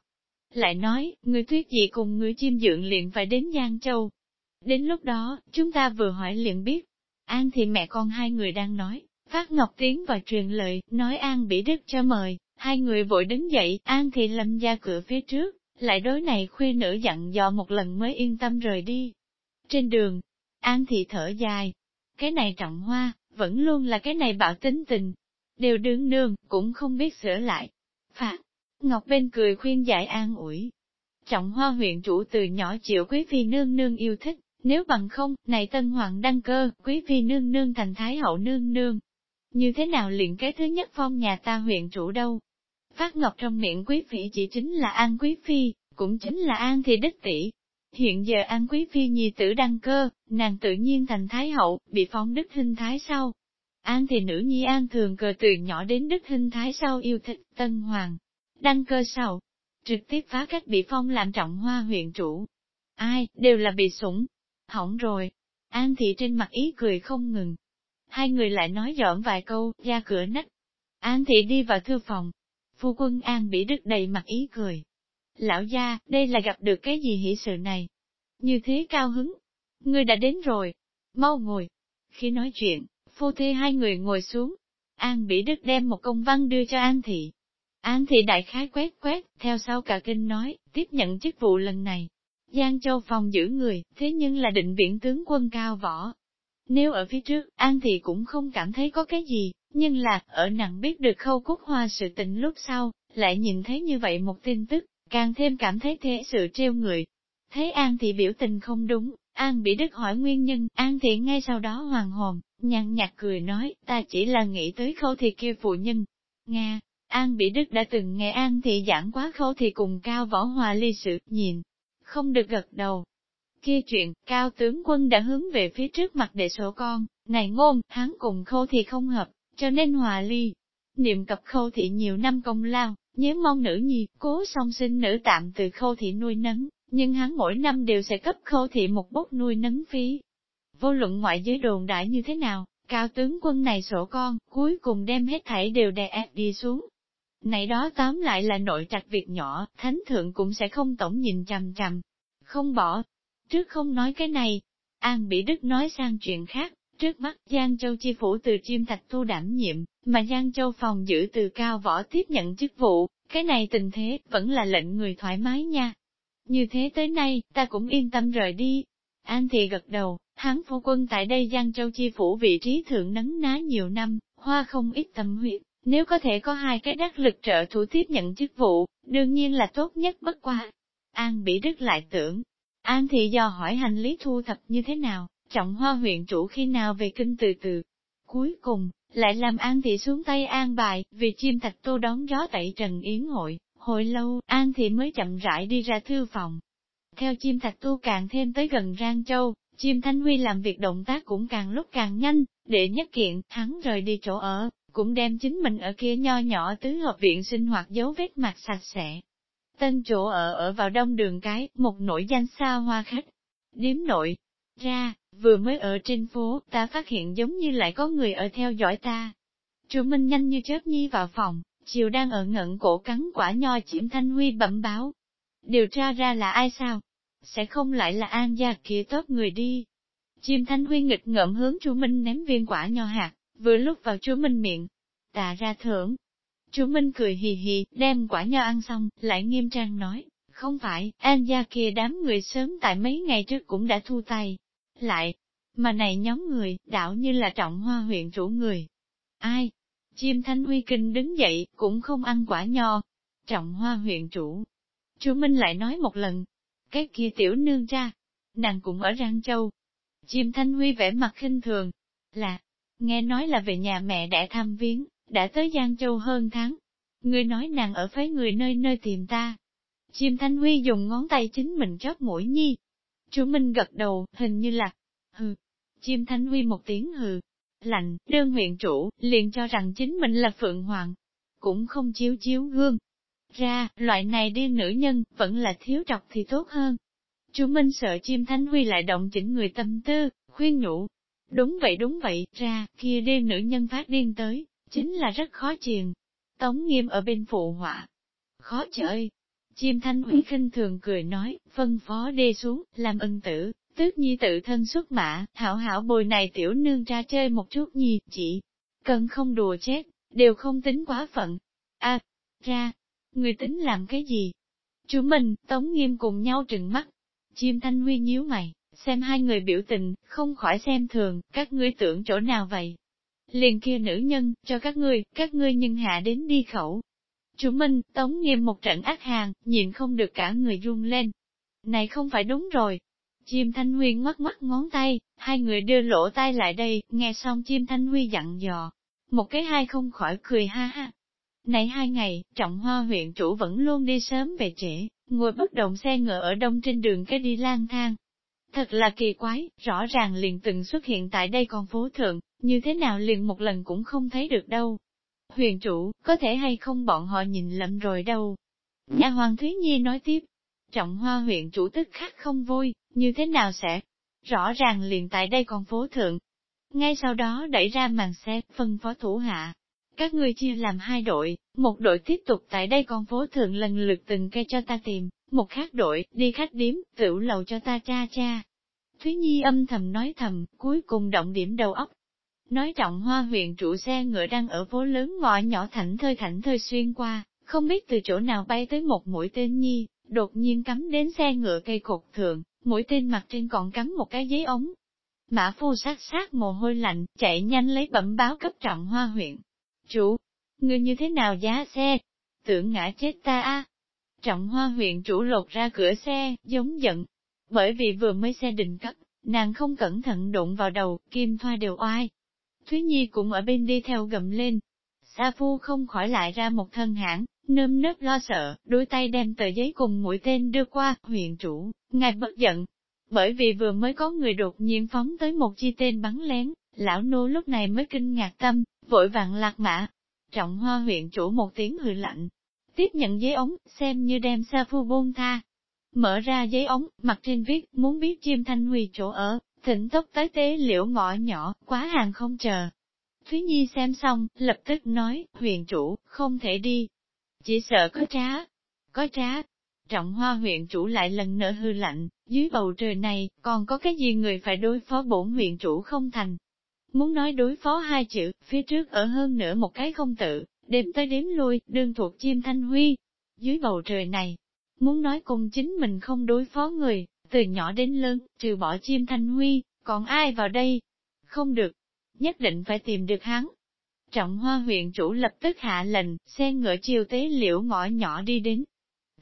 Lại nói, người thuyết gì cùng người chim dưỡng liền phải đến Giang Châu. Đến lúc đó, chúng ta vừa hỏi liền biết. An thì mẹ con hai người đang nói, Phát Ngọc tiếng và truyền lời, nói An bị đức cho mời, hai người vội đứng dậy, An thì lâm ra cửa phía trước, lại đối này khuya nữ dặn dò một lần mới yên tâm rời đi. Trên đường, An thì thở dài, cái này trọng hoa, vẫn luôn là cái này bạo tính tình, đều đứng nương, cũng không biết sửa lại. Phạt, Ngọc Bên cười khuyên giải an ủi. Trọng hoa huyện chủ từ nhỏ chịu quý phi nương nương yêu thích, nếu bằng không, này tân hoàng đăng cơ, quý phi nương nương thành thái hậu nương nương. Như thế nào liền cái thứ nhất phong nhà ta huyện chủ đâu? Phát Ngọc trong miệng quý phi chỉ chính là an quý phi, cũng chính là an thì đích tỷ. Hiện giờ an quý phi nhi tử đăng cơ, nàng tự nhiên thành thái hậu, bị phong đức hình thái sau, An thì nữ nhi An thường cờ từ nhỏ đến đức hình thái sau yêu thích Tân Hoàng. Đăng cơ sau, trực tiếp phá cách bị phong làm trọng hoa huyện chủ. Ai, đều là bị sủng. Hỏng rồi. An thị trên mặt ý cười không ngừng. Hai người lại nói giỡn vài câu, ra cửa nách. An thị đi vào thư phòng. Phu quân An bị đứt đầy mặt ý cười. Lão gia, đây là gặp được cái gì hỷ sự này? Như thế cao hứng. Ngươi đã đến rồi. Mau ngồi. Khi nói chuyện, phu thê hai người ngồi xuống. An bị Đức đem một công văn đưa cho An Thị. An Thị đại khái quét quét, theo sau cả kinh nói, tiếp nhận chức vụ lần này. Giang Châu phòng giữ người, thế nhưng là định viện tướng quân cao võ. Nếu ở phía trước, An thì cũng không cảm thấy có cái gì, nhưng là, ở nặng biết được khâu cúc hoa sự tình lúc sau, lại nhìn thấy như vậy một tin tức, càng thêm cảm thấy thế sự treo người. Thấy An thì biểu tình không đúng, An bị Đức hỏi nguyên nhân, An thì ngay sau đó hoàng hồn, nhàn nhạt cười nói, ta chỉ là nghĩ tới khâu thì kia phụ nhân. Nga, An bị Đức đã từng nghe An Thị giảng quá khâu thì cùng Cao Võ Hòa ly sự, nhìn, không được gật đầu. Kia chuyện, Cao tướng quân đã hướng về phía trước mặt để sổ con, này ngôn, hắn cùng khâu thị không hợp, cho nên hòa ly. Niệm cập khâu thị nhiều năm công lao, nhớ mong nữ nhi, cố song sinh nữ tạm từ khâu thị nuôi nấng, nhưng hắn mỗi năm đều sẽ cấp khâu thị một bốc nuôi nấng phí, Vô luận ngoại giới đồn đại như thế nào, cao tướng quân này sổ con, cuối cùng đem hết thảy đều đè ép đi xuống. Này đó tóm lại là nội trạch việc nhỏ, thánh thượng cũng sẽ không tổng nhìn chằm chằm, không bỏ. Trước không nói cái này, An Bỉ Đức nói sang chuyện khác, trước mắt Giang Châu chi phủ từ chim thạch thu đảm nhiệm, mà Giang Châu phòng giữ từ cao võ tiếp nhận chức vụ, cái này tình thế vẫn là lệnh người thoải mái nha. Như thế tới nay, ta cũng yên tâm rời đi. An thì gật đầu, Hắn phu quân tại đây Giang Châu Chi Phủ vị trí thượng nấn ná nhiều năm, hoa không ít tâm huyết, nếu có thể có hai cái đắc lực trợ thủ tiếp nhận chức vụ, đương nhiên là tốt nhất bất qua. An bị đức lại tưởng, An thị do hỏi hành lý thu thập như thế nào, trọng hoa huyện chủ khi nào về kinh từ từ. Cuối cùng, lại làm An thị xuống tay an bài, vì chim thạch tô đón gió tẩy trần yến hội, hồi lâu, An thị mới chậm rãi đi ra thư phòng. Theo chim thạch tu càng thêm tới gần Rang Châu, Chim Thanh Huy làm việc động tác cũng càng lúc càng nhanh, để nhất kiện, hắn rời đi chỗ ở, cũng đem chính mình ở kia nho nhỏ tứ hợp viện sinh hoạt dấu vết mặt sạch sẽ. Tên chỗ ở ở vào đông đường cái, một nổi danh xa hoa khách. Điếm nội, ra, vừa mới ở trên phố, ta phát hiện giống như lại có người ở theo dõi ta. Chu Minh nhanh như chớp nhi vào phòng, chiều đang ở ngẩn cổ cắn quả nho chiếm Thanh Huy bẩm báo. Điều tra ra là ai sao? Sẽ không lại là an gia kia tốt người đi. Chim thanh huy nghịch ngợm hướng chú Minh ném viên quả nho hạt, vừa lúc vào chú Minh miệng. Tạ ra thưởng. Chú Minh cười hì hì, đem quả nho ăn xong, lại nghiêm trang nói, Không phải, An gia kia đám người sớm tại mấy ngày trước cũng đã thu tay. Lại, mà này nhóm người, đảo như là trọng hoa huyện chủ người. Ai? Chim Thanh Huy Kinh đứng dậy, cũng không ăn quả nho. Trọng hoa huyện chủ. Chú Minh lại nói một lần. Cái kia tiểu nương ra. Nàng cũng ở Rang Châu. Chim Thanh Huy vẻ mặt khinh thường. Là, nghe nói là về nhà mẹ đã thăm viếng, đã tới Giang Châu hơn tháng. Ngươi nói nàng ở phái người nơi nơi tìm ta. Chim Thanh Huy dùng ngón tay chính mình chóp mũi nhi. Chú Minh gật đầu, hình như là, hừ. Chim Thanh Huy một tiếng hừ, lạnh, đơn huyện chủ, liền cho rằng chính mình là Phượng Hoàng. Cũng không chiếu chiếu gương. Ra, loại này đi nữ nhân, vẫn là thiếu trọc thì tốt hơn. Chú Minh sợ chim Thanh Huy lại động chỉnh người tâm tư, khuyên nhủ. Đúng vậy đúng vậy, ra, kia đi nữ nhân phát điên tới, chính là rất khó chiền. Tống nghiêm ở bên phụ họa. Khó chơi. Chim Thanh Huy khinh thường cười nói, phân phó đê xuống, làm ân tử, Tước nhi tự thân xuất mã, hảo hảo bồi này tiểu nương ra chơi một chút nhi, chỉ cần không đùa chết, đều không tính quá phận. a ra, người tính làm cái gì? Chú mình, Tống Nghiêm cùng nhau trừng mắt. Chim Thanh Huy nhíu mày, xem hai người biểu tình, không khỏi xem thường, các ngươi tưởng chỗ nào vậy? Liền kia nữ nhân, cho các ngươi, các ngươi nhân hạ đến đi khẩu. Chú Minh, Tống Nghiêm một trận ác hàng, nhìn không được cả người run lên. Này không phải đúng rồi, Chim Thanh Huy ngoắt ngoắt ngón tay, hai người đưa lỗ tai lại đây, nghe xong chim Thanh Huy dặn dò. Một cái hai không khỏi cười ha ha. Này hai ngày, trọng hoa huyện chủ vẫn luôn đi sớm về trễ, ngồi bất động xe ngựa ở đông trên đường cái đi lang thang. Thật là kỳ quái, rõ ràng liền từng xuất hiện tại đây con phố thượng, như thế nào liền một lần cũng không thấy được đâu. Huyền chủ, có thể hay không bọn họ nhìn lầm rồi đâu. Nhà Hoàng Thúy Nhi nói tiếp, trọng hoa huyện chủ tức khắc không vui, như thế nào sẽ? Rõ ràng liền tại đây còn phố thượng. Ngay sau đó đẩy ra màn xe, phân phó thủ hạ. Các ngươi chia làm hai đội, một đội tiếp tục tại đây con phố thượng lần lượt từng cây cho ta tìm, một khác đội, đi khách điếm, tiểu lầu cho ta cha cha. Thúy Nhi âm thầm nói thầm, cuối cùng động điểm đầu óc. Nói trọng hoa huyện trụ xe ngựa đang ở phố lớn ngõ nhỏ thảnh thơi thảnh thơi xuyên qua, không biết từ chỗ nào bay tới một mũi tên nhi, đột nhiên cắm đến xe ngựa cây cột thượng, mũi tên mặt trên còn cắm một cái giấy ống. Mã phu sát sát mồ hôi lạnh, chạy nhanh lấy bẩm báo cấp trọng hoa huyện. Chủ, người như thế nào giá xe? Tưởng ngã chết ta a Trọng hoa huyện chủ lột ra cửa xe, giống giận. Bởi vì vừa mới xe định cắt, nàng không cẩn thận đụng vào đầu, kim thoa đều oai. Thúy Nhi cũng ở bên đi theo gầm lên. Sa phu không khỏi lại ra một thân hãng, nơm nớp lo sợ, đôi tay đem tờ giấy cùng mũi tên đưa qua, huyện chủ, ngài bất giận. Bởi vì vừa mới có người đột nhiên phóng tới một chi tên bắn lén, lão nô lúc này mới kinh ngạc tâm, vội vàng lạc mã. Trọng hoa huyện chủ một tiếng hừ lạnh, tiếp nhận giấy ống, xem như đem sa phu buông tha. Mở ra giấy ống, mặt trên viết, muốn biết chim thanh huy chỗ ở, thỉnh tốc tới tế liễu ngõ nhỏ, quá hàng không chờ. Thúy Nhi xem xong, lập tức nói, huyện chủ, không thể đi, chỉ sợ có trá, có trá. Trọng hoa huyện chủ lại lần nữa hư lạnh, dưới bầu trời này, còn có cái gì người phải đối phó bổn huyện chủ không thành. Muốn nói đối phó hai chữ, phía trước ở hơn nữa một cái không tự, đêm tới đếm lui, đương thuộc chim thanh huy. Dưới bầu trời này, muốn nói cùng chính mình không đối phó người, từ nhỏ đến lớn, trừ bỏ chim thanh huy, còn ai vào đây? Không được, nhất định phải tìm được hắn, Trọng hoa huyện chủ lập tức hạ lệnh, xe ngựa chiều tế liễu ngõ nhỏ đi đến.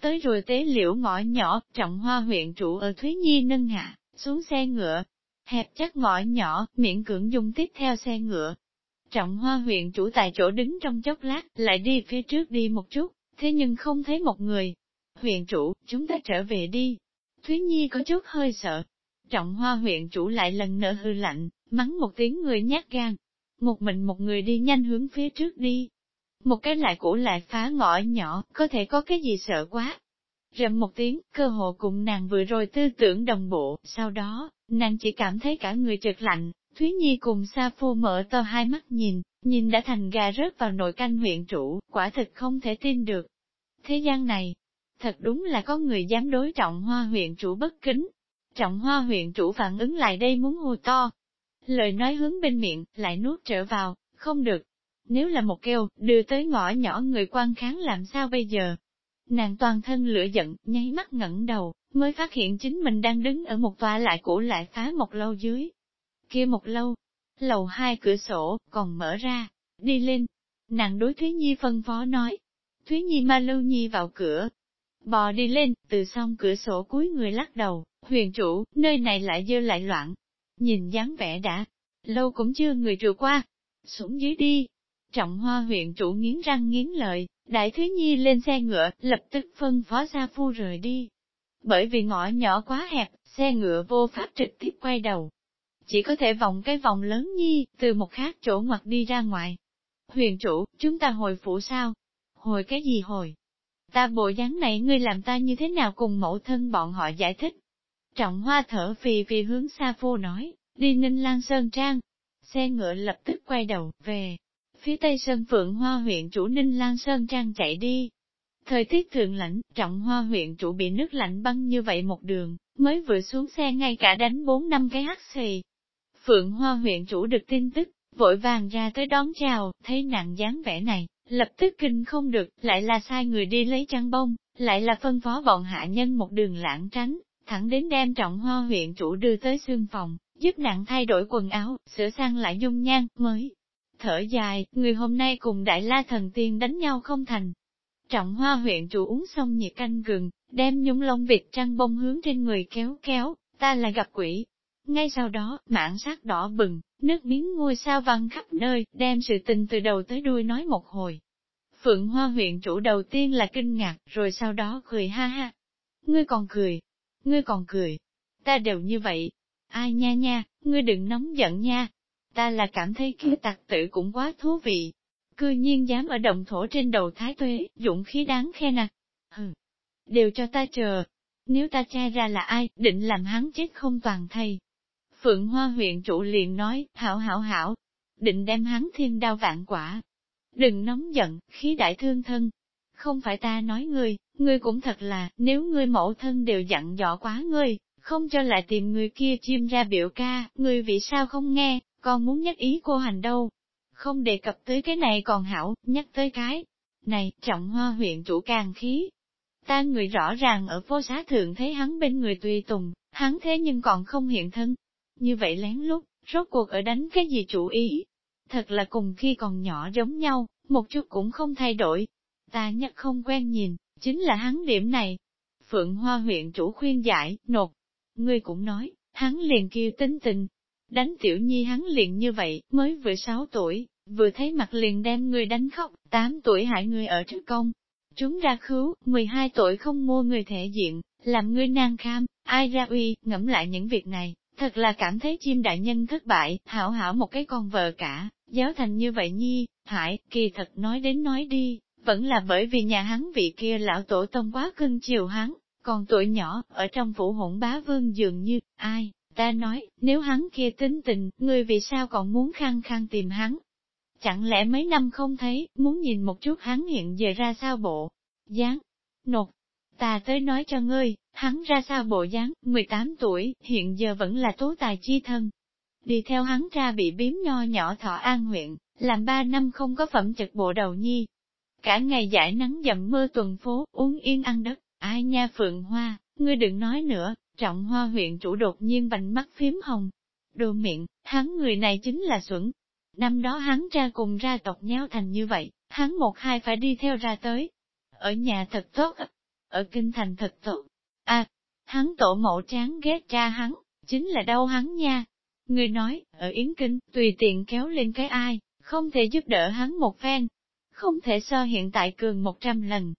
Tới rồi tế liễu ngõ nhỏ, trọng hoa huyện chủ ở Thúy Nhi nâng hạ, xuống xe ngựa. Hẹp chắc ngõ nhỏ, miễn cưỡng dung tiếp theo xe ngựa. Trọng hoa huyện chủ tại chỗ đứng trong chốc lát, lại đi phía trước đi một chút, thế nhưng không thấy một người. Huyện chủ, chúng ta trở về đi. Thúy Nhi có chút hơi sợ. Trọng hoa huyện chủ lại lần nữa hư lạnh, mắng một tiếng người nhát gan, một mình một người đi nhanh hướng phía trước đi. Một cái lại cũ lại phá ngõ nhỏ, có thể có cái gì sợ quá. Rầm một tiếng, cơ hồ cùng nàng vừa rồi tư tưởng đồng bộ, sau đó, nàng chỉ cảm thấy cả người trượt lạnh, Thúy Nhi cùng Sa Phu mở to hai mắt nhìn, nhìn đã thành gà rớt vào nội canh huyện chủ, quả thực không thể tin được. Thế gian này, thật đúng là có người dám đối trọng hoa huyện chủ bất kính. Trọng hoa huyện chủ phản ứng lại đây muốn hù to, Lời nói hướng bên miệng, lại nuốt trở vào, không được. Nếu là một kêu, đưa tới ngõ nhỏ người quan kháng làm sao bây giờ? Nàng toàn thân lửa giận, nháy mắt ngẩng đầu, mới phát hiện chính mình đang đứng ở một tòa lại cũ lại phá một lâu dưới. Kia một lâu, lầu hai cửa sổ, còn mở ra, đi lên. Nàng đối Thúy Nhi phân phó nói. Thúy Nhi ma lưu nhi vào cửa, bò đi lên, từ song cửa sổ cuối người lắc đầu, huyền chủ, nơi này lại dơ lại loạn. Nhìn dáng vẻ đã, lâu cũng chưa người trừ qua, xuống dưới đi. Trọng hoa huyện chủ nghiến răng nghiến lợi, đại Thúy Nhi lên xe ngựa, lập tức phân phó gia phu rời đi. Bởi vì ngõ nhỏ quá hẹp, xe ngựa vô pháp trực tiếp quay đầu. Chỉ có thể vòng cái vòng lớn nhi, từ một khác chỗ ngoặt đi ra ngoài. Huyền chủ, chúng ta hồi phủ sao? Hồi cái gì hồi? Ta bộ dáng này ngươi làm ta như thế nào cùng mẫu thân bọn họ giải thích? Trọng hoa thở phì phì hướng Sa phu nói, đi Ninh Lan Sơn Trang. Xe ngựa lập tức quay đầu, về. Phía tây Sơn Phượng Hoa huyện chủ Ninh Lan Sơn Trang chạy đi. Thời tiết thường lạnh, trọng hoa huyện chủ bị nước lạnh băng như vậy một đường, mới vừa xuống xe ngay cả đánh bốn năm cái hắt xì. Phượng Hoa huyện chủ được tin tức, vội vàng ra tới đón chào, thấy nặng dáng vẻ này, lập tức kinh không được, lại là sai người đi lấy chăn bông, lại là phân phó bọn hạ nhân một đường lãng tránh, thẳng đến đem trọng hoa huyện chủ đưa tới xương phòng, giúp nặng thay đổi quần áo, sửa sang lại dung nhan, mới. Thở dài, người hôm nay cùng đại la thần tiên đánh nhau không thành. Trọng hoa huyện chủ uống xong nhiệt canh gừng, đem nhúng lông vịt trăng bông hướng trên người kéo kéo, ta là gặp quỷ. Ngay sau đó, mảng sắc đỏ bừng, nước miếng ngôi sao văng khắp nơi, đem sự tình từ đầu tới đuôi nói một hồi. Phượng Hoa huyện chủ đầu tiên là kinh ngạc, rồi sau đó cười ha ha. Ngươi còn cười, ngươi còn cười. Ta đều như vậy. Ai nha nha, ngươi đừng nóng giận nha. Ta là cảm thấy kia tặc tử cũng quá thú vị. Cư nhiên dám ở động thổ trên đầu thái tuế, dũng khí đáng khen à. Hừ, đều cho ta chờ. Nếu ta che ra là ai, định làm hắn chết không toàn thây. Phượng Hoa huyện chủ liền nói, hảo hảo hảo, định đem hắn thiên đao vạn quả. Đừng nóng giận, khí đại thương thân. Không phải ta nói ngươi, ngươi cũng thật là, nếu ngươi mẫu thân đều dặn dò quá ngươi, không cho lại tìm người kia chim ra biểu ca, ngươi vì sao không nghe, con muốn nhắc ý cô hành đâu. Không đề cập tới cái này còn hảo, nhắc tới cái. Này, trọng hoa huyện chủ càng khí. Ta người rõ ràng ở phố xá thượng thấy hắn bên người tùy tùng, hắn thế nhưng còn không hiện thân, như vậy lén lút, rốt cuộc ở đánh cái gì chủ ý. Thật là cùng khi còn nhỏ giống nhau, một chút cũng không thay đổi. Ta nhất không quen nhìn, chính là hắn điểm này. Phượng Hoa huyện chủ khuyên giải, nột. Ngươi cũng nói, hắn liền kêu tính tình. Đánh tiểu nhi hắn liền như vậy, mới vừa 6 tuổi, vừa thấy mặt liền đem người đánh khóc, 8 tuổi hại người ở trước công. Chúng ra khứu, 12 tuổi không mua người thể diện, làm ngươi nan kham, ai ra uy, ngẫm lại những việc này, Thật là cảm thấy chim đại nhân thất bại, hảo hảo một cái con vợ cả, giáo thành như vậy nhi, hải kỳ thật nói đến nói đi, vẫn là bởi vì nhà hắn vị kia lão tổ tông quá cưng chiều hắn, còn tuổi nhỏ, ở trong phủ hỗn bá vương dường như, ai, ta nói, nếu hắn kia tính tình, người vì sao còn muốn khăng khăng tìm hắn? Chẳng lẽ mấy năm không thấy, muốn nhìn một chút hắn hiện giờ ra sao bộ? dáng nột, ta tới nói cho ngươi, Hắn ra sao bộ dáng, 18 tuổi, hiện giờ vẫn là tố tài chi thân. Đi theo hắn ra bị biếm nho nhỏ thọ an huyện, làm ba năm không có phẩm chật bộ đầu nhi. Cả ngày giải nắng dầm mưa tuần phố, uống yên ăn đất, ai nha phượng hoa, ngươi đừng nói nữa, trọng hoa huyện chủ đột nhiên vành mắt phím hồng. Đồ miệng, hắn người này chính là xuẩn. Năm đó hắn ra cùng ra tộc nhau thành như vậy, hắn một hai phải đi theo ra tới. Ở nhà thật tốt, ở kinh thành thật tốt, À, hắn tổ mẫu tráng ghét cha hắn, chính là đau hắn nha. Người nói, ở Yến Kinh, tùy tiện kéo lên cái ai, không thể giúp đỡ hắn một phen. Không thể so hiện tại cường một trăm lần.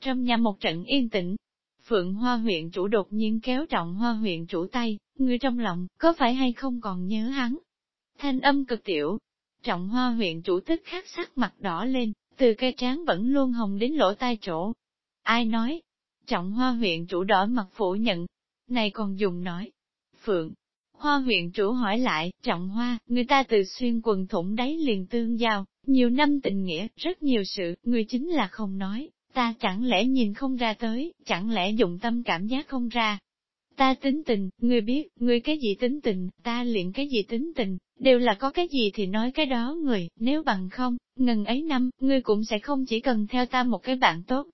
Trong nhà một trận yên tĩnh, Phượng Hoa huyện chủ đột nhiên kéo trọng Hoa huyện chủ tay, người trong lòng, có phải hay không còn nhớ hắn? Thanh âm cực tiểu, trọng Hoa huyện chủ tức khắc sắc mặt đỏ lên, từ cây trán vẫn luôn hồng đến lỗ tai chỗ. Ai nói, Trọng hoa huyện chủ đỏ mặt phủ nhận, này còn dùng nói. Phượng, hoa huyện chủ hỏi lại, trọng hoa, người ta từ xuyên quần thủng đáy liền tương giao, nhiều năm tình nghĩa, rất nhiều sự, người chính là không nói, ta chẳng lẽ nhìn không ra tới, chẳng lẽ dụng tâm cảm giác không ra. Ta tính tình, người biết, người cái gì tính tình, ta luyện cái gì tính tình, đều là có cái gì thì nói cái đó người, nếu bằng không, ngần ấy năm, ngươi cũng sẽ không chỉ cần theo ta một cái bạn tốt,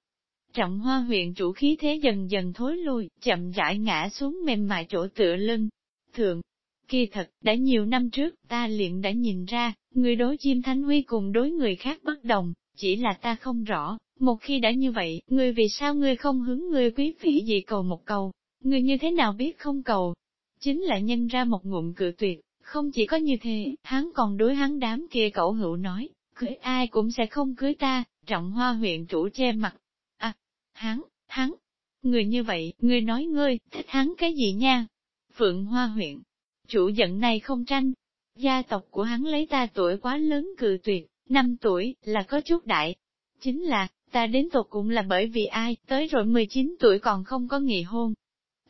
trọng hoa huyện chủ khí thế dần dần thối lui, chậm rãi ngã xuống mềm mại chỗ tựa lưng. Thượng, kỳ thật, đã nhiều năm trước, ta liền đã nhìn ra, người đối chim thánh huy cùng đối người khác bất đồng, chỉ là ta không rõ, một khi đã như vậy, người vì sao ngươi không hướng người quý phỉ gì cầu một cầu, người như thế nào biết không cầu, chính là nhân ra một ngụm cự tuyệt, không chỉ có như thế, hắn còn đối hắn đám kia cậu hữu nói, cưới ai cũng sẽ không cưới ta, trọng hoa huyện chủ che mặt. À, hắn, hắn, người như vậy, người nói ngươi, thích hắn cái gì nha? Phượng Hoa huyện, chủ giận này không tranh, gia tộc của hắn lấy ta tuổi quá lớn cự tuyệt, năm tuổi, là có chút đại. Chính là, ta đến tột cũng là bởi vì ai, tới rồi 19 tuổi còn không có nghị hôn.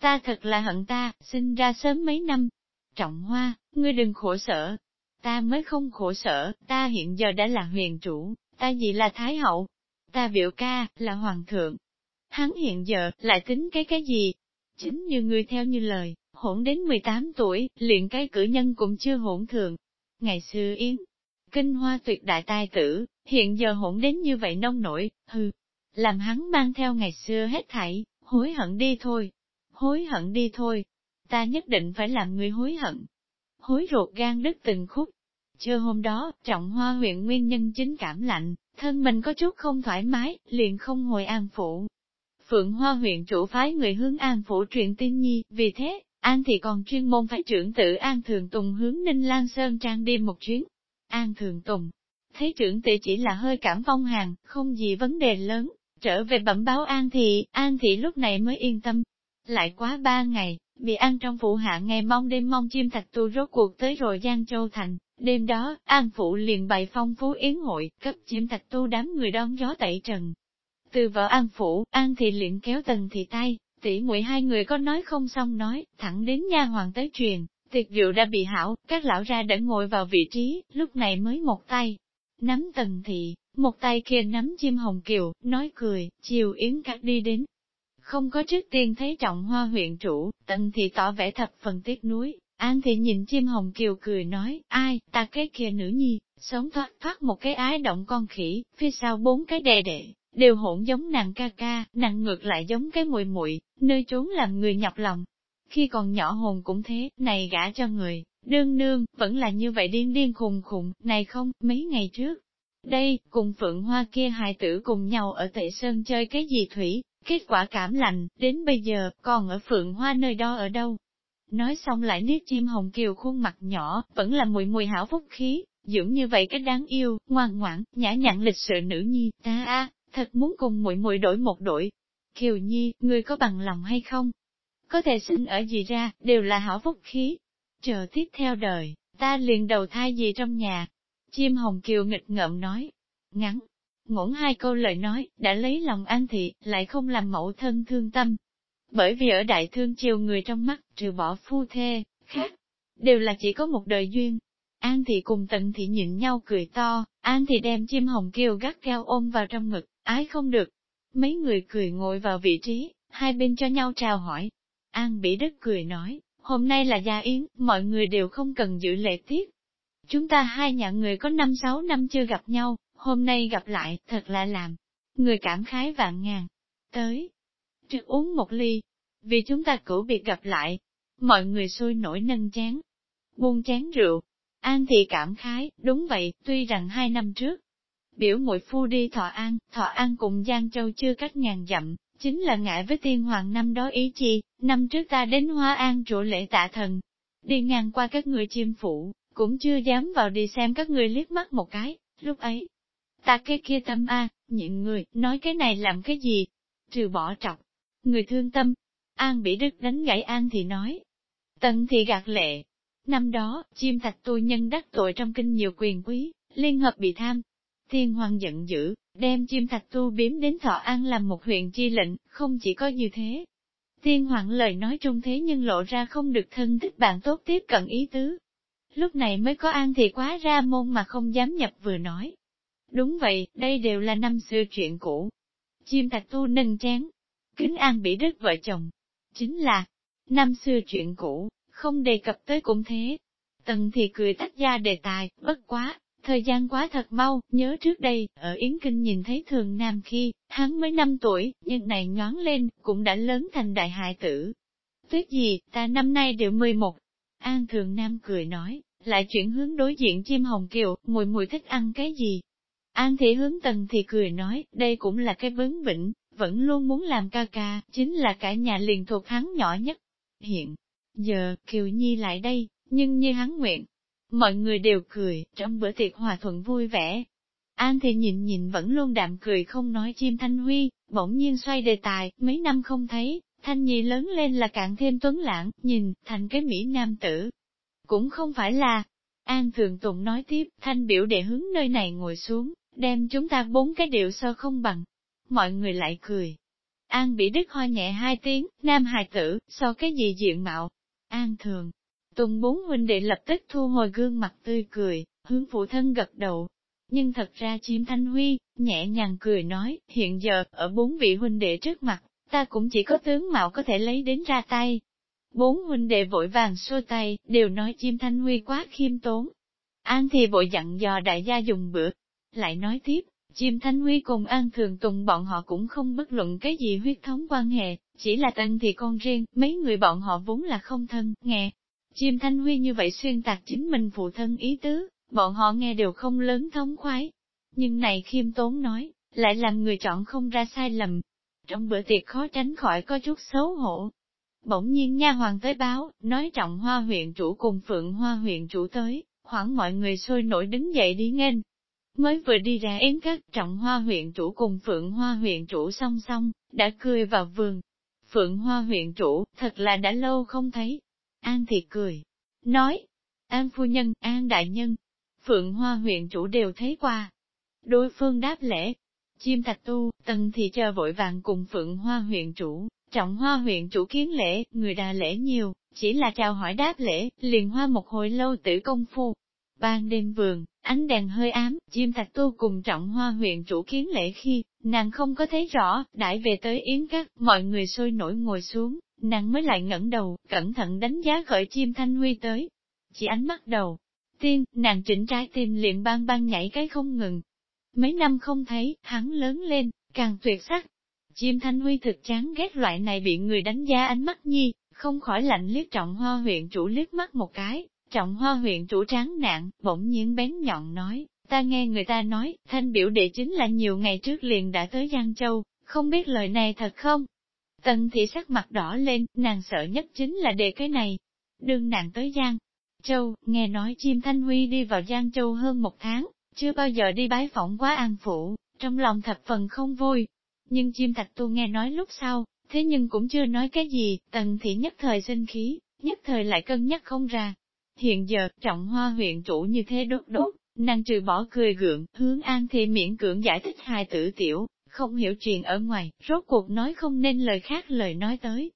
Ta thật là hận ta, sinh ra sớm mấy năm. Trọng hoa, ngươi đừng khổ sở. Ta mới không khổ sở, ta hiện giờ đã là huyền chủ, ta gì là thái hậu. Ta biểu ca, là hoàng thượng. Hắn hiện giờ, lại tính cái cái gì? Chính như ngươi theo như lời, hỗn đến 18 tuổi, liền cái cử nhân cũng chưa hỗn thường. Ngày xưa yên, kinh hoa tuyệt đại tài tử, hiện giờ hỗn đến như vậy nông nổi, hư. Làm hắn mang theo ngày xưa hết thảy, hối hận đi thôi. Hối hận đi thôi. Ta nhất định phải làm người hối hận. Hối ruột gan đứt từng khúc. Chưa hôm đó, trọng hoa huyện nguyên nhân chính cảm lạnh, thân mình có chút không thoải mái, liền không hồi an phủ. Phượng Hoa huyện chủ phái người hướng an phủ truyền tin nhi, vì thế, An thì còn chuyên môn phải trưởng tử An Thường Tùng hướng Ninh Lan Sơn Trang đi một chuyến. An Thường Tùng, thấy trưởng tỷ chỉ là hơi cảm phong hàng, không gì vấn đề lớn, trở về bẩm báo An Thị, An Thị lúc này mới yên tâm. Lại quá ba ngày, bị An trong phụ hạ ngày mong đêm mong chim thạch tu rốt cuộc tới rồi Giang Châu Thành, đêm đó, An Phụ liền bày phong phú yến hội, cấp chim thạch tu đám người đón gió tẩy trần. Từ vợ An Phụ, An Thị liền kéo tần thị tay, tỷ muội hai người có nói không xong nói, thẳng đến nha hoàng tới truyền, tiệc rượu đã bị hảo, các lão ra đã ngồi vào vị trí, lúc này mới một tay. Nắm tần thị, một tay kia nắm chim hồng kiều, nói cười, chiều yến các đi đến. Không có trước tiên thấy trọng hoa huyện chủ, tần thị tỏ vẻ thập phần tiếc núi, an thị nhìn chim hồng kiều cười nói, ai, ta cái kia nữ nhi, sống thoát thoát một cái ái động con khỉ, phía sau bốn cái đè đệ, đều hỗn giống nàng ca ca, nàng ngược lại giống cái muội muội, nơi trốn làm người nhọc lòng. Khi còn nhỏ hồn cũng thế, này gả cho người, đương nương, vẫn là như vậy điên điên khùng khùng, này không, mấy ngày trước. Đây, cùng Phượng Hoa kia hài tử cùng nhau ở Tệ Sơn chơi cái gì thủy, kết quả cảm lạnh, đến bây giờ, còn ở Phượng Hoa nơi đó ở đâu. Nói xong lại niết chim hồng kiều khuôn mặt nhỏ, vẫn là mùi mùi hảo phúc khí, dưỡng như vậy cái đáng yêu, ngoan ngoãn, nhã nhặn lịch sự nữ nhi, ta a thật muốn cùng muội muội đổi một đội. Kiều Nhi, ngươi có bằng lòng hay không? Có thể sinh ở gì ra, đều là hảo phúc khí. Chờ tiếp theo đời, ta liền đầu thai gì trong nhà. Chim Hồng Kiều nghịch ngợm nói. Ngắn, ngỗng hai câu lời nói, đã lấy lòng an thị, lại không làm mẫu thân thương tâm. Bởi vì ở đại thương chiều người trong mắt, trừ bỏ phu thê, khác, đều là chỉ có một đời duyên. An thị cùng tận thị nhịn nhau cười to, An thị đem chim hồng kiều gắt gao ôm vào trong ngực, ái không được. Mấy người cười ngồi vào vị trí, hai bên cho nhau chào hỏi. An Bỉ Đức cười nói, hôm nay là gia yến, mọi người đều không cần giữ lệ tiết. Chúng ta hai nhà người có năm sáu năm chưa gặp nhau, hôm nay gặp lại, thật là làm. Người cảm khái vạn ngàn. Tới, trước uống một ly, vì chúng ta cửu biệt gặp lại. Mọi người sôi nổi nâng chén, buông chén rượu. An thì cảm khái, đúng vậy, tuy rằng hai năm trước, biểu muội phu đi Thọ An, Thọ An cùng Giang Châu chưa cách ngàn dặm, chính là ngại với tiên hoàng năm đó ý chi, năm trước ta đến Hoa An trụ lễ tạ thần, đi ngang qua các người chiêm phủ, cũng chưa dám vào đi xem các người liếc mắt một cái, lúc ấy. Ta cái kia tâm a, nhịn người, nói cái này làm cái gì? Trừ bỏ trọc, người thương tâm. An bị Đức đánh gãy An thì nói. Tần thì gạt lệ. Năm đó, chim thạch tu nhân đắc tội trong kinh nhiều quyền quý, liên hợp bị tham, Thiên hoàng giận dữ, đem chim thạch tu biếm đến Thọ An làm một huyện chi lệnh, không chỉ có như thế. tiên hoàng lời nói trung thế nhưng lộ ra không được thân thích bạn tốt tiếp cận ý tứ. Lúc này mới có an thì quá ra môn mà không dám nhập vừa nói. Đúng vậy, đây đều là năm xưa chuyện cũ. Chim thạch tu nâng chén. Kính an bị đứt vợ chồng. Chính là, năm xưa chuyện cũ, không đề cập tới cũng thế. Tần thì cười tách ra đề tài, bất quá, Thời gian quá thật mau, nhớ trước đây, ở Yến Kinh nhìn thấy thường nam khi, hắn mới 5 tuổi, nhưng này nhoáng lên, cũng đã lớn thành đại hại tử. Tuyết gì, ta năm nay đều 11. An thường nam cười nói, lại chuyển hướng đối diện chim hồng kiều, mùi mùi thích ăn cái gì. An thị hướng tần thì cười nói, đây cũng là cái bướng bỉnh, vẫn luôn muốn làm ca ca, chính là cả nhà liền thuộc hắn nhỏ nhất. Hiện giờ, Kiều Nhi lại đây, nhưng như hắn nguyện, Mọi người đều cười, trong bữa tiệc hòa thuận vui vẻ. An thì nhìn nhìn vẫn luôn đạm cười không nói chim Thanh Huy, bỗng nhiên xoay đề tài, mấy năm không thấy, Thanh Nhi lớn lên là cạn thêm tuấn lãng, nhìn, thành cái Mỹ nam tử. Cũng không phải là, An Thường Tụng nói tiếp, Thanh biểu đệ hướng nơi này ngồi xuống, đem chúng ta bốn cái điệu sơ không bằng. Mọi người lại cười. An bị đứt ho nhẹ hai tiếng, nam hài tử, so cái gì diện mạo. An Thường, Tùng bốn huynh đệ lập tức thu hồi gương mặt tươi cười, hướng phụ thân gật đầu. Nhưng thật ra chim thanh huy, nhẹ nhàng cười nói, hiện giờ, ở bốn vị huynh đệ trước mặt, ta cũng chỉ có tướng mạo có thể lấy đến ra tay. Bốn huynh đệ vội vàng xua tay, đều nói chim thanh huy quá khiêm tốn. An thì vội dặn dò đại gia dùng bữa. Lại nói tiếp, chim thanh huy cùng an thường tùng bọn họ cũng không bất luận cái gì huyết thống quan hệ, chỉ là tân thì con riêng, mấy người bọn họ vốn là không thân, nghe. Chim Thanh Huy như vậy xuyên tạc chính mình phụ thân ý tứ, bọn họ nghe đều không lớn thống khoái. Nhưng này khiêm tốn nói, lại làm người chọn không ra sai lầm. Trong bữa tiệc khó tránh khỏi có chút xấu hổ. Bỗng nhiên nha hoàng tới báo, nói trọng hoa huyện chủ cùng phượng hoa huyện chủ tới, khoảng mọi người sôi nổi đứng dậy đi nghênh. Mới vừa đi ra yến các trọng hoa huyện chủ cùng phượng hoa huyện chủ song song, đã cười vào vườn. Phượng hoa huyện chủ, thật là đã lâu không thấy, An thì cười, nói, An phu nhân, An đại nhân, Phượng Hoa huyện chủ đều thấy qua. Đối phương đáp lễ, chim thạch tu, tần thì chờ vội vàng cùng Phượng Hoa huyện chủ, trọng Hoa huyện chủ kiến lễ, người đà lễ nhiều, chỉ là chào hỏi đáp lễ, liền hoa một hồi lâu tử công phu. Ban đêm vườn, ánh đèn hơi ám, chim thạch tu cùng trọng hoa huyện chủ kiến lễ khi, nàng không có thấy rõ, đãi về tới yến các, mọi người sôi nổi ngồi xuống, nàng mới lại ngẩng đầu, cẩn thận đánh giá khởi chim thanh huy tới. Chỉ ánh mắt đầu, tiên, nàng chỉnh trái tim liền bang bang nhảy cái không ngừng. Mấy năm không thấy, hắn lớn lên, càng tuyệt sắc. Chim thanh huy thực chán ghét loại này bị người đánh giá ánh mắt nhi, không khỏi lạnh liếc trọng hoa huyện chủ liếc mắt một cái, trọng hoa huyện chủ tráng nạn, bỗng nhiên bén nhọn nói, ta nghe người ta nói, thanh biểu đệ chính là nhiều ngày trước liền đã tới Giang Châu, không biết lời này thật không? Tần thị sắc mặt đỏ lên, nàng sợ nhất chính là đề cái này. Đương nàng tới Giang Châu, nghe nói chim Thanh Huy đi vào Giang Châu hơn một tháng, chưa bao giờ đi bái phỏng quá an phủ, trong lòng thập phần không vui. Nhưng chim thạch tu nghe nói lúc sau, thế nhưng cũng chưa nói cái gì, tần thị nhất thời sinh khí, nhất thời lại cân nhắc không ra. Hiện giờ, trọng hoa huyện chủ như thế đốt đốt, nàng trừ bỏ cười gượng, hướng an thì miễn cưỡng giải thích hài tử tiểu, không hiểu chuyện ở ngoài, rốt cuộc nói không nên lời khác lời nói tới.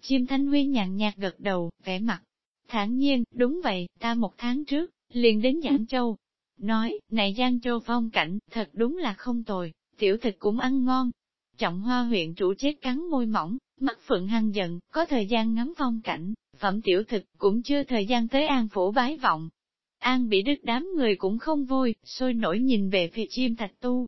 Chim Thanh Huy nhàn nhạt gật đầu, vẻ mặt. thản nhiên, đúng vậy, ta một tháng trước, liền đến Giảng Châu. Nói, này Giang Châu phong cảnh, thật đúng là không tồi, tiểu thịt cũng ăn ngon. Trọng hoa huyện chủ chết cắn môi mỏng, mắt phượng hăng giận, có thời gian ngắm phong cảnh, phẩm tiểu thực cũng chưa thời gian tới an phủ bái vọng. An bị đứt đám người cũng không vui, sôi nổi nhìn về phía chim thạch tu,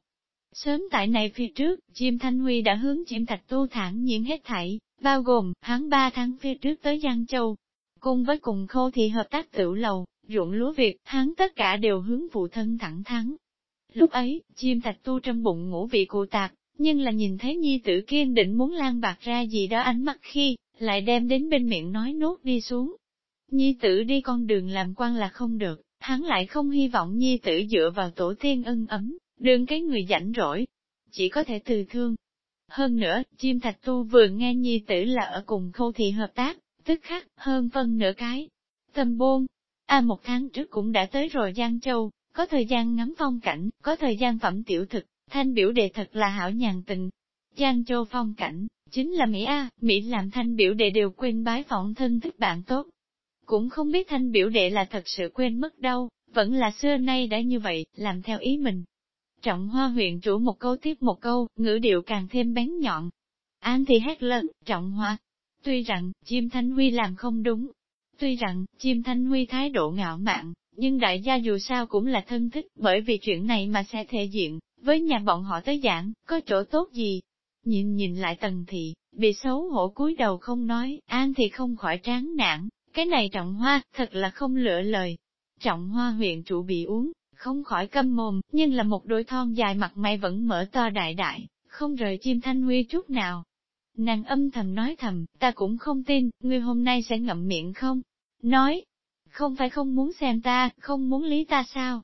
Sớm tại này phía trước, chim Thanh Huy đã hướng chim Thạch Tu thẳng nhiên hết thảy, bao gồm, hắn ba tháng phía trước tới Giang Châu. Cùng với cùng khô thì hợp tác tiểu lầu, ruộng lúa việc, hắn tất cả đều hướng phụ thân thẳng thắng. Lúc ấy, chim Thạch Tu trong bụng ngủ vị cụ tạc, nhưng là nhìn thấy nhi tử kiên định muốn lan bạc ra gì đó ánh mắt khi, lại đem đến bên miệng nói nốt đi xuống. Nhi tử đi con đường làm quan là không được, hắn lại không hy vọng nhi tử dựa vào tổ tiên ân ấm, đương cái người rảnh rỗi, chỉ có thể từ thương. Hơn nữa, chim thạch tu vừa nghe nhi tử là ở cùng khâu thị hợp tác, tức khắc hơn phân nửa cái. Tâm bôn, a một tháng trước cũng đã tới rồi Giang Châu, có thời gian ngắm phong cảnh, có thời gian phẩm tiểu thực, thanh biểu đề thật là hảo nhàn tình. Giang Châu phong cảnh, chính là Mỹ A, Mỹ làm thanh biểu đệ đều quên bái phỏng thân thích bạn tốt. Cũng không biết thanh biểu đệ là thật sự quên mất đâu, vẫn là xưa nay đã như vậy, làm theo ý mình. Trọng hoa huyện chủ một câu tiếp một câu, ngữ điệu càng thêm bén nhọn. An thì hét lớn, trọng hoa. Tuy rằng, chim Thanh Huy làm không đúng. Tuy rằng, chim Thanh Huy thái độ ngạo mạn, Nhưng đại gia dù sao cũng là thân thích, bởi vì chuyện này mà sẽ thể diện, với nhà bọn họ tới giảng, có chỗ tốt gì? Nhìn nhìn lại tần thị, bị xấu hổ cúi đầu không nói, an thì không khỏi tráng nản, cái này trọng hoa, thật là không lựa lời. Trọng hoa huyện chủ bị uống, không khỏi câm mồm, nhưng là một đôi thon dài mặt mày vẫn mở to đại đại, không rời chim thanh huy chút nào. Nàng âm thầm nói thầm, ta cũng không tin, ngươi hôm nay sẽ ngậm miệng không? Nói, không phải không muốn xem ta, không muốn lý ta sao?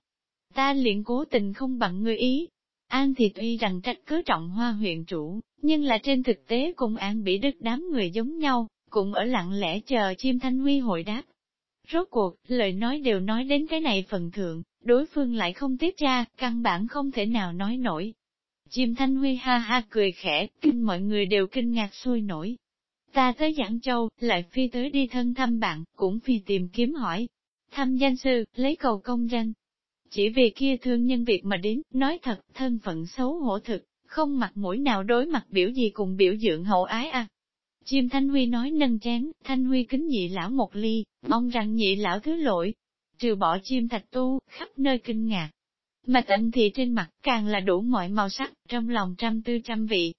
Ta liền cố tình không bằng ngươi ý. An thì tuy rằng trách cứ trọng hoa huyện chủ, nhưng là trên thực tế cùng An bị đứt đám người giống nhau, cũng ở lặng lẽ chờ chim thanh huy hội đáp. Rốt cuộc, lời nói đều nói đến cái này phần thượng, đối phương lại không tiếp ra, căn bản không thể nào nói nổi. Chim thanh huy ha ha cười khẽ, kinh mọi người đều kinh ngạc sôi nổi. Ta tới Giảng Châu, lại phi tới đi thân thăm bạn, cũng phi tìm kiếm hỏi. Thăm danh sư, lấy cầu công danh. Chỉ vì kia thương nhân việc mà đến, nói thật, thân phận xấu hổ thực, không mặt mũi nào đối mặt biểu gì cùng biểu dưỡng hậu ái à. Chim Thanh Huy nói nâng chén, Thanh Huy kính nhị lão một ly, mong rằng nhị lão thứ lỗi. Trừ bỏ chim thạch tu, khắp nơi kinh ngạc. Mà tận thì trên mặt càng là đủ mọi màu sắc, trong lòng trăm tư trăm vị.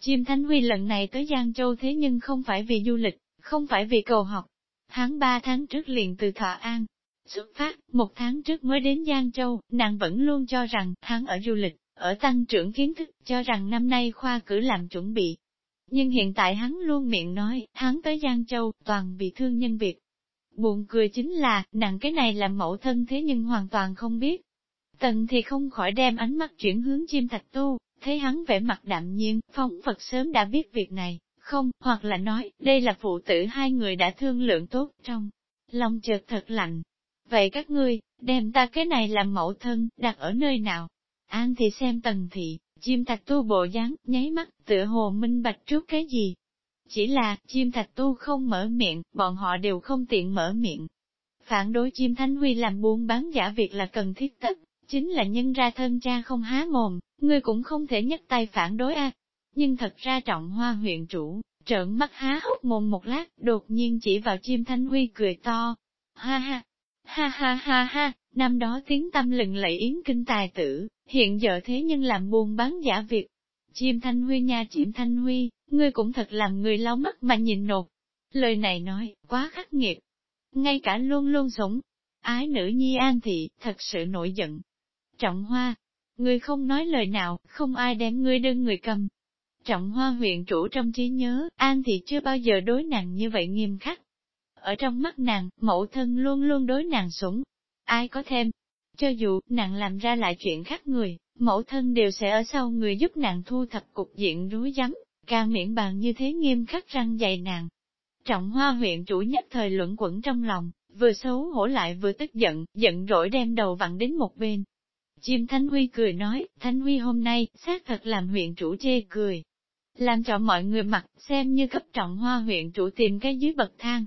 Chim Thanh Huy lần này tới Giang Châu thế nhưng không phải vì du lịch, không phải vì cầu học. Tháng ba tháng trước liền từ Thọ An, xuất phát, một tháng trước mới đến Giang Châu, nàng vẫn luôn cho rằng hắn ở du lịch, ở tăng trưởng kiến thức, cho rằng năm nay khoa cử làm chuẩn bị, nhưng hiện tại hắn luôn miệng nói, hắn tới Giang Châu, toàn bị thương nhân việc. Buồn cười chính là, nàng cái này làm mẫu thân thế nhưng hoàn toàn không biết. Tần thì không khỏi đem ánh mắt chuyển hướng chim thạch tu, thấy hắn vẻ mặt đạm nhiên, phong Phật sớm đã biết việc này, không, hoặc là nói, đây là phụ tử hai người đã thương lượng tốt trong. Lòng chợt thật lạnh. Vậy các ngươi, đem ta cái này làm mẫu thân, đặt ở nơi nào? An thì xem tần thị, Chim thạch tu bộ dáng, nháy mắt, tựa hồ minh bạch trước cái gì. Chỉ là, chim thạch tu không mở miệng, bọn họ đều không tiện mở miệng. Phản đối chim thánh huy làm buôn bán giả việc là cần thiết tất, chính là nhân ra thân cha không há mồm, ngươi cũng không thể nhấc tay phản đối a. Nhưng thật ra trọng hoa huyện chủ, trợn mắt há hốc mồm một lát, đột nhiên chỉ vào chim thanh huy cười to. Ha ha, ha ha ha ha, năm đó tiếng tâm lừng lẫy yến kinh tài tử, hiện giờ thế nhưng làm buôn bán giả việc. Chim Thanh Huy nha chim Thanh Huy, ngươi cũng thật làm người lau mắt mà nhìn nột. Lời này nói, quá khắc nghiệt. Ngay cả luôn luôn sống, ái nữ nhi an thị, thật sự nổi giận. Trọng hoa, ngươi không nói lời nào, không ai đem ngươi đơn người cầm. Trọng hoa huyện chủ trong trí nhớ, an thị chưa bao giờ đối nàng như vậy nghiêm khắc. Ở trong mắt nàng, mẫu thân luôn luôn đối nàng sủng. Ai có thêm, cho dù nàng làm ra lại chuyện khác người, mẫu thân đều sẽ ở sau người giúp nàng thu thập cục diện rối rắm, càng miệng bàn như thế nghiêm khắc răng dày nàng. Trọng hoa huyện chủ nhất thời luận quẩn trong lòng, vừa xấu hổ lại vừa tức giận, giận rỗi đem đầu vặn đến một bên. Chim Thanh Huy cười nói, Thanh Huy hôm nay, xác thật làm huyện chủ chê cười. Làm cho mọi người mặt, xem như cấp trọng hoa huyện chủ tìm cái dưới bậc thang.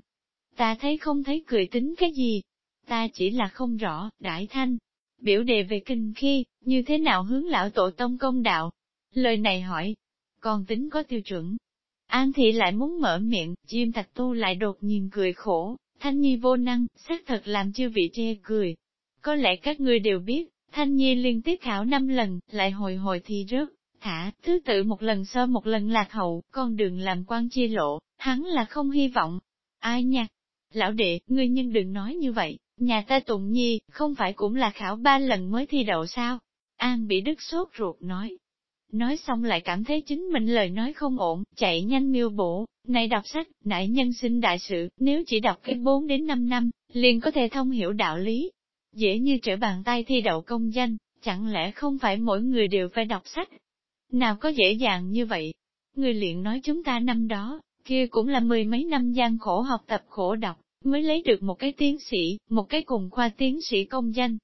Ta thấy không thấy cười tính cái gì, ta chỉ là không rõ, đại thanh. Biểu đề về kinh khi, như thế nào hướng lão tổ tông công đạo? Lời này hỏi, còn tính có tiêu chuẩn. An thị lại muốn mở miệng, chim thạch tu lại đột nhiên cười khổ, thanh nhi vô năng, xác thật làm chưa vị chê cười. Có lẽ các ngươi đều biết, thanh nhi liên tiếp khảo năm lần, lại hồi hồi thi rớt, thả, thứ tự một lần sơ một lần lạc hậu, con đường làm quan chia lộ, hắn là không hy vọng. Ai nhạc, Lão đệ, ngươi nhưng đừng nói như vậy, Nhà ta Tụng Nhi, không phải cũng là khảo ba lần mới thi đậu sao? An bị đứt sốt ruột nói. Nói xong lại cảm thấy chính mình lời nói không ổn, chạy nhanh miêu bổ, này đọc sách, nãy nhân sinh đại sự, nếu chỉ đọc cái 4 đến 5 năm, liền có thể thông hiểu đạo lý. Dễ như trở bàn tay thi đậu công danh, chẳng lẽ không phải mỗi người đều phải đọc sách? Nào có dễ dàng như vậy? Người liền nói chúng ta năm đó, kia cũng là mười mấy năm gian khổ học tập khổ đọc, mới lấy được một cái tiến sĩ, một cái cùng khoa tiến sĩ công danh.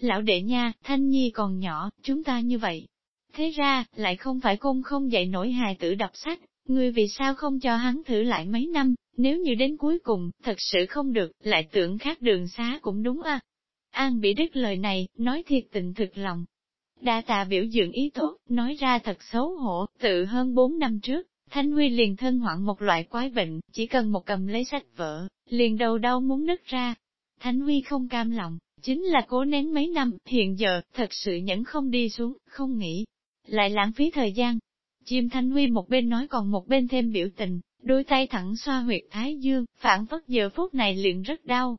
Lão đệ nha, Thanh Nhi còn nhỏ, chúng ta như vậy. Thế ra, lại không phải cung không dạy nổi hài tử đọc sách, người vì sao không cho hắn thử lại mấy năm, nếu như đến cuối cùng, thật sự không được, lại tưởng khác đường xá cũng đúng à. An bị đứt lời này, nói thiệt tình thực lòng. Đa tạ biểu dưỡng ý tốt, nói ra thật xấu hổ, tự hơn bốn năm trước, Thanh Huy liền thân hoạn một loại quái bệnh, chỉ cần một cầm lấy sách vở, liền đầu đau muốn nứt ra. Thanh Huy không cam lòng, chính là cố nén mấy năm, hiện giờ, thật sự nhẫn không đi xuống, không nghĩ, lại lãng phí thời gian. Chim Thanh Huy một bên nói còn một bên thêm biểu tình, đôi tay thẳng xoa huyệt thái dương, phản phất giờ phút này liền rất đau.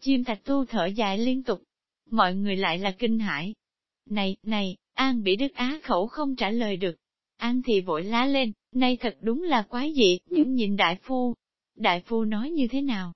Chim Thạch Tu thở dài liên tục, mọi người lại là kinh hãi. Này, này, An bị Đức Á khẩu không trả lời được. An thì vội lá lên, nay thật đúng là quái dị, những nhìn đại phu. Đại phu nói như thế nào?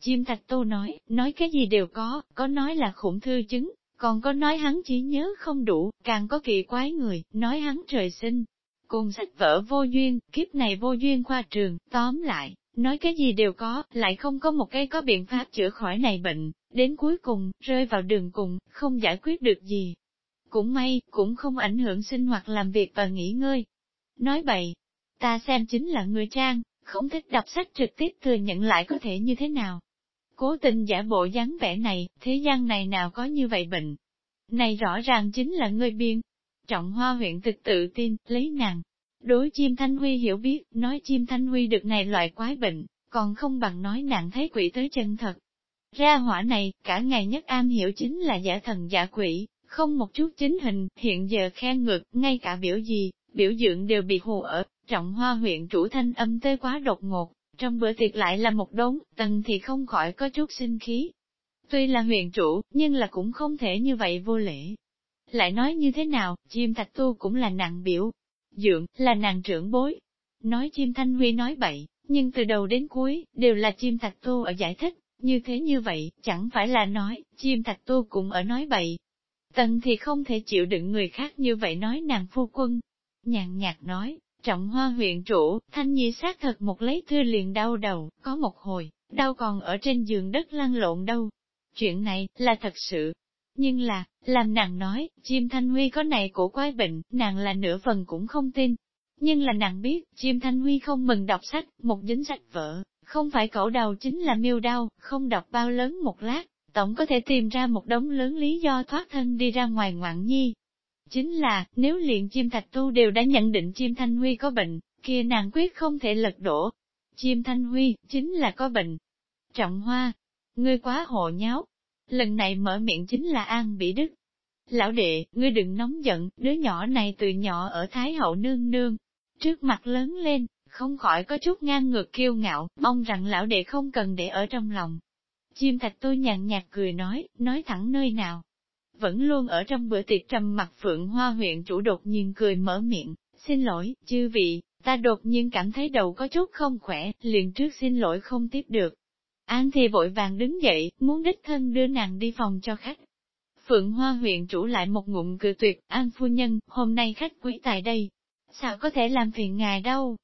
Chim Thạch Tô nói, nói cái gì đều có, có nói là khủng thư chứng, còn có nói hắn chỉ nhớ không đủ, càng có kỳ quái người, nói hắn trời sinh. Cùng sách vở vô duyên, kiếp này vô duyên khoa trường, tóm lại, nói cái gì đều có, lại không có một cái có biện pháp chữa khỏi này bệnh, đến cuối cùng, rơi vào đường cùng, không giải quyết được gì. Cũng may, cũng không ảnh hưởng sinh hoạt làm việc và nghỉ ngơi. Nói bậy, ta xem chính là người trang, không thích đọc sách trực tiếp thừa nhận lại có thể như thế nào. Cố tình giả bộ dáng vẻ này, thế gian này nào có như vậy bệnh. Này rõ ràng chính là người biên. Trọng hoa huyện thực tự tin, lấy nàng. Đối chim thanh huy hiểu biết, nói chim thanh huy được này loại quái bệnh, còn không bằng nói nàng thấy quỷ tới chân thật. Ra hỏa này, cả ngày nhất am hiểu chính là giả thần giả quỷ, không một chút chính hình, hiện giờ khen ngược, ngay cả biểu gì, biểu dưỡng đều bị hù ở, trọng hoa huyện chủ thanh âm tê quá đột ngột, trong bữa tiệc lại là một đống, tần thì không khỏi có chút sinh khí. Tuy là huyện chủ, nhưng là cũng không thể như vậy vô lễ. Lại nói như thế nào, chim thạch tu cũng là nàng biểu, dưỡng, là nàng trưởng bối. Nói chim thanh huy nói bậy, nhưng từ đầu đến cuối, đều là chim thạch tu ở giải thích, như thế như vậy, chẳng phải là nói, chim thạch tu cũng ở nói bậy. Tần thì không thể chịu đựng người khác như vậy nói nàng phu quân. Nhàn nhạt nói, trọng hoa huyện chủ, thanh nhi xác thật một lấy thư liền đau đầu, có một hồi, đau còn ở trên giường đất lăn lộn đâu. Chuyện này, là thật sự. Nhưng là, làm nàng nói, chim thanh huy có này cổ quái bệnh, nàng là nửa phần cũng không tin. Nhưng là nàng biết, chim thanh huy không mừng đọc sách, một dính sách vợ, không phải cẩu đầu chính là miêu đau, không đọc bao lớn một lát, tổng có thể tìm ra một đống lớn lý do thoát thân đi ra ngoài ngoạn nhi. Chính là, nếu liền chim thạch tu đều đã nhận định chim thanh huy có bệnh, kia nàng quyết không thể lật đổ. Chim thanh huy, chính là có bệnh. Trọng hoa, ngươi quá hộ nháo. Lần này mở miệng chính là An Bỉ Đức. Lão đệ, ngươi đừng nóng giận, đứa nhỏ này từ nhỏ ở Thái Hậu nương nương. Trước mặt lớn lên, không khỏi có chút ngang ngược kiêu ngạo, mong rằng lão đệ không cần để ở trong lòng. Chim thạch tôi nhàn nhạt cười nói, nói thẳng nơi nào. Vẫn luôn ở trong bữa tiệc trầm mặt phượng hoa huyện chủ đột nhiên cười mở miệng, xin lỗi, chư vị, ta đột nhiên cảm thấy đầu có chút không khỏe, liền trước xin lỗi không tiếp được. An thì vội vàng đứng dậy, muốn đích thân đưa nàng đi phòng cho khách. Phượng Hoa huyện chủ lại một ngụm cười tuyệt, An phu nhân, hôm nay khách quý tại đây. Sao có thể làm phiền ngài đâu?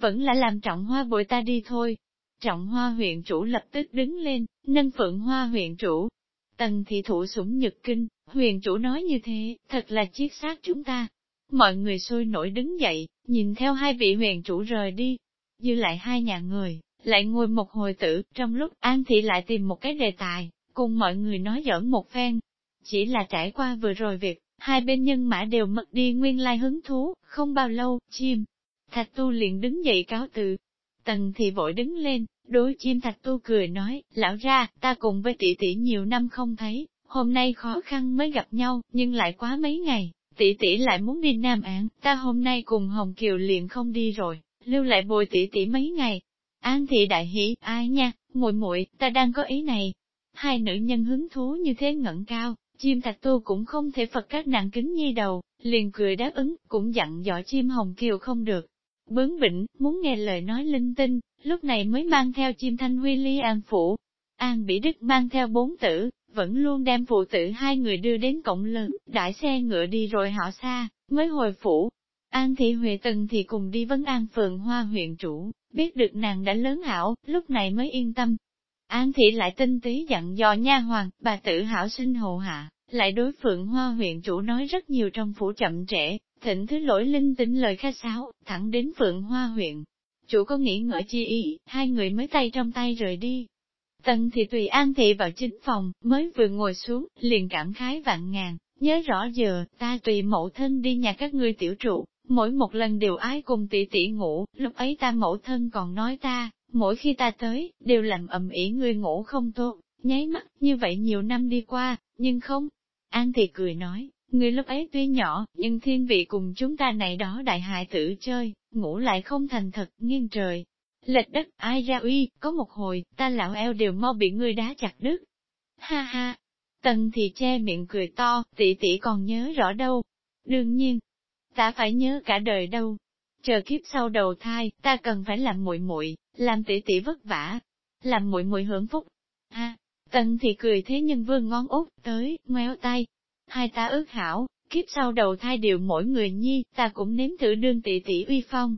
vẫn là làm trọng hoa bội ta đi thôi. Trọng hoa huyện chủ lập tức đứng lên, nâng phượng hoa huyện chủ. Tần thị thủ sủng nhật kinh, huyện chủ nói như thế, thật là chiết xác chúng ta. Mọi người sôi nổi đứng dậy, nhìn theo hai vị huyện chủ rời đi. Dư lại hai nhà người, lại ngồi một hồi tử, trong lúc An Thị lại tìm một cái đề tài, cùng mọi người nói giỡn một phen. Chỉ là trải qua vừa rồi việc, hai bên nhân mã đều mất đi nguyên lai hứng thú, không bao lâu, chim, Thạch tu liền đứng dậy cáo từ. Tần thì vội đứng lên, đối chim thạch tu cười nói, lão ra, ta cùng với tỷ tỷ nhiều năm không thấy, hôm nay khó khăn mới gặp nhau, nhưng lại quá mấy ngày, tỷ tỷ lại muốn đi Nam Án, ta hôm nay cùng Hồng Kiều liền không đi rồi, lưu lại bồi tỷ tỷ mấy ngày. An thị đại hỷ, ai nha, muội muội, ta đang có ý này. Hai nữ nhân hứng thú như thế ngẩng cao, chim thạch tu cũng không thể phật các nàng kính nhi đầu, liền cười đáp ứng, cũng dặn dò chim Hồng Kiều không được, bướng bỉnh, muốn nghe lời nói linh tinh, lúc này mới mang theo chim thanh huy ly an phủ. An Bỉ Đức mang theo bốn tử, vẫn luôn đem phụ tử hai người đưa đến cổng lớn, đại xe ngựa đi rồi họ xa, mới hồi phủ. An Thị Huệ Tần thì cùng đi vấn an phường hoa huyện chủ, biết được nàng đã lớn hảo, lúc này mới yên tâm. An Thị lại tinh tí dặn dò nha hoàng, bà tự hảo sinh hộ hạ, lại đối phượng hoa huyện chủ nói rất nhiều trong phủ chậm trễ, thịnh thứ lỗi linh tính lời khách sáo, thẳng đến Phượng Hoa huyện. Chủ có nghĩ ngợi chi ý, hai người mới tay trong tay rời đi. Tần thì tùy an thị vào chính phòng, mới vừa ngồi xuống, liền cảm khái vạn ngàn, nhớ rõ giờ, ta tùy mẫu thân đi nhà các ngươi tiểu trụ, mỗi một lần đều ái cùng tỷ tỷ ngủ, lúc ấy ta mẫu thân còn nói ta, mỗi khi ta tới, đều làm ầm ĩ ngươi ngủ không tốt, Nháy mắt, như vậy nhiều năm đi qua, nhưng không. An thì cười nói, người lúc ấy tuy nhỏ, nhưng thiên vị cùng chúng ta này đó đại hại tử chơi, ngủ lại không thành thật, nghiêng trời. Lệch đất, ai ra uy, có một hồi, ta lão eo đều mau bị ngươi đá chặt đứt. Ha ha, tần thì che miệng cười to, tỷ tỷ còn nhớ rõ đâu. Đương nhiên, ta phải nhớ cả đời đâu. Chờ kiếp sau đầu thai, ta cần phải làm muội muội, làm tỷ tỷ vất vả, làm muội muội hưởng phúc. Ha, tần thì cười thế nhưng vương ngón út tới, ngoéo tay. Hai ta ước hảo, kiếp sau đầu thai đều mỗi người nhi, ta cũng nếm thử đương tỷ tỷ uy phong.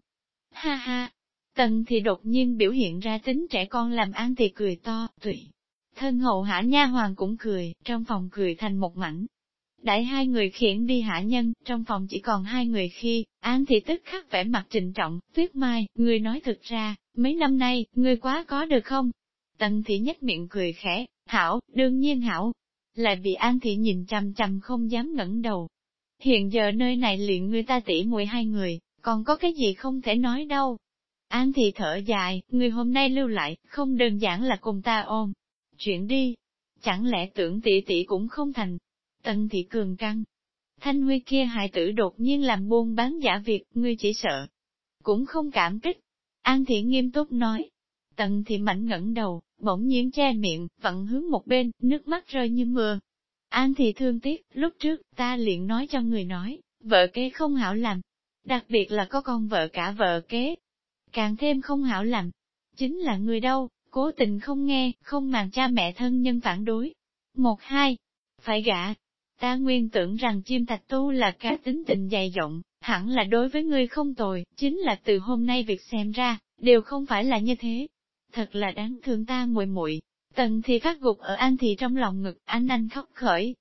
Ha ha, tần thì đột nhiên biểu hiện ra tính trẻ con làm an thì cười to, tùy. Thân hậu hạ nha hoàng cũng cười, trong phòng cười thành một mảnh, Đại hai người khiển đi hạ nhân, trong phòng chỉ còn hai người khi, An thì tức khắc vẻ mặt trịnh trọng, tuyết mai, người nói thực ra, mấy năm nay, người quá có được không? Tần thì nhếch miệng cười khẽ, hảo, đương nhiên hảo. Lại bị An thị nhìn chằm chằm không dám ngẩng đầu. Hiện giờ nơi này liền người ta tỉ mùi hai người, còn có cái gì không thể nói đâu. An thị thở dài, người hôm nay lưu lại, không đơn giản là cùng ta ôm. Chuyện đi, chẳng lẽ tưởng tỷ tỷ cũng không thành, Tần thị cường căng. Thanh Huy kia hại tử đột nhiên làm buôn bán giả việc, ngươi chỉ sợ. Cũng không cảm kích. An thị nghiêm túc nói. Tần thị mảnh ngẩng đầu, bỗng nhiên che miệng, vặn hướng một bên, nước mắt rơi như mưa. An thì thương tiếc, lúc trước, ta liền nói cho người nói, vợ kế không hảo làm. Đặc biệt là có con vợ cả vợ kế. Càng thêm không hảo làm. Chính là người đâu, cố tình không nghe, không màng cha mẹ thân nhân phản đối. Một hai, phải gả, Ta nguyên tưởng rằng chim thạch tu là cá tính tình dày rộng, hẳn là đối với ngươi không tồi, chính là từ hôm nay việc xem ra, đều không phải là như thế. Thật là đáng thương ta muội muội. Tần thì phát gục ở an thì trong lòng ngực, anh anh khóc khởi.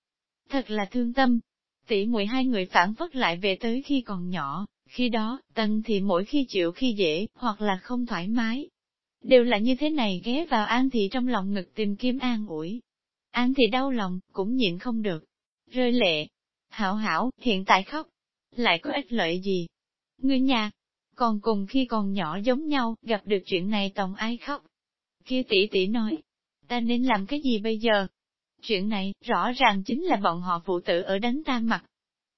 Thật là thương tâm. Tỷ muội hai người phản phất lại về tới khi còn nhỏ, khi đó, tần thì mỗi khi chịu khi dễ, hoặc là không thoải mái. Đều là như thế này ghé vào an thì trong lòng ngực tìm kiếm an ủi. An thì đau lòng, cũng nhịn không được, rơi lệ. Hảo hảo, hiện tại khóc, lại có ích lợi gì? Ngươi nhà, còn cùng khi còn nhỏ giống nhau, gặp được chuyện này tổng ai khóc. Kia tỷ tỷ nói, ta nên làm cái gì bây giờ? Chuyện này, rõ ràng chính là bọn họ phụ tử ở đánh ta mặt.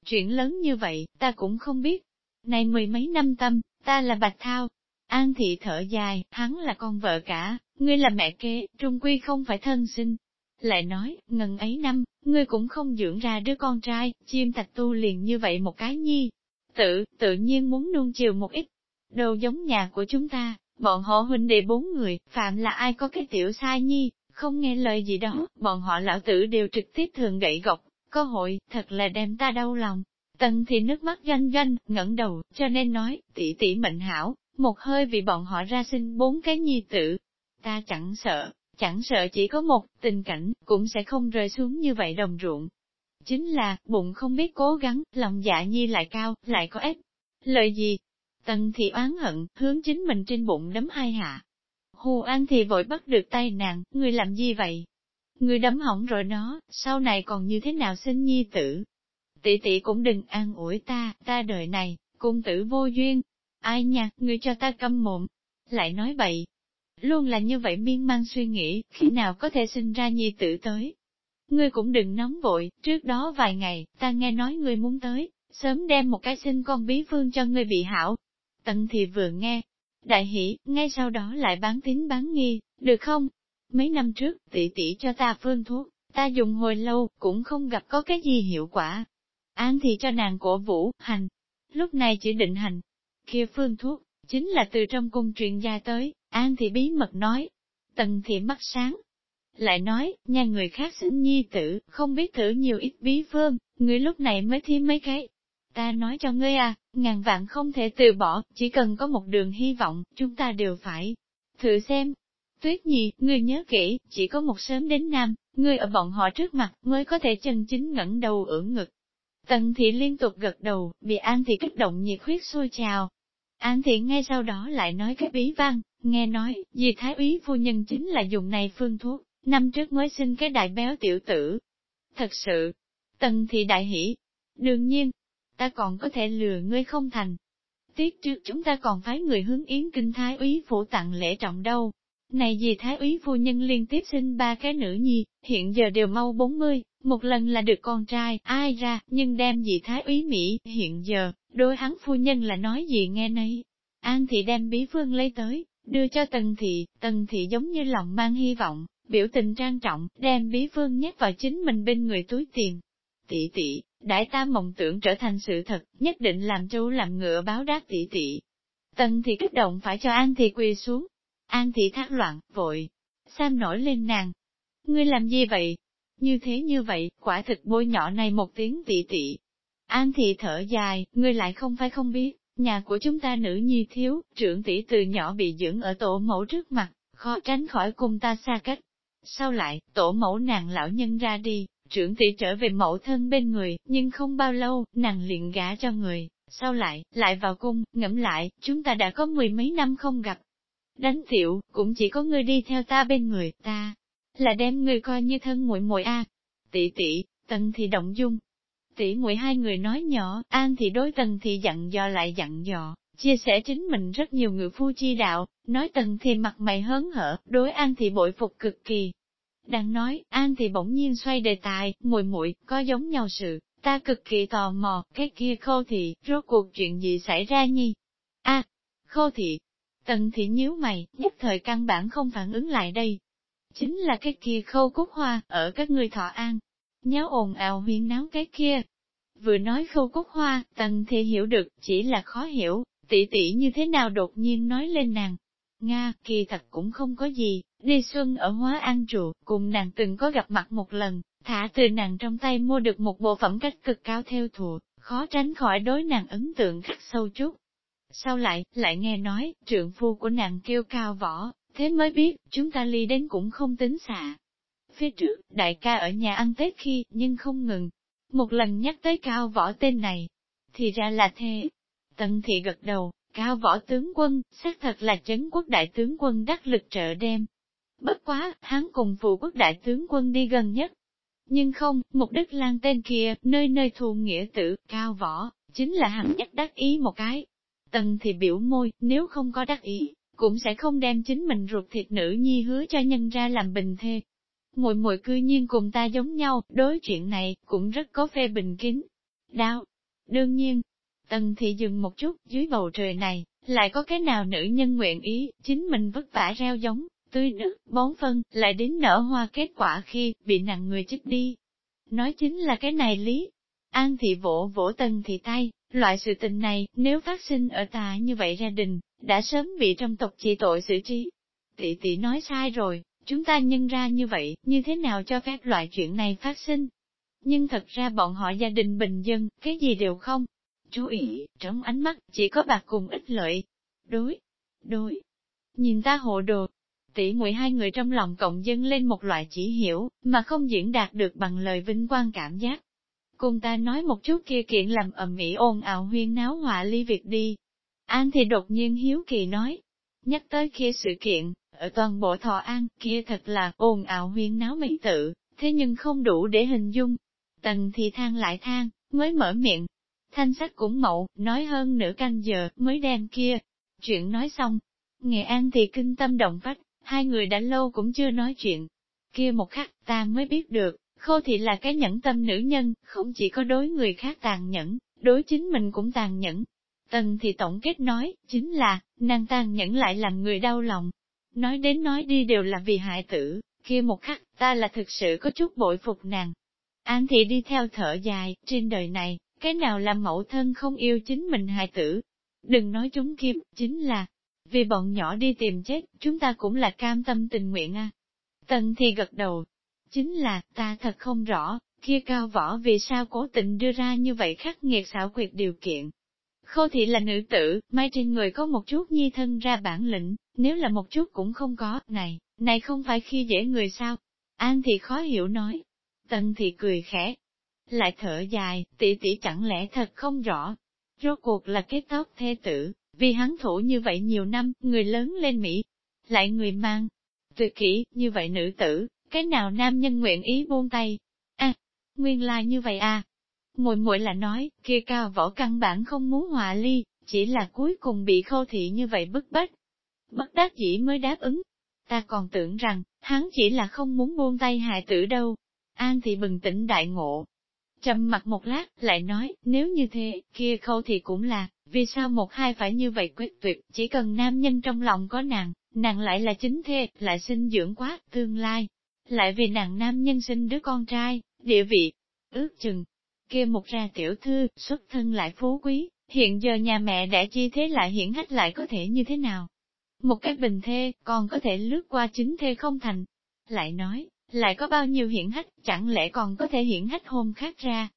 Chuyện lớn như vậy, ta cũng không biết. Này mười mấy năm tâm, ta là Bạch Thao. An thị thở dài, hắn là con vợ cả, ngươi là mẹ kế, trung quy không phải thân sinh, lại nói, ngần ấy năm, ngươi cũng không dưỡng ra đứa con trai, chim thạch tu liền như vậy một cái nhi. Tự, tự nhiên muốn nuông chiều một ít. Đồ giống nhà của chúng ta, bọn họ huynh đệ bốn người, phạm là ai có cái tiểu sai nhi, không nghe lời gì đó, bọn họ lão tử đều trực tiếp thường gậy gọc, có hội, thật là đem ta đau lòng. Tần thì nước mắt doanh doanh, ngẩng đầu, cho nên nói, tỷ tỷ mệnh hảo, một hơi vì bọn họ ra sinh bốn cái nhi tử. Ta chẳng sợ, chẳng sợ chỉ có một tình cảnh, cũng sẽ không rơi xuống như vậy đồng ruộng. Chính là, bụng không biết cố gắng, lòng dạ nhi lại cao, lại có ép. Lời gì? Tần thì oán hận, hướng chính mình trên bụng đấm hai hạ. Hù An thì vội bắt được tay nàng, người làm gì vậy? Người đấm hỏng rồi nó, sau này còn như thế nào sinh nhi tử? Tỷ tỷ cũng đừng an ủi ta, ta đời này, cung tử vô duyên. Ai nha, người cho ta câm mồm. Lại nói vậy. Luôn là như vậy miên man suy nghĩ, khi nào có thể sinh ra nhi tử tới. Ngươi cũng đừng nóng vội, trước đó vài ngày, ta nghe nói ngươi muốn tới, sớm đem một cái sinh con bí phương cho ngươi bị hảo. Tận thì vừa nghe, đại hỷ, ngay sau đó lại bán tín bán nghi, được không? Mấy năm trước, tỷ tỷ cho ta phương thuốc, ta dùng hồi lâu, cũng không gặp có cái gì hiệu quả. An thì cho nàng cổ vũ, hành. Lúc này chỉ định hành. Kia phương thuốc, chính là từ trong cung truyền gia tới, An thì bí mật nói. Tần thì mắt sáng. Lại nói, nhà người khác sinh nhi tử, không biết thử nhiều ít bí phương, người lúc này mới thi mấy cái. Ta nói cho ngươi à, ngàn vạn không thể từ bỏ, chỉ cần có một đường hy vọng, chúng ta đều phải. Thử xem. Tuyết nhi, ngươi nhớ kỹ, chỉ có một sớm đến nam, ngươi ở bọn họ trước mặt mới có thể chân chính ngẩng đầu ưỡn ngực. Tần thị liên tục gật đầu, bị An thị kích động nhiệt huyết sôi trào, An thị ngay sau đó lại nói cái bí văn, nghe nói, vì Thái úy phu nhân chính là dùng này phương thuốc, năm trước mới sinh cái đại béo tiểu tử. Thật sự, tần thì đại hỷ. Đương nhiên, ta còn có thể lừa ngươi không thành. Tiết trước chúng ta còn phái người hướng yến kinh Thái úy phủ tặng lễ trọng đâu. Này gì thái úy phu nhân liên tiếp sinh ba cái nữ nhi, hiện giờ đều mau 40, một lần là được con trai, ai ra, nhưng đem gì thái úy Mỹ, hiện giờ, đối hắn phu nhân là nói gì nghe nấy. An thị đem bí phương lấy tới, đưa cho tần thị, tần thị giống như lòng mang hy vọng, biểu tình trang trọng, đem bí phương nhét vào chính mình bên người túi tiền. Tỷ tỷ, đại ta mộng tưởng trở thành sự thật, nhất định làm trâu làm ngựa báo đáp tỷ tỷ. Tần thị kích động phải cho An thị quỳ xuống. An thị thác loạn, vội. Sam nổi lên nàng. Ngươi làm gì vậy? Như thế như vậy, quả thực bôi nhỏ này một tiếng tỷ tỷ. An thị thở dài, ngươi lại không phải không biết, nhà của chúng ta nữ nhi thiếu, trưởng tỷ từ nhỏ bị dưỡng ở tổ mẫu trước mặt, khó tránh khỏi cùng ta xa cách. Sau lại, tổ mẫu nàng lão nhân ra đi, trưởng tỷ trở về mẫu thân bên người, nhưng không bao lâu, nàng liền gả cho người, sau lại, lại vào cung, ngẫm lại, chúng ta đã có mười mấy năm không gặp. Đánh tiểu, cũng chỉ có ngươi đi theo ta bên người, ta, là đem ngươi coi như thân muội muội a. Tỷ tỷ, tần thì động dung. Tỷ muội hai người nói nhỏ, an thì đối tần thì dặn dò lại dặn dò, chia sẻ chính mình rất nhiều người phu chi đạo, nói tần thì mặt mày hớn hở, đối an thì bội phục cực kỳ, đang nói, An thì bỗng nhiên xoay đề tài, muội muội có giống nhau sự, ta cực kỳ tò mò, cái kia khô thị, rốt cuộc chuyện gì xảy ra nhi? a khô thị, tần thị nhíu mày, nhất thời căn bản không phản ứng lại đây. Chính là cái kia khâu cúc hoa, ở các người thọ an. Nháo ồn ào huyên náo cái kia. Vừa nói khâu cúc hoa, tần thị hiểu được, chỉ là khó hiểu, tỷ tỷ như thế nào đột nhiên nói lên nàng. Nga, kỳ thật cũng không có gì, Đi xuân ở Hóa An trụ, cùng nàng từng có gặp mặt một lần, thả từ nàng trong tay mua được một bộ phẩm cách cực cao theo thụ, khó tránh khỏi đối nàng ấn tượng khắc sâu chút. Sau lại, lại nghe nói, trượng phu của nàng kêu cao võ, thế mới biết, chúng ta ly đến cũng không tính xạ. Phía trước, đại ca ở nhà ăn Tết khi, nhưng không ngừng. Một lần nhắc tới cao võ tên này, thì ra là thế. Tần thị gật đầu, cao võ tướng quân, xác thật là chấn quốc đại tướng quân đắc lực trợ đem, Bất quá, hắn cùng phụ quốc đại tướng quân đi gần nhất. Nhưng không, mục đích lan tên kia, nơi nơi thù nghĩa tử, cao võ, chính là hắn nhất đắc ý một cái. Tần thì biểu môi, nếu không có đắc ý, cũng sẽ không đem chính mình ruột thịt nữ nhi hứa cho nhân ra làm bình thê. Muội muội cư nhiên cùng ta giống nhau, đối chuyện này, cũng rất có phê bình kín. Đau. Đương nhiên, tần thị dừng một chút, dưới bầu trời này, lại có cái nào nữ nhân nguyện ý, chính mình vất vả reo giống, tươi nước, bón phân, lại đến nở hoa kết quả khi bị nặng người chết đi. Nói chính là cái này lý. An thị vỗ vỗ tần thị tay, loại sự tình này, nếu phát sinh ở ta như vậy gia đình, đã sớm bị trong tộc trị tội xử trí. Tỷ tỷ nói sai rồi, chúng ta nhân ra như vậy, như thế nào cho phép loại chuyện này phát sinh? Nhưng thật ra bọn họ gia đình bình dân, cái gì đều không. Chú ý, trong ánh mắt, chỉ có bạc cùng ích lợi. Đối, đối. Nhìn ta hộ đồ, tỷ muội hai người trong lòng cộng dâng lên một loại chỉ hiểu, mà không diễn đạt được bằng lời vinh quang cảm giác. Cùng ta nói một chút kia kiện làm ầm ĩ ồn ào huyên náo họa ly việc đi. An thì đột nhiên hiếu kỳ nói, nhắc tới kia sự kiện, ở toàn bộ thọ an kia thật là ồn ào huyên náo mỹ tự, thế nhưng không đủ để hình dung. Tần thì than lại than, mới mở miệng. Thanh sách cũng mậu, nói hơn nửa canh giờ, mới đem kia. Chuyện nói xong, Nghệ An thì kinh tâm động phách, Hai người đã lâu cũng chưa nói chuyện. Kia một khắc ta mới biết được, khô thị là cái nhẫn tâm nữ nhân, không chỉ có đối người khác tàn nhẫn, đối chính mình cũng tàn nhẫn. Tần thì tổng kết nói, chính là, nàng tàn nhẫn lại làm người đau lòng. Nói đến nói đi đều là vì hại tử, kia một khắc, ta là thực sự có chút bội phục nàng. An thị đi theo thở dài, trên đời này, cái nào làm mẫu thân không yêu chính mình hại tử. Đừng nói chúng kim, chính là, vì bọn nhỏ đi tìm chết, chúng ta cũng là cam tâm tình nguyện a. À. Tần thì gật đầu. Chính là, ta thật không rõ, kia cao võ vì sao cố tình đưa ra như vậy khắc nghiệt xảo quyệt điều kiện. Khô thị là nữ tử, may trên người có một chút nhi thân ra bản lĩnh, nếu là một chút cũng không có, này, này không phải khi dễ người sao. An thì khó hiểu nói. Tần thì cười khẽ. Lại thở dài, tỷ tỷ chẳng lẽ thật không rõ. Rốt cuộc là kết tóc thê tử, vì hắn thủ như vậy nhiều năm, người lớn lên Mỹ, lại người mang. Tuyệt kỹ, như vậy nữ tử, cái nào nam nhân nguyện ý buông tay? À, nguyên lai như vậy à. Muội muội là nói, kia cao võ căn bản không muốn hòa ly, chỉ là cuối cùng bị khâu thị như vậy bức bách. Bất đắc dĩ mới đáp ứng. ta còn tưởng rằng, hắn chỉ là không muốn buông tay hại tử đâu. An thì bừng tỉnh đại ngộ. Trầm mặt một lát, lại nói, nếu như thế, kia khâu thì cũng là, vì sao một hai phải như vậy quyết tuyệt, chỉ cần nam nhân trong lòng có nàng, nàng lại là chính thê, lại sinh dưỡng quá, tương lai. Lại vì nàng nam nhân sinh đứa con trai, địa vị, ước chừng, kia một ra tiểu thư, xuất thân lại phú quý, hiện giờ nhà mẹ đã chi thế lại hiển hách lại có thể như thế nào? Một cái bình thê, còn có thể lướt qua chính thê không thành. Lại nói, lại có bao nhiêu hiển hách, chẳng lẽ còn có thể hiển hách hôn khác ra?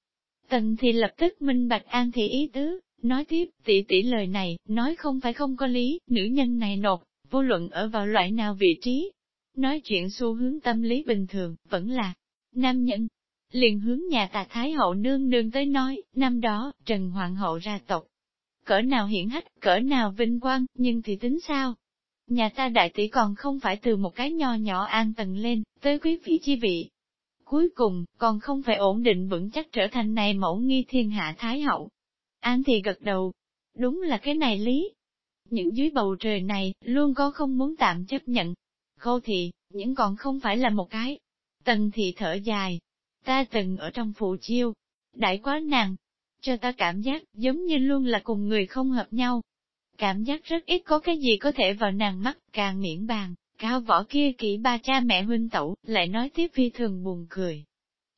Tần thì lập tức minh bạch an thị ý tứ, nói tiếp, tỷ tỷ lời này, nói không phải không có lý, nữ nhân này nột, vô luận ở vào loại nào vị trí. Nói chuyện xu hướng tâm lý bình thường, vẫn là nam nhân. Liền hướng nhà tà Thái hậu nương nương tới nói, năm đó, Trần Hoàng hậu ra tộc. Cỡ nào hiển hách, cỡ nào vinh quang, nhưng thì tính sao? Nhà ta đại tỷ còn không phải từ một cái nho nhỏ an tầng lên, tới quý vị chi vị. Cuối cùng, còn không phải ổn định vững chắc trở thành này mẫu nghi thiên hạ Thái hậu. An thì gật đầu. Đúng là cái này lý, những dưới bầu trời này, luôn có không muốn tạm chấp nhận. Khâu thì những còn không phải là một cái. Tần thì thở dài. Ta từng ở trong phụ chiêu. Đại quá nàng. Cho ta cảm giác giống như luôn là cùng người không hợp nhau. Cảm giác rất ít có cái gì có thể vào nàng mắt, càng miễn bàn, cao võ kia kỹ ba cha mẹ huynh tẩu, lại nói tiếp phi thường buồn cười.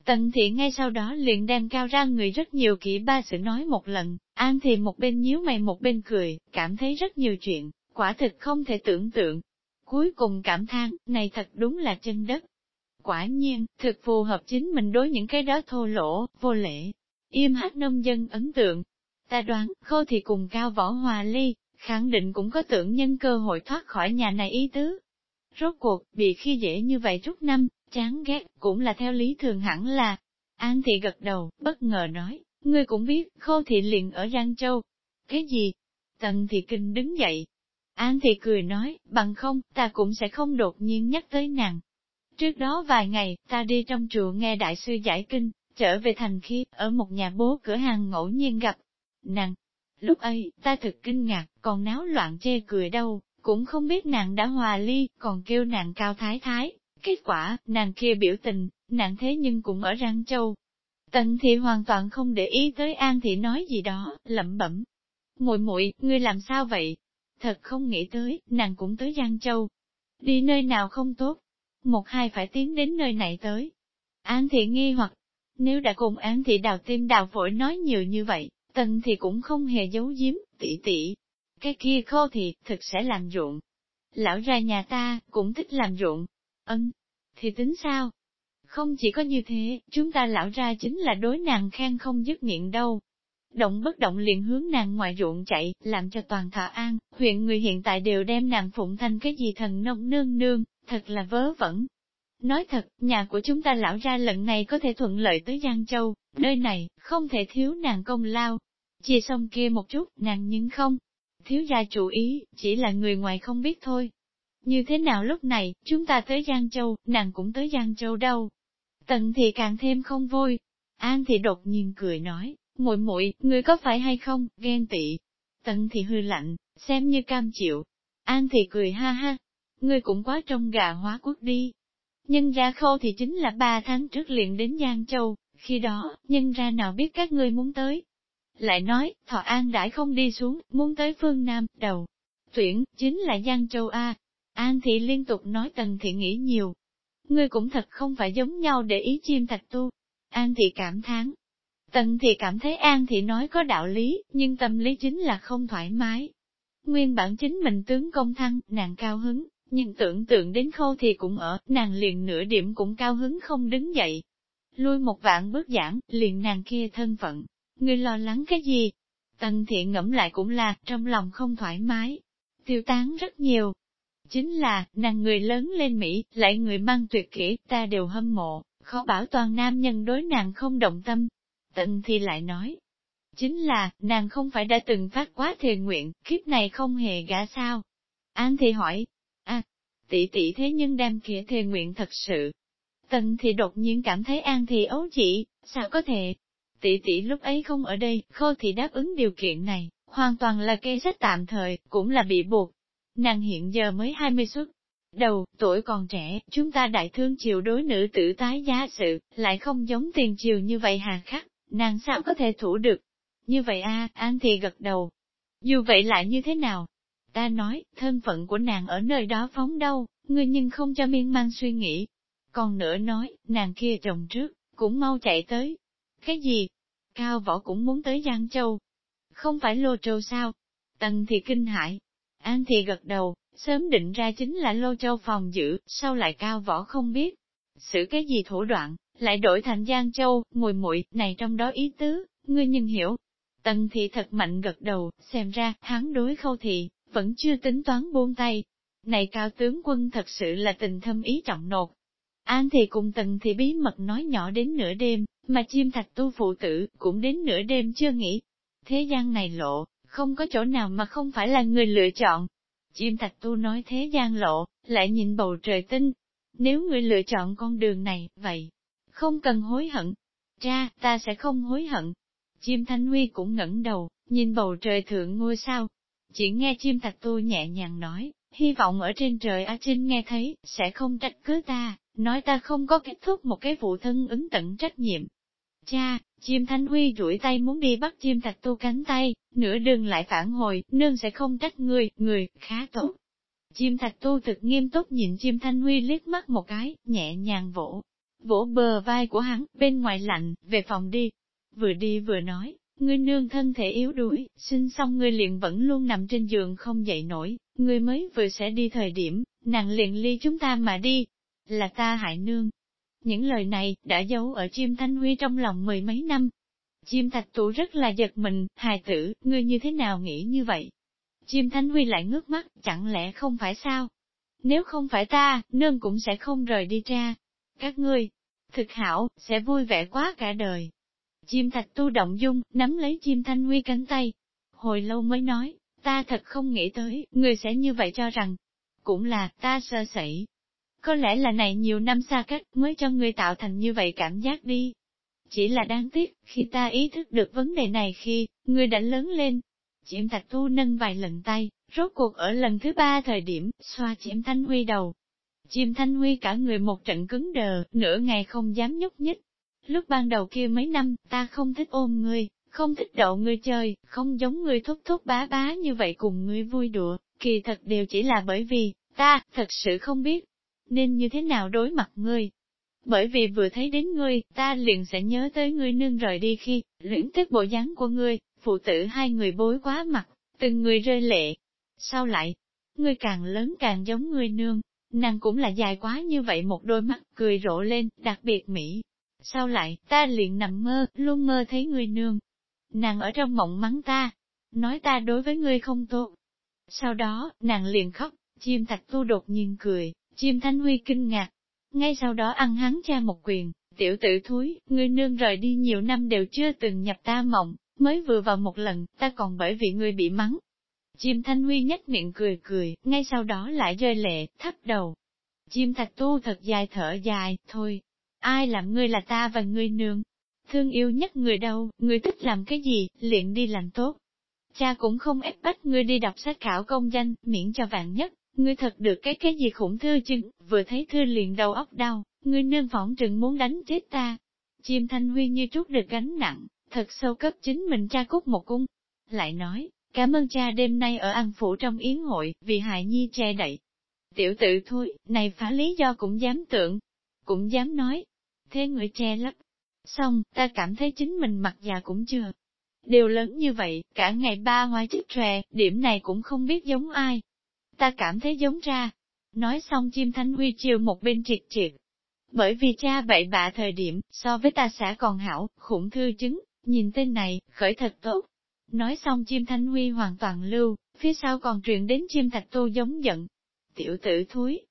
Tần thị ngay sau đó liền đem cao ra người rất nhiều kỹ ba sự nói một lần, An thì một bên nhíu mày một bên cười, cảm thấy rất nhiều chuyện, quả thực không thể tưởng tượng. Cuối cùng cảm than, này thật đúng là chân đất. Quả nhiên, thực phù hợp chính mình đối những cái đó thô lỗ, vô lễ. Im hát nông dân ấn tượng. Ta đoán, khô thì cùng cao võ hòa ly, khẳng định cũng có tưởng nhân cơ hội thoát khỏi nhà này ý tứ. Rốt cuộc, bị khi dễ như vậy chút năm, chán ghét, cũng là theo lý thường hẳn là. An thị gật đầu, bất ngờ nói, ngươi cũng biết, khô thị liền ở Giang Châu. Cái gì? Tần thị kinh đứng dậy. An thị cười nói, bằng không, ta cũng sẽ không đột nhiên nhắc tới nàng. Trước đó vài ngày, ta đi trong chùa nghe đại sư giải kinh, trở về thành khi, ở một nhà bố cửa hàng ngẫu nhiên gặp. Nàng, lúc ấy, ta thực kinh ngạc, còn náo loạn chê cười đâu, cũng không biết nàng đã hòa ly, còn kêu nàng cao thái thái. Kết quả, nàng kia biểu tình, nàng thế nhưng cũng ở Răng Châu. Tần thị hoàn toàn không để ý tới An thị nói gì đó, lẩm bẩm. muội muội ngươi làm sao vậy? Thật không nghĩ tới, nàng cũng tới Giang Châu. Đi nơi nào không tốt? Một hai phải tiến đến nơi này tới. An thị nghi hoặc, nếu đã cùng An thị đào tim đào phổi nói nhiều như vậy, tần thì cũng không hề giấu giếm, tỷ tỷ. Cái kia khô thì, thực sẽ làm ruộng. Lão ra nhà ta, cũng thích làm ruộng. Ân, thì tính sao? Không chỉ có như thế, chúng ta lão ra chính là đối nàng khen không dứt miệng đâu. Động bất động liền hướng nàng ngoài ruộng chạy, làm cho toàn thọ an, huyện người hiện tại đều đem nàng phụng thành cái gì thần nông nương nương, thật là vớ vẩn. Nói thật, nhà của chúng ta lão ra lần này có thể thuận lợi tới Giang Châu, nơi này, không thể thiếu nàng công lao. Chia xong kia một chút, nàng nhưng không. Thiếu gia chủ ý, chỉ là người ngoài không biết thôi. Như thế nào lúc này, chúng ta tới Giang Châu, nàng cũng tới Giang Châu đâu. Tận thì càng thêm không vui. An thì đột nhiên cười nói, muội muội, ngươi có phải hay không, ghen tị. Tận thì hư lạnh, xem như cam chịu. An thì cười ha ha, ngươi cũng quá trong gà hóa quốc đi. Nhân ra khâu thì chính là ba tháng trước liền đến Giang Châu, khi đó, nhân ra nào biết các ngươi muốn tới. Lại nói, Thọ An đãi không đi xuống, muốn tới phương Nam, đầu. Tuyển, chính là Giang Châu A. An thị liên tục nói tần thị nghĩ nhiều, ngươi cũng thật không phải giống nhau để ý chim thạch tu. An thị cảm thán. Tần thị cảm thấy An thị nói có đạo lý, nhưng tâm lý chính là không thoải mái. Nguyên bản chính mình tướng công thăng, nàng cao hứng, nhưng tưởng tượng đến khâu thì cũng ở, nàng liền nửa điểm cũng cao hứng không đứng dậy. Lui một vạn bước giảng, liền nàng kia thân phận. Ngươi lo lắng cái gì? Tần thiện ngẫm lại cũng là, trong lòng không thoải mái. Tiêu tán rất nhiều, Chính là, nàng người lớn lên Mỹ, lại người mang tuyệt kỹ, ta đều hâm mộ, khó bảo toàn nam nhân đối nàng không động tâm. Tần thì lại nói, chính là, nàng không phải đã từng phát quá thề nguyện, kiếp này không hề gã sao. An thì hỏi, à, tỷ tỷ thế nhưng đem kia thề nguyện thật sự. Tần thì đột nhiên cảm thấy an thì ấu chỉ, sao có thể? Tỷ tỷ lúc ấy không ở đây, khô thì đáp ứng điều kiện này, hoàn toàn là cây sách tạm thời, cũng là bị buộc, Nàng hiện giờ mới 20 xuất, đầu, tuổi còn trẻ, chúng ta đại thương chiều đối nữ tử tái giá sự, lại không giống tiền chiều như vậy hà khắc, nàng sao có thể thủ được. Như vậy a An thì gật đầu. Dù vậy lại như thế nào? Ta nói, thân phận của nàng ở nơi đó phóng đâu, ngươi nhưng không cho miên man suy nghĩ. Còn nữa nói, nàng kia chồng trước, cũng mau chạy tới. Cái gì? Cao võ cũng muốn tới Giang Châu. Không phải lô châu sao? Tần thì kinh hãi, An thì gật đầu, sớm định ra chính là lô châu phòng giữ, sau lại cao võ không biết. sử cái gì thủ đoạn, lại đổi thành Giang Châu, mùi muội này trong đó ý tứ, ngươi nhưng hiểu. Tần thị thật mạnh gật đầu, xem ra, hắn đối khâu thị, vẫn chưa tính toán buông tay. Này cao tướng quân thật sự là tình thâm ý trọng nột. An thì cùng tần thì bí mật nói nhỏ đến nửa đêm, mà chim thạch tu phụ tử cũng đến nửa đêm chưa nghĩ. Thế gian này lộ, không có chỗ nào mà không phải là người lựa chọn. Chim thạch tu nói thế gian lộ, lại nhìn bầu trời tinh. Nếu người lựa chọn con đường này, vậy, không cần hối hận. Cha, ta sẽ không hối hận. Chim thanh huy cũng ngẩng đầu, nhìn bầu trời thượng ngôi sao. Chỉ nghe chim thạch tu nhẹ nhàng nói, hy vọng ở trên trời A Trinh nghe thấy, sẽ không trách cứ ta, nói ta không có kết thúc một cái vụ thân ứng tận trách nhiệm. Cha, chim thanh huy duỗi tay muốn đi bắt chim thạch tu cánh tay, nửa đường lại phản hồi, nương sẽ không trách người, người, khá tốt. Chim thạch tu thực nghiêm túc nhìn chim thanh huy liếc mắt một cái, nhẹ nhàng vỗ, vỗ bờ vai của hắn, bên ngoài lạnh, về phòng đi. Vừa đi vừa nói, ngươi nương thân thể yếu đuối, sinh xong ngươi liền vẫn luôn nằm trên giường không dậy nổi, ngươi mới vừa sẽ đi thời điểm, nàng liền ly chúng ta mà đi. Là ta hại nương, những lời này đã giấu ở chim thanh huy trong lòng mười mấy năm. Chim thạch tụ rất là giật mình, hài tử, ngươi như thế nào nghĩ như vậy? Chim thanh huy lại ngước mắt, chẳng lẽ không phải sao? Nếu không phải ta, nương cũng sẽ không rời đi ra. Các ngươi, thực hảo, sẽ vui vẻ quá cả đời. Chim thạch tu động dung, nắm lấy chim thanh huy cánh tay. Hồi lâu mới nói, ta thật không nghĩ tới, người sẽ như vậy cho rằng. Cũng là, ta sơ sẩy, có lẽ là này nhiều năm xa cách mới cho người tạo thành như vậy cảm giác đi. Chỉ là đáng tiếc, khi ta ý thức được vấn đề này khi, người đã lớn lên. Chiếm thạch thu nâng vài lần tay, rốt cuộc ở lần thứ ba thời điểm, xoa chiếm thanh huy đầu. Chiêm thanh huy cả người một trận cứng đờ, nửa ngày không dám nhúc nhích. Lúc ban đầu kia mấy năm, ta không thích ôm ngươi, không thích đậu ngươi chơi, không giống ngươi thúc thúc bá bá như vậy cùng ngươi vui đùa, kỳ thật đều chỉ là bởi vì, ta, thật sự không biết, nên như thế nào đối mặt ngươi. Bởi vì vừa thấy đến ngươi, ta liền sẽ nhớ tới ngươi nương rời đi khi, luyện tức bộ dáng của ngươi, phụ tử hai người bối quá mặt, từng người rơi lệ. Sao lại, ngươi càng lớn càng giống ngươi nương, nàng cũng là dài quá như vậy một đôi mắt cười rộ lên, đặc biệt mỹ. Sao lại, ta liền nằm mơ, luôn mơ thấy ngươi nương. Nàng ở trong mộng mắng ta, nói ta đối với ngươi không tốt. Sau đó, nàng liền khóc, chim thạch tu đột nhiên cười, Chim Thanh Huy kinh ngạc. Ngay sau đó ăn hắn cha một quyền, tiểu tử thúi, ngươi nương rời đi nhiều năm đều chưa từng nhập ta mộng, mới vừa vào một lần, ta còn bởi vì ngươi bị mắng. Chim Thanh Huy nhếch miệng cười cười, ngay sau đó lại rơi lệ, thấp đầu. Chim Thạch Tu thật dài thở dài, thôi, ai làm ngươi là ta và ngươi nương. Thương yêu nhất người đâu, ngươi thích làm cái gì, liền đi làm tốt. Cha cũng không ép bắt ngươi đi đọc sách khảo công danh, miễn cho vạn nhất, Ngươi thật được cái cái gì khủng thư chừng vừa thấy thư liền đầu óc đau, ngươi nương phỏng trừng muốn đánh chết ta. Chim thanh huy như trút được gánh nặng, thật sâu cấp chính mình cha cút một cung. Lại nói, cảm ơn cha đêm nay ở ăn phủ trong yến hội, vì hại nhi che đậy. Tiểu tự thôi, này phá lý do cũng dám tưởng, cũng dám nói. Thế người che lấp. Xong, ta cảm thấy chính mình mặt già cũng chưa. Điều lớn như vậy, cả ngày ba hoa chức tròe, điểm này cũng không biết giống ai ta cảm thấy giống ra. Nói xong chim thanh huy chiều một bên triệt triệt. Bởi vì cha bậy bạ thời điểm, so với ta xã còn hảo, khủng thư chứng, nhìn tên này, khởi thật tốt. Nói xong chim thanh huy hoàn toàn lưu, phía sau còn truyền đến chim thạch tô giống giận. Tiểu tử thúi,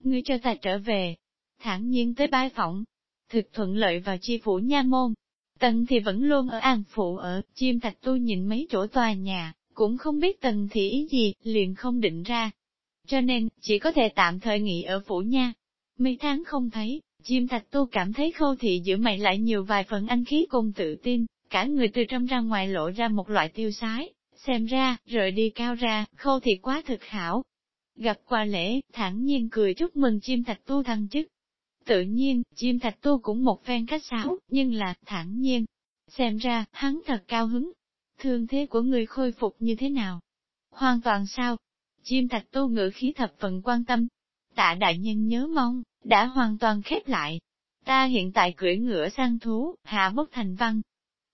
ngươi cho ta trở về, thản nhiên tới bái phỏng, thực thuận lợi vào chi phủ nha môn. Tần thì vẫn luôn ở an phụ ở, chim thạch tu nhìn mấy chỗ tòa nhà, cũng không biết tần thị ý gì, liền không định ra. Cho nên, chỉ có thể tạm thời nghỉ ở phủ nha. Mấy tháng không thấy, chim thạch tu cảm thấy khâu thị giữa mày lại nhiều vài phần anh khí cùng tự tin, cả người từ trong ra ngoài lộ ra một loại tiêu sái, xem ra, rời đi cao ra, khâu thị quá thực hảo. gặp qua lễ, thản nhiên cười chúc mừng chim thạch tu thăng chức. Tự nhiên, chim thạch tu cũng một phen cách sáo, nhưng là, thản nhiên. Xem ra, hắn thật cao hứng. Thương thế của người khôi phục như thế nào? Hoàn toàn sao? Chim thạch tu ngữ khí thập phần quan tâm. Tạ đại nhân nhớ mong, đã hoàn toàn khép lại. Ta hiện tại cưỡi ngựa sang thú, hạ bốc thành văn.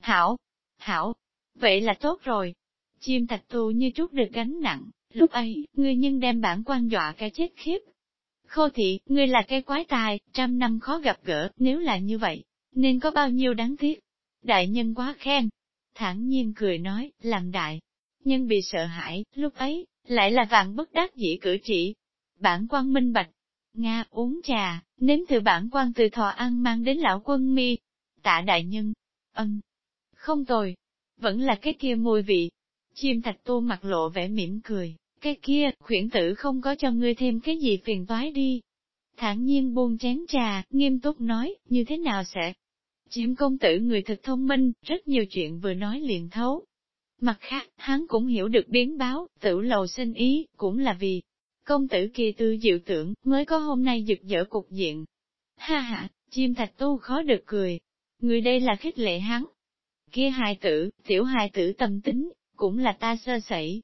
Hảo, hảo, vậy là tốt rồi. Chim thạch tu như chút được gánh nặng, lúc ấy, ngươi nhân đem bản quan dọa cái chết khiếp. Khô thị, ngươi là cái quái tài, trăm năm khó gặp gỡ, nếu là như vậy, nên có bao nhiêu đáng tiếc. Đại nhân quá khen thản nhiên cười nói, làm đại. Nhân bị sợ hãi, lúc ấy, lại là vạn bất đắc dĩ cử chỉ. Bản quan minh bạch. Nga uống trà, nếm từ bản quan từ thọ ăn mang đến lão quân mi. Tạ đại nhân. Ân. Không tồi. Vẫn là cái kia mùi vị. Chim thạch tu mặt lộ vẻ mỉm cười. Cái kia, khuyển tử không có cho ngươi thêm cái gì phiền toái đi. Thản nhiên buông chén trà, nghiêm túc nói, như thế nào sẽ? Chiếm công tử người thật thông minh, rất nhiều chuyện vừa nói liền thấu. Mặt khác, hắn cũng hiểu được biến báo, tử lầu sinh ý, cũng là vì, công tử kia tư diệu tưởng, mới có hôm nay giật dở cục diện. Ha ha, chim thạch tu khó được cười. Người đây là khích lệ hắn. Kia hài tử, tiểu hài tử tâm tính, cũng là ta sơ sẩy,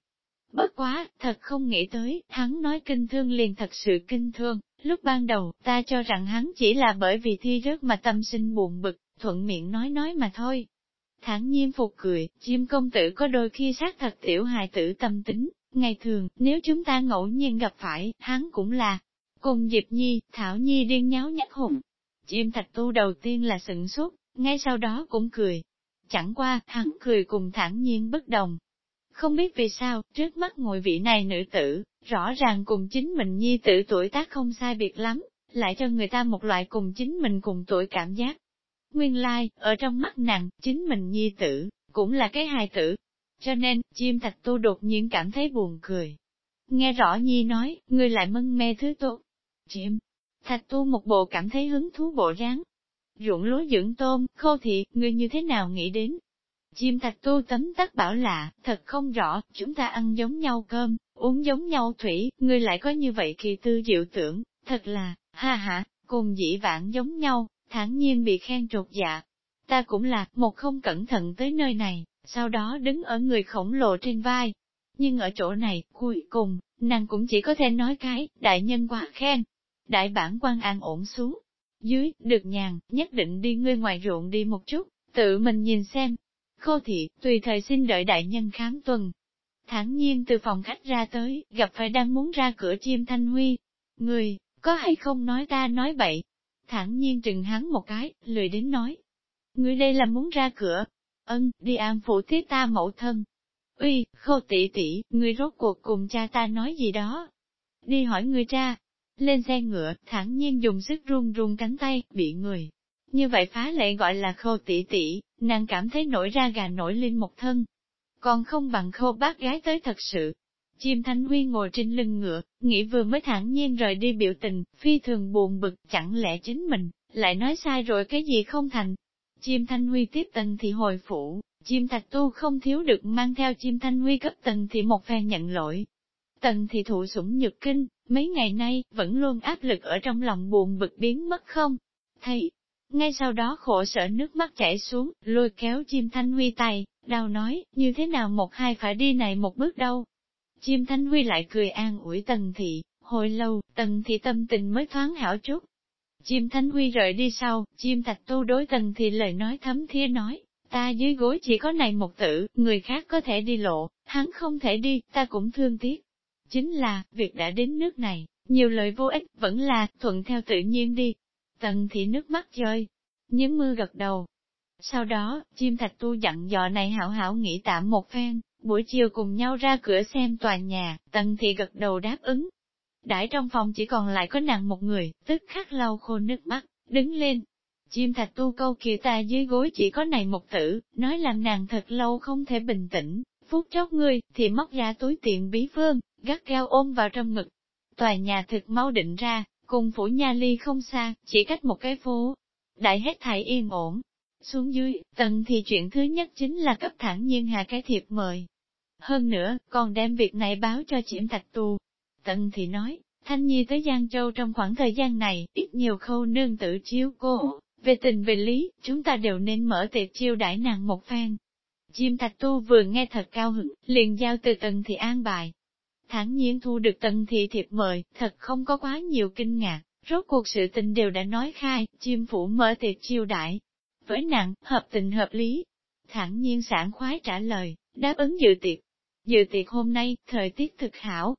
Bất quá, thật không nghĩ tới, hắn nói kinh thương liền thật sự kinh thương, lúc ban đầu, ta cho rằng hắn chỉ là bởi vì thi rớt mà tâm sinh buồn bực, thuận miệng nói nói mà thôi. Thẳng nhiên phục cười, chim công tử có đôi khi xác thật tiểu hài tử tâm tính, ngày thường, nếu chúng ta ngẫu nhiên gặp phải, hắn cũng là, cùng Diệp Nhi, Thảo Nhi điên nháo nhắc hùng. Chim thạch tu đầu tiên là sửng sốt, ngay sau đó cũng cười. Chẳng qua, hắn cười cùng thẳng nhiên bất đồng, không biết vì sao, trước mắt ngồi vị này nữ tử, rõ ràng cùng chính mình nhi tử tuổi tác không sai biệt lắm, lại cho người ta một loại cùng chính mình cùng tuổi cảm giác. Nguyên lai, like, ở trong mắt nàng, chính mình nhi tử, cũng là cái hài tử. Cho nên, chim thạch tu đột nhiên cảm thấy buồn cười. Nghe rõ nhi nói, người lại mân mê thứ tốt. Chim, thạch tu một bộ cảm thấy hứng thú bộ dáng. Ruộng lúa dưỡng tôm, khô thị, người như thế nào nghĩ đến, Chim thạch tu tấm tắc bảo lạ, thật không rõ, chúng ta ăn giống nhau cơm, uống giống nhau thủy, ngươi lại có như vậy kỳ tư diệu tưởng, thật là, ha ha, cùng dĩ vãng giống nhau, thản nhiên bị khen trột dạ. Ta cũng là, một không cẩn thận tới nơi này, sau đó đứng ở người khổng lồ trên vai. Nhưng ở chỗ này, cuối cùng, nàng cũng chỉ có thể nói cái, đại nhân quá khen. Đại bản quan an ổn xuống. Dưới, được nhàn, nhất định đi ngươi ngoài ruộng đi một chút, tự mình nhìn xem, Khô thị, tùy thời xin đợi đại nhân khám tuần. Thẳng nhiên từ phòng khách ra tới, gặp phải đang muốn ra cửa chim thanh huy. Người, có hay không nói ta nói bậy? Thản nhiên trừng hắn một cái, lười đến nói. Người đây là muốn ra cửa. Ân, đi an phụ tiếp ta mẫu thân. Uy, khô tỷ tỷ, người rốt cuộc cùng cha ta nói gì đó. Đi hỏi người cha. Lên xe ngựa, thản nhiên dùng sức run run cánh tay, bị người, như vậy phá lệ gọi là khô tỷ tỷ, nàng cảm thấy nổi ra gà nổi lên một thân. Còn không bằng khô bác gái tới thật sự. Chim Thanh Huy ngồi trên lưng ngựa, nghĩ vừa mới thẳng nhiên rời đi biểu tình, phi thường buồn bực, chẳng lẽ chính mình, lại nói sai rồi cái gì không thành. Chim Thanh Huy tiếp tần thì hồi phủ, chim Thạch Tu không thiếu được mang theo chim Thanh Huy cấp tần thì một phen nhận lỗi. Tần thì thụ sủng nhược kinh, mấy ngày nay, vẫn luôn áp lực ở trong lòng buồn bực biến mất không? Thầy, ngay sau đó khổ sở nước mắt chảy xuống, lôi kéo chim thanh huy tay, đau nói, như thế nào một hai phải đi này một bước đâu. Chim thanh huy lại cười an ủi tần thị, hồi lâu, tần thị tâm tình mới thoáng hảo chút. Chim thanh huy rời đi sau, chim thạch tu đối tần thị lời nói thấm thía nói, ta dưới gối chỉ có này một tử, người khác có thể đi lộ, hắn không thể đi, ta cũng thương tiếc. Chính là, việc đã đến nước này, nhiều lời vô ích, vẫn là, thuận theo tự nhiên đi, Tần thị nước mắt rơi, những mưa gật đầu. Sau đó, chim thạch tu dặn dò này hảo hảo nghỉ tạm một phen, buổi chiều cùng nhau ra cửa xem tòa nhà, tần thị gật đầu đáp ứng. Đãi trong phòng chỉ còn lại có nàng một người, tức khắc lau khô nước mắt, đứng lên. Chim thạch tu câu kia ta dưới gối chỉ có này một tử, nói làm nàng thật lâu không thể bình tĩnh, phút chốc ngươi, thì móc ra túi tiện bí phương, gắt gao ôm vào trong ngực. Tòa nhà thực mau định ra, Cùng phủ Nha Ly không xa, chỉ cách một cái phố. Đại hết thảy yên ổn. Xuống dưới, tần thì chuyện thứ nhất chính là cấp thẳng nhiên hạ cái thiệp mời. Hơn nữa, còn đem việc này báo cho Chiểm thạch tu. Tần thì nói, Thanh Nhi tới Giang Châu trong khoảng thời gian này, ít nhiều khâu nương tử chiếu cô. Về tình về lý, chúng ta đều nên mở tiệc chiêu đãi nàng một phen. Chim thạch tu vừa nghe thật cao hứng, liền giao từ tần thì an bài. Thẳng nhiên thu được tần thị thiệp mời, thật không có quá nhiều kinh ngạc, rốt cuộc sự tình đều đã nói khai, chim phủ mở tiệc chiêu đãi. Với nặng, hợp tình hợp lý. Thẳng nhiên sản khoái trả lời, đáp ứng dự tiệc. Dự tiệc hôm nay, thời tiết thực hảo,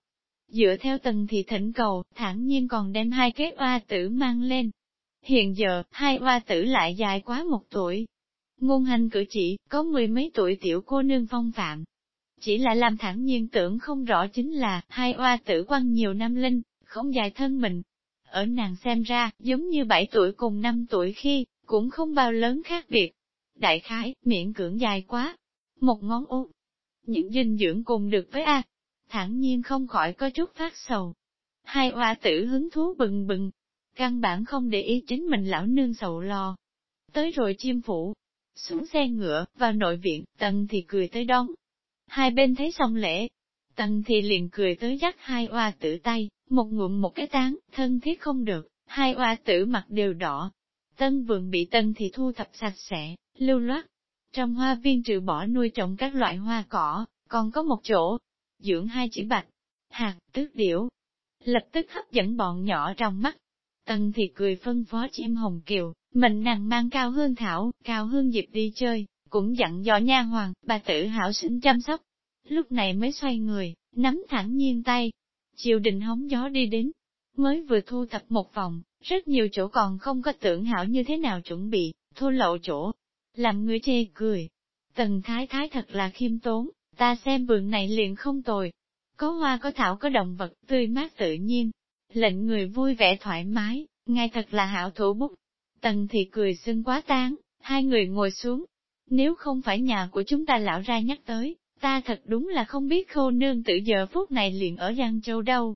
Dựa theo tần thị thỉnh cầu, thẳng nhiên còn đem hai cái oa tử mang lên. Hiện giờ, hai oa tử lại dài quá một tuổi. Ngôn hành cử chỉ, có mười mấy tuổi tiểu cô nương phong phạm. Chỉ là làm thẳng nhiên tưởng không rõ chính là, hai oa tử quăng nhiều năm linh, không dài thân mình. Ở nàng xem ra, giống như bảy tuổi cùng năm tuổi khi, cũng không bao lớn khác biệt. Đại khái, miệng cưỡng dài quá. Một ngón út. Những dinh dưỡng cùng được với A, thẳng nhiên không khỏi có chút phát sầu. Hai oa tử hứng thú bừng bừng, căn bản không để ý chính mình lão nương sầu lo. Tới rồi chim phủ, xuống xe ngựa, vào nội viện, tần thì cười tới đón. Hai bên thấy xong lễ, tần thì liền cười tới dắt hai oa tử tay, một ngụm một cái tán, thân thiết không được, hai oa tử mặt đều đỏ. Tân vườn bị tân thì thu thập sạch sẽ, lưu loát. Trong hoa viên trừ bỏ nuôi trồng các loại hoa cỏ, còn có một chỗ, dưỡng hai chỉ bạch, hạt, tước điểu, lập tức hấp dẫn bọn nhỏ trong mắt. Tần thì cười phân phó chim hồng kiều, mình nàng mang cao hương thảo, cao hương dịp đi chơi, cũng dặn dò nha hoàng, bà tử hảo sinh chăm sóc. Lúc này mới xoay người, nắm thẳng nhiên tay, chiều đình hóng gió đi đến, mới vừa thu thập một vòng, rất nhiều chỗ còn không có tưởng hảo như thế nào chuẩn bị, thô lậu chỗ, làm người chê cười. Tần thái thái thật là khiêm tốn, Ta xem vườn này liền không tồi. Có hoa có thảo có động vật tươi mát tự nhiên. Lệnh người vui vẻ thoải mái, ngay thật là hảo thủ bút. Tần thì cười xưng quá tán, hai người ngồi xuống. Nếu không phải nhà của chúng ta lão ra nhắc tới, ta thật đúng là không biết khô nương tự giờ phút này liền ở Giang Châu đâu.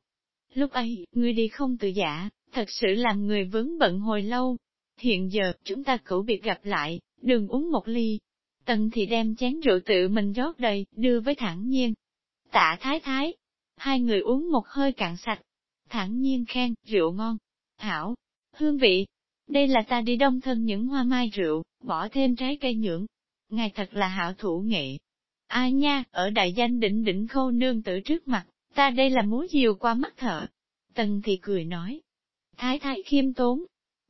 Lúc ấy, ngươi đi không tự giả, thật sự làm người vướng bận hồi lâu. Hiện giờ, chúng ta cửu biệt gặp lại, đừng uống một ly, Tần thì đem chén rượu tự mình rót đầy, đưa với thẳng nhiên. Tạ thái thái, hai người uống một hơi cạn sạch. Thẳng nhiên khen, rượu ngon, hảo, hương vị. Đây là ta đi đông thân những hoa mai rượu, bỏ thêm trái cây nhưỡng. Ngài thật là hảo thủ nghệ. Ai nha, ở đại danh đỉnh đỉnh khô nương tử trước mặt, ta đây là múa diều qua mắt thợ. Tần thì cười nói. Thái thái khiêm tốn.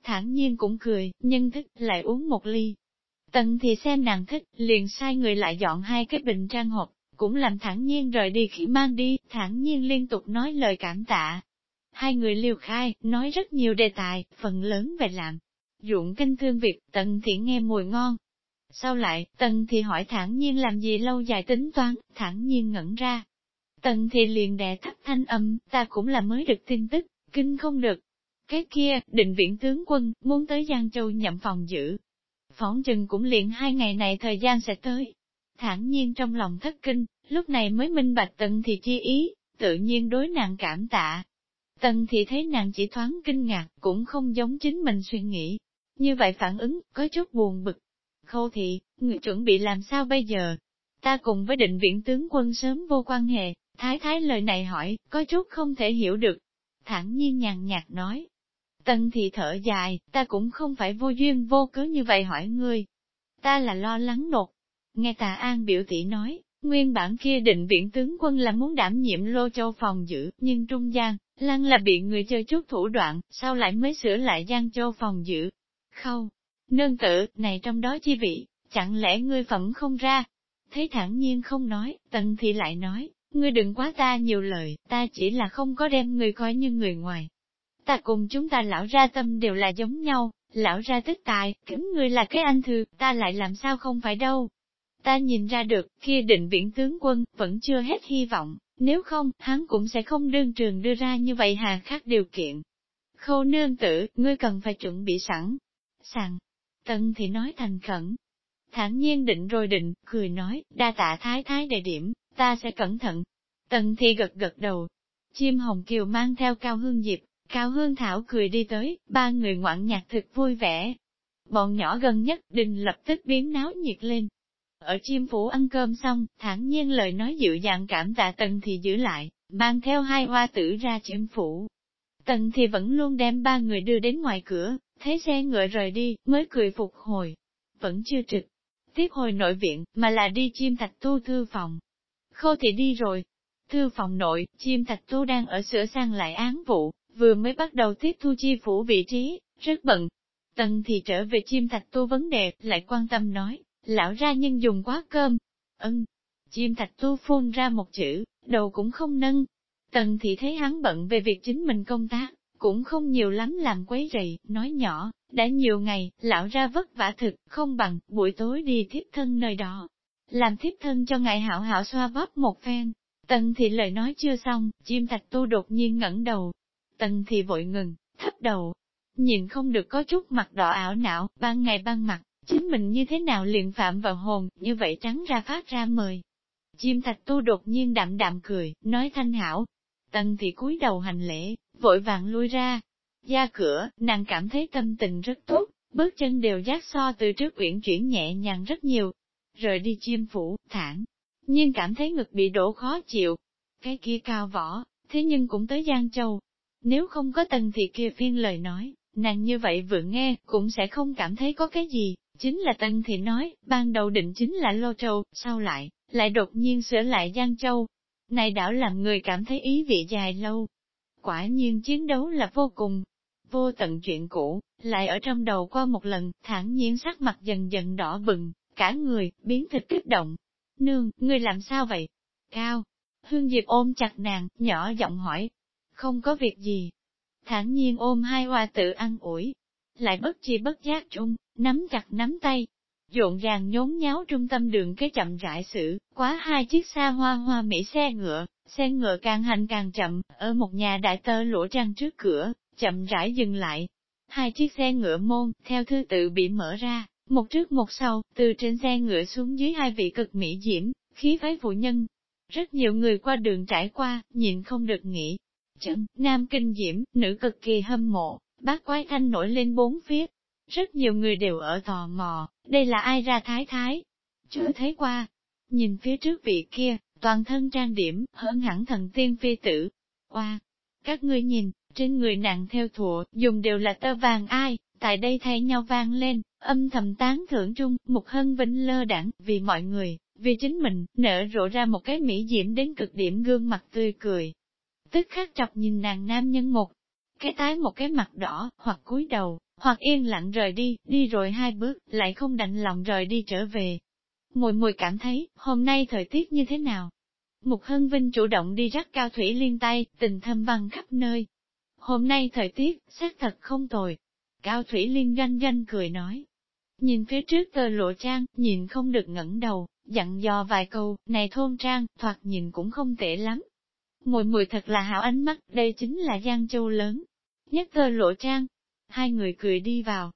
Thẳng nhiên cũng cười, nhân thức lại uống một ly, Tần thì xem nàng thích, liền sai người lại dọn hai cái bình trang hộp, cũng làm thẳng nhiên rời đi khi mang đi, thẳng nhiên liên tục nói lời cảm tạ. Hai người liều khai, nói rất nhiều đề tài, phần lớn về làm. Dụng kinh thương việc, tần thì nghe mùi ngon. Sau lại, tần thì hỏi thẳng nhiên làm gì lâu dài tính toán, thẳng nhiên ngẩn ra. Tần thì liền đè thấp thanh âm, ta cũng là mới được tin tức, kinh không được. Cái kia, định viện tướng quân, muốn tới Giang Châu nhậm phòng giữ, phỏng chừng cũng liền hai ngày này thời gian sẽ tới. Thẳng nhiên trong lòng thất kinh, lúc này mới minh bạch tần thì chi ý, tự nhiên đối nàng cảm tạ. Tần thì thấy nàng chỉ thoáng kinh ngạc, cũng không giống chính mình suy nghĩ. Như vậy phản ứng, có chút buồn bực. Khâu thị, người chuẩn bị làm sao bây giờ? Ta cùng với định viện tướng quân sớm vô quan hệ, thái thái lời này hỏi, có chút không thể hiểu được. Thẳng nhiên nhàn nhạt nói, Tân thị thở dài, ta cũng không phải vô duyên vô cớ như vậy hỏi ngươi. Ta là lo lắng nột. Nghe tà an biểu tỷ nói, nguyên bản kia định viện tướng quân là muốn đảm nhiệm lô châu phòng giữ, nhưng trung gian, lăng là bị người chơi chút thủ đoạn, sau lại mới sửa lại giang châu phòng giữ. Khâu, nương tử, này trong đó chi vị, chẳng lẽ ngươi phẩm không ra? Thấy thẳng nhiên không nói, tần thị lại nói, ngươi đừng quá ta nhiều lời, ta chỉ là không có đem ngươi coi như người ngoài, ta cùng chúng ta lão ra tâm đều là giống nhau, lão ra tức tài, kính người là cái anh thư, ta lại làm sao không phải đâu. Ta nhìn ra được, kia định viễn tướng quân, vẫn chưa hết hy vọng, nếu không, hắn cũng sẽ không đơn trường đưa ra như vậy hà khắc điều kiện. Khâu nương tử, ngươi cần phải chuẩn bị sẵn. Sẵn. Tân thì nói thành khẩn. thản nhiên định rồi định, cười nói, đa tạ thái thái đề điểm, ta sẽ cẩn thận. Tần thì gật gật đầu. Chim hồng kiều mang theo cao hương diệp, Cao Hương Thảo cười đi tới, ba người ngoạn nhạc thực vui vẻ. Bọn nhỏ gần nhất đình lập tức biến náo nhiệt lên. Ở chim phủ ăn cơm xong, thản nhiên lời nói dịu dàng cảm tạ tần thì giữ lại, mang theo hai hoa tử ra chim phủ. Tần thì vẫn luôn đem ba người đưa đến ngoài cửa, thấy xe ngựa rời đi, mới cười phục hồi. Vẫn chưa trực, tiếp hồi nội viện, mà là đi chim thạch tu thư phòng. Khô thì đi rồi. Thư phòng nội, chim thạch tu đang ở sửa sang lại án vụ, vừa mới bắt đầu tiếp thu chi phủ vị trí, rất bận. Tần thì trở về chim thạch tu vấn đề, lại quan tâm nói, lão ra nhân dùng quá cơm. Ân, chim thạch tu phun ra một chữ, đầu cũng không nâng. Tần thì thấy hắn bận về việc chính mình công tác, cũng không nhiều lắm làm quấy rầy, nói nhỏ, đã nhiều ngày, lão ra vất vả thực, không bằng, buổi tối đi thiếp thân nơi đó. Làm thiếp thân cho ngài hảo hảo xoa bóp một phen. Tần thì lời nói chưa xong, chim thạch tu đột nhiên ngẩng đầu. Tần thì vội ngừng, thấp đầu. Nhìn không được có chút mặt đỏ ảo não, ban ngày ban mặt, chính mình như thế nào liền phạm vào hồn, như vậy trắng ra phát ra mời. Chim thạch tu đột nhiên đạm đạm cười, nói thanh hảo. Tần thì cúi đầu hành lễ, vội vàng lui ra. Ra cửa, nàng cảm thấy tâm tình rất tốt, bước chân đều giác so từ trước uyển chuyển nhẹ nhàng rất nhiều. Rời đi chim phủ, thẳng, nhưng cảm thấy ngực bị đổ khó chịu. Cái kia cao võ, thế nhưng cũng tới Giang Châu. Nếu không có tần thì kia phiên lời nói, nàng như vậy vừa nghe, cũng sẽ không cảm thấy có cái gì. Chính là tần thì nói, ban đầu định chính là Lô Châu, sau lại, lại đột nhiên sửa lại Giang Châu. Này đảo làm người cảm thấy ý vị dài lâu, Quả nhiên chiến đấu là vô cùng, vô tận chuyện cũ, lại ở trong đầu qua một lần, thản nhiên sắc mặt dần dần đỏ bừng, cả người, biến thịt kích động. Nương, ngươi làm sao vậy? Cao. Hương Diệp ôm chặt nàng, nhỏ giọng hỏi. Không có việc gì. Thản nhiên ôm hai hoa tự ăn ủi. Lại bất chi bất giác chung, nắm chặt nắm tay, Dộn ràng nhốn nháo trung tâm đường cái chậm rãi xử, quá hai chiếc xa hoa hoa mỹ xe ngựa, xe ngựa càng hành càng chậm, ở một nhà đại tơ lỗ trăng trước cửa, chậm rãi dừng lại. Hai chiếc xe ngựa môn, theo thứ tự bị mở ra, một trước một sau, từ trên xe ngựa xuống dưới hai vị cực mỹ diễm, khí phái phụ nhân. Rất nhiều người qua đường trải qua, nhìn không được nghĩ. Chân, nam kinh diễm, nữ cực kỳ hâm mộ, bác quái thanh nổi lên bốn phía, rất nhiều người đều ở tò mò, đây là ai ra thái thái? Chưa thấy qua. Nhìn phía trước vị kia, toàn thân trang điểm, hơn hẳn thần tiên phi tử. Qua, các ngươi nhìn, trên người nàng theo thụa, dùng đều là tơ vàng ai, tại đây thay nhau vang lên, âm thầm tán thưởng trung, một hân vinh lơ đẳng, vì mọi người, vì chính mình, nở rộ ra một cái mỹ diễm đến cực điểm gương mặt tươi cười. Tức khắc chọc nhìn nàng nam nhân một, cái tái một cái mặt đỏ, hoặc cúi đầu, hoặc yên lặng rời đi, đi rồi hai bước, lại không đành lòng rời đi trở về. Mùi mùi cảm thấy, hôm nay thời tiết như thế nào? Mục Hân Vinh chủ động đi rắc cao thủy liên tay, tình thâm văn khắp nơi. Hôm nay thời tiết, xác thật không tồi. Cao thủy liên ganh ganh cười nói. Nhìn phía trước tờ lộ trang, nhìn không được ngẩng đầu, dặn dò vài câu, này thôn trang, thoạt nhìn cũng không tệ lắm. Mùi mùi thật là hảo ánh mắt, đây chính là Giang Châu lớn. Nhất tờ lộ trang, Hai người cười đi vào.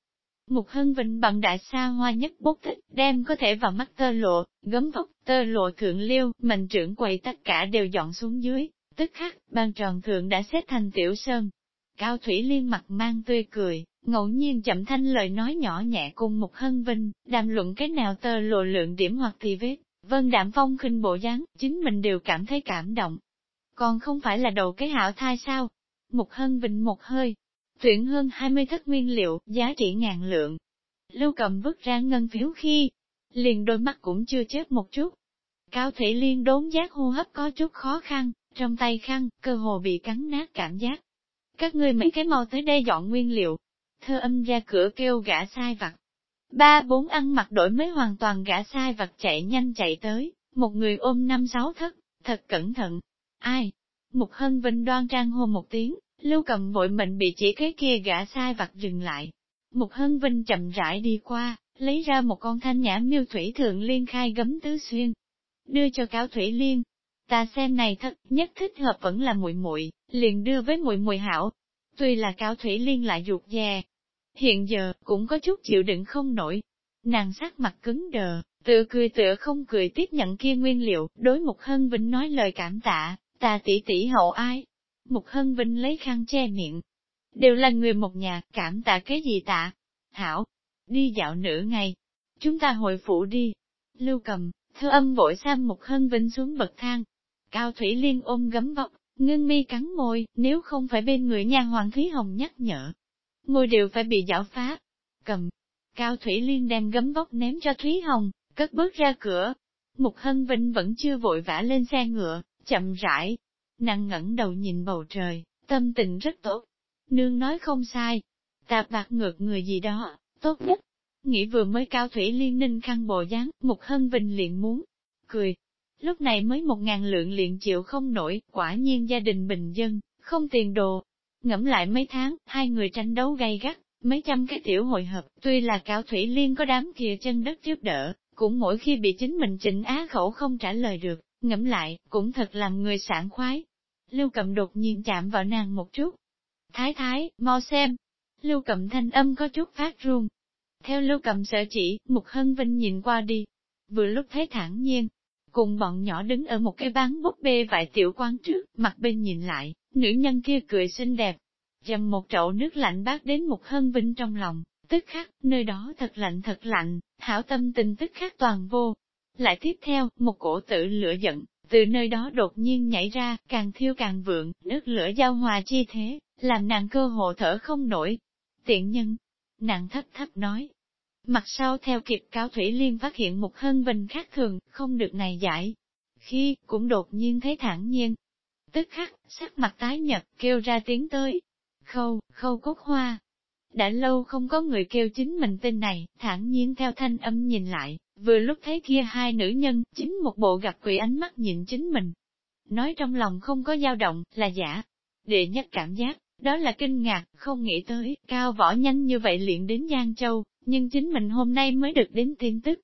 Mục Hân Vinh bằng đại xa hoa nhất bốc thích, đem có thể vào mắt tơ lộ, gấm vóc, tơ lộ thượng liêu, mình trưởng quầy tất cả đều dọn xuống dưới, tức khắc, ban tròn thượng đã xếp thành tiểu sơn. Cao Thủy Liên mặt mang tươi cười, ngẫu nhiên chậm thanh lời nói nhỏ nhẹ cùng Mục Hân Vinh, đàm luận cái nào tơ lộ lượng điểm hoặc thì vết, vân đạm phong khinh bộ dáng, chính mình đều cảm thấy cảm động. Còn không phải là đầu cái hảo thai sao? Mục Hân vịnh một hơi, tuyển hơn 20 thất nguyên liệu, giá trị ngàn lượng. Lưu cầm vứt ra ngân phiếu khi, liền đôi mắt cũng chưa chết một chút. Cao Thủy Liên đốn giác hô hấp có chút khó khăn, trong tay khăn, cơ hồ bị cắn nát cảm giác. Các ngươi mấy cái mau tới đây dọn nguyên liệu. Thơ âm ra cửa kêu gã sai vặt. Ba bốn ăn mặc đổi mới hoàn toàn gã sai vặt chạy nhanh chạy tới, một người ôm năm sáu thất, thật cẩn thận. Ai? Mục Hân Vinh đoan trang hô một tiếng, Lưu cầm vội mình bị chỉ cái kia gã sai vặt dừng lại. Mục Hân Vinh chậm rãi đi qua, lấy ra một con thanh nhã miêu thủy thượng liên khai gấm tứ xuyên. Đưa cho cáo thủy liên. Ta xem này thật nhất thích hợp vẫn là muội muội, liền đưa với muội muội hảo. Tuy là cáo thủy liên lại ruột dè. Hiện giờ, cũng có chút chịu đựng không nổi. Nàng sắc mặt cứng đờ, tự cười tựa không cười tiếp nhận kia nguyên liệu, đối Mục Hân Vinh nói lời cảm tạ, ta tỷ tỷ hậu ai, Mục Hân Vinh lấy khăn che miệng. Đều là người một nhà, cảm tạ cái gì tạ? Hảo, đi dạo nửa ngày. Chúng ta hồi phủ đi. Lưu cầm, thơ âm vội sang Mục Hân Vinh xuống bậc thang. Cao Thủy Liên ôm gấm vóc, ngưng mi cắn môi, nếu không phải bên người nhà hoàng Thúy Hồng nhắc nhở. Ngôi đều phải bị giảo phá. Cầm, Cao Thủy Liên đem gấm vóc ném cho Thúy Hồng, cất bước ra cửa. Mục Hân Vinh vẫn chưa vội vã lên xe ngựa, chậm rãi. Nàng ngẩng đầu nhìn bầu trời, tâm tình rất tốt. Nương nói không sai. Tạp bạc ngược người gì đó, tốt nhất. Nghĩ vừa mới Cao Thủy Liên ninh khăn bộ dáng, một Hân Vinh liền muốn. Cười. Lúc này mới một ngàn lượng liền chịu không nổi, quả nhiên gia đình bình dân, không tiền đồ. Ngẫm lại mấy tháng, hai người tranh đấu gay gắt, Mấy trăm cái tiểu hội hợp, tuy là Cao Thủy Liên có đám kia chân đất giúp đỡ, cũng mỗi khi bị chính mình chỉnh á khẩu không trả lời được, ngẫm lại, cũng thật làm người sảng khoái. Lưu Cẩm đột nhiên chạm vào nàng một chút. Thái thái, mau xem. Lưu Cẩm thanh âm có chút phát run. Theo Lưu Cẩm sợ chỉ, Mục Hân Vinh nhìn qua đi. Vừa lúc thấy thẳng nhiên, cùng bọn nhỏ đứng ở một cái bán búp bê vài tiểu quan trước, mặt bên nhìn lại, nữ nhân kia cười xinh đẹp, dầm một chậu nước lạnh bát đến Mục hân vinh trong lòng, tức khắc, nơi đó thật lạnh thật lạnh, hảo tâm tình tức khắc toàn vô. Lại tiếp theo, một cổ tử lửa giận, từ nơi đó đột nhiên nhảy ra, càng thiêu càng vượng, nước lửa giao hòa chi thế, làm nàng cơ hồ thở không nổi. Tiện nhân, nàng thấp thấp nói. Mặt sau theo kịp cao thủy liên phát hiện một hân bình khác thường, không được này giải. Khi, cũng đột nhiên thấy thản nhiên. Tức khắc, sắc mặt tái nhật, kêu ra tiếng tới, Khâu, khâu cốt hoa. Đã lâu không có người kêu chính mình tên này, thản nhiên theo thanh âm nhìn lại, vừa lúc thấy kia hai nữ nhân, chính một bộ gặp quỷ ánh mắt nhìn chính mình. Nói trong lòng không có dao động, là giả. Đệ nhất cảm giác, đó là kinh ngạc, không nghĩ tới, cao võ nhanh như vậy luyện đến Giang Châu, nhưng chính mình hôm nay mới được đến tin tức.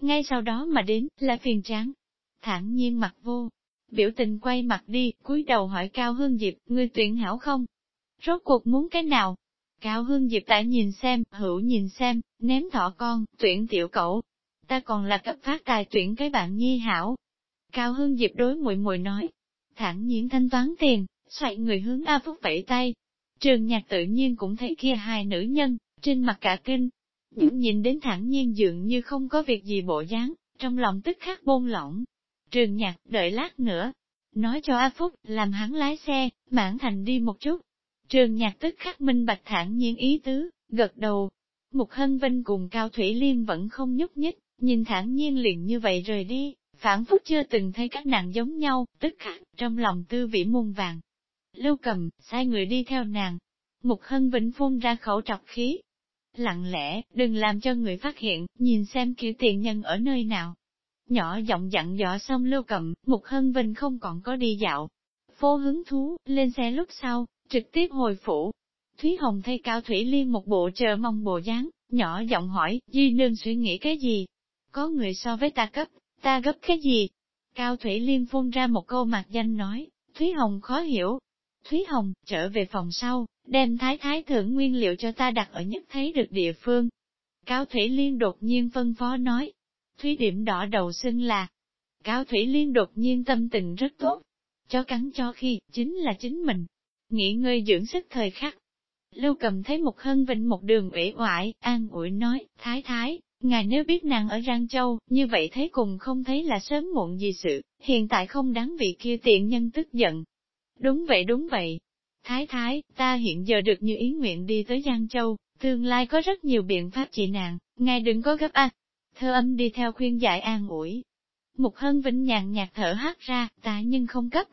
Ngay sau đó mà đến, là phiền tráng. Thản nhiên mặt vô, biểu tình quay mặt đi, cúi đầu hỏi Cao Hương Diệp, ngươi tuyển hảo không? Rốt cuộc muốn cái nào? Cao Hương Diệp tại nhìn xem, hữu nhìn xem, ném thọ con, tuyển tiểu cậu. Ta còn là cấp phát tài tuyển cái bạn nhi hảo. Cao Hương Diệp đối muội muội nói. Thẳng nhiên thanh toán tiền, xoay người hướng A Phúc vẫy tay. Trường nhạc tự nhiên cũng thấy kia hai nữ nhân, trên mặt cả kinh. Những nhìn đến thẳng nhiên dường như không có việc gì bộ dáng, trong lòng tức khắc bôn lỏng. Trường nhạc, đợi lát nữa. Nói cho A Phúc, làm hắn lái xe, mãn thành đi một chút, Trường nhạc tức khắc minh bạch thản nhiên ý tứ, gật đầu. Mục Hân Vinh cùng Cao Thủy Liên vẫn không nhúc nhích, nhìn thản nhiên liền như vậy rời đi, phản phúc chưa từng thấy các nàng giống nhau, tức khắc, trong lòng tư vĩ muôn vàng. Lưu cầm, sai người đi theo nàng. Mục Hân Vinh phun ra khẩu trọc khí. Lặng lẽ, đừng làm cho người phát hiện, nhìn xem kiểu tiền nhân ở nơi nào. Nhỏ giọng dặn dò xong lưu cầm, Mục Hân Vinh không còn có đi dạo. Phố hứng thú, lên xe lúc sau, trực tiếp hồi phủ. Thúy Hồng thay Cao Thủy Liên một bộ chờ mong bộ dáng, nhỏ giọng hỏi, Di Nương suy nghĩ cái gì? Có người so với ta cấp, ta gấp cái gì? Cao Thủy Liên phun ra một câu mặt danh nói, Thúy Hồng khó hiểu. Thúy Hồng, trở về phòng sau, đem thái thái thưởng nguyên liệu cho ta đặt ở nhất thấy được địa phương. Cao Thủy Liên đột nhiên phân phó nói, Thúy điểm đỏ đầu xưng là. Cao Thủy Liên đột nhiên tâm tình rất tốt. Cho cắn cho khi, chính là chính mình, nghỉ ngơi dưỡng sức thời khắc. Lưu cầm thấy một hân vịnh một đường ủy oải, an ủi nói, thái thái, ngài nếu biết nàng ở Giang Châu, như vậy thấy cùng không thấy là sớm muộn gì sự, hiện tại không đáng vị kia tiện nhân tức giận. Đúng vậy đúng vậy. Thái thái, ta hiện giờ được như ý nguyện đi tới Giang Châu, tương lai có rất nhiều biện pháp trị nàng ngài đừng có gấp a. Thơ âm đi theo khuyên giải an ủi. mục hân vĩnh nhàn nhạt thở hát ra, ta nhưng không cấp,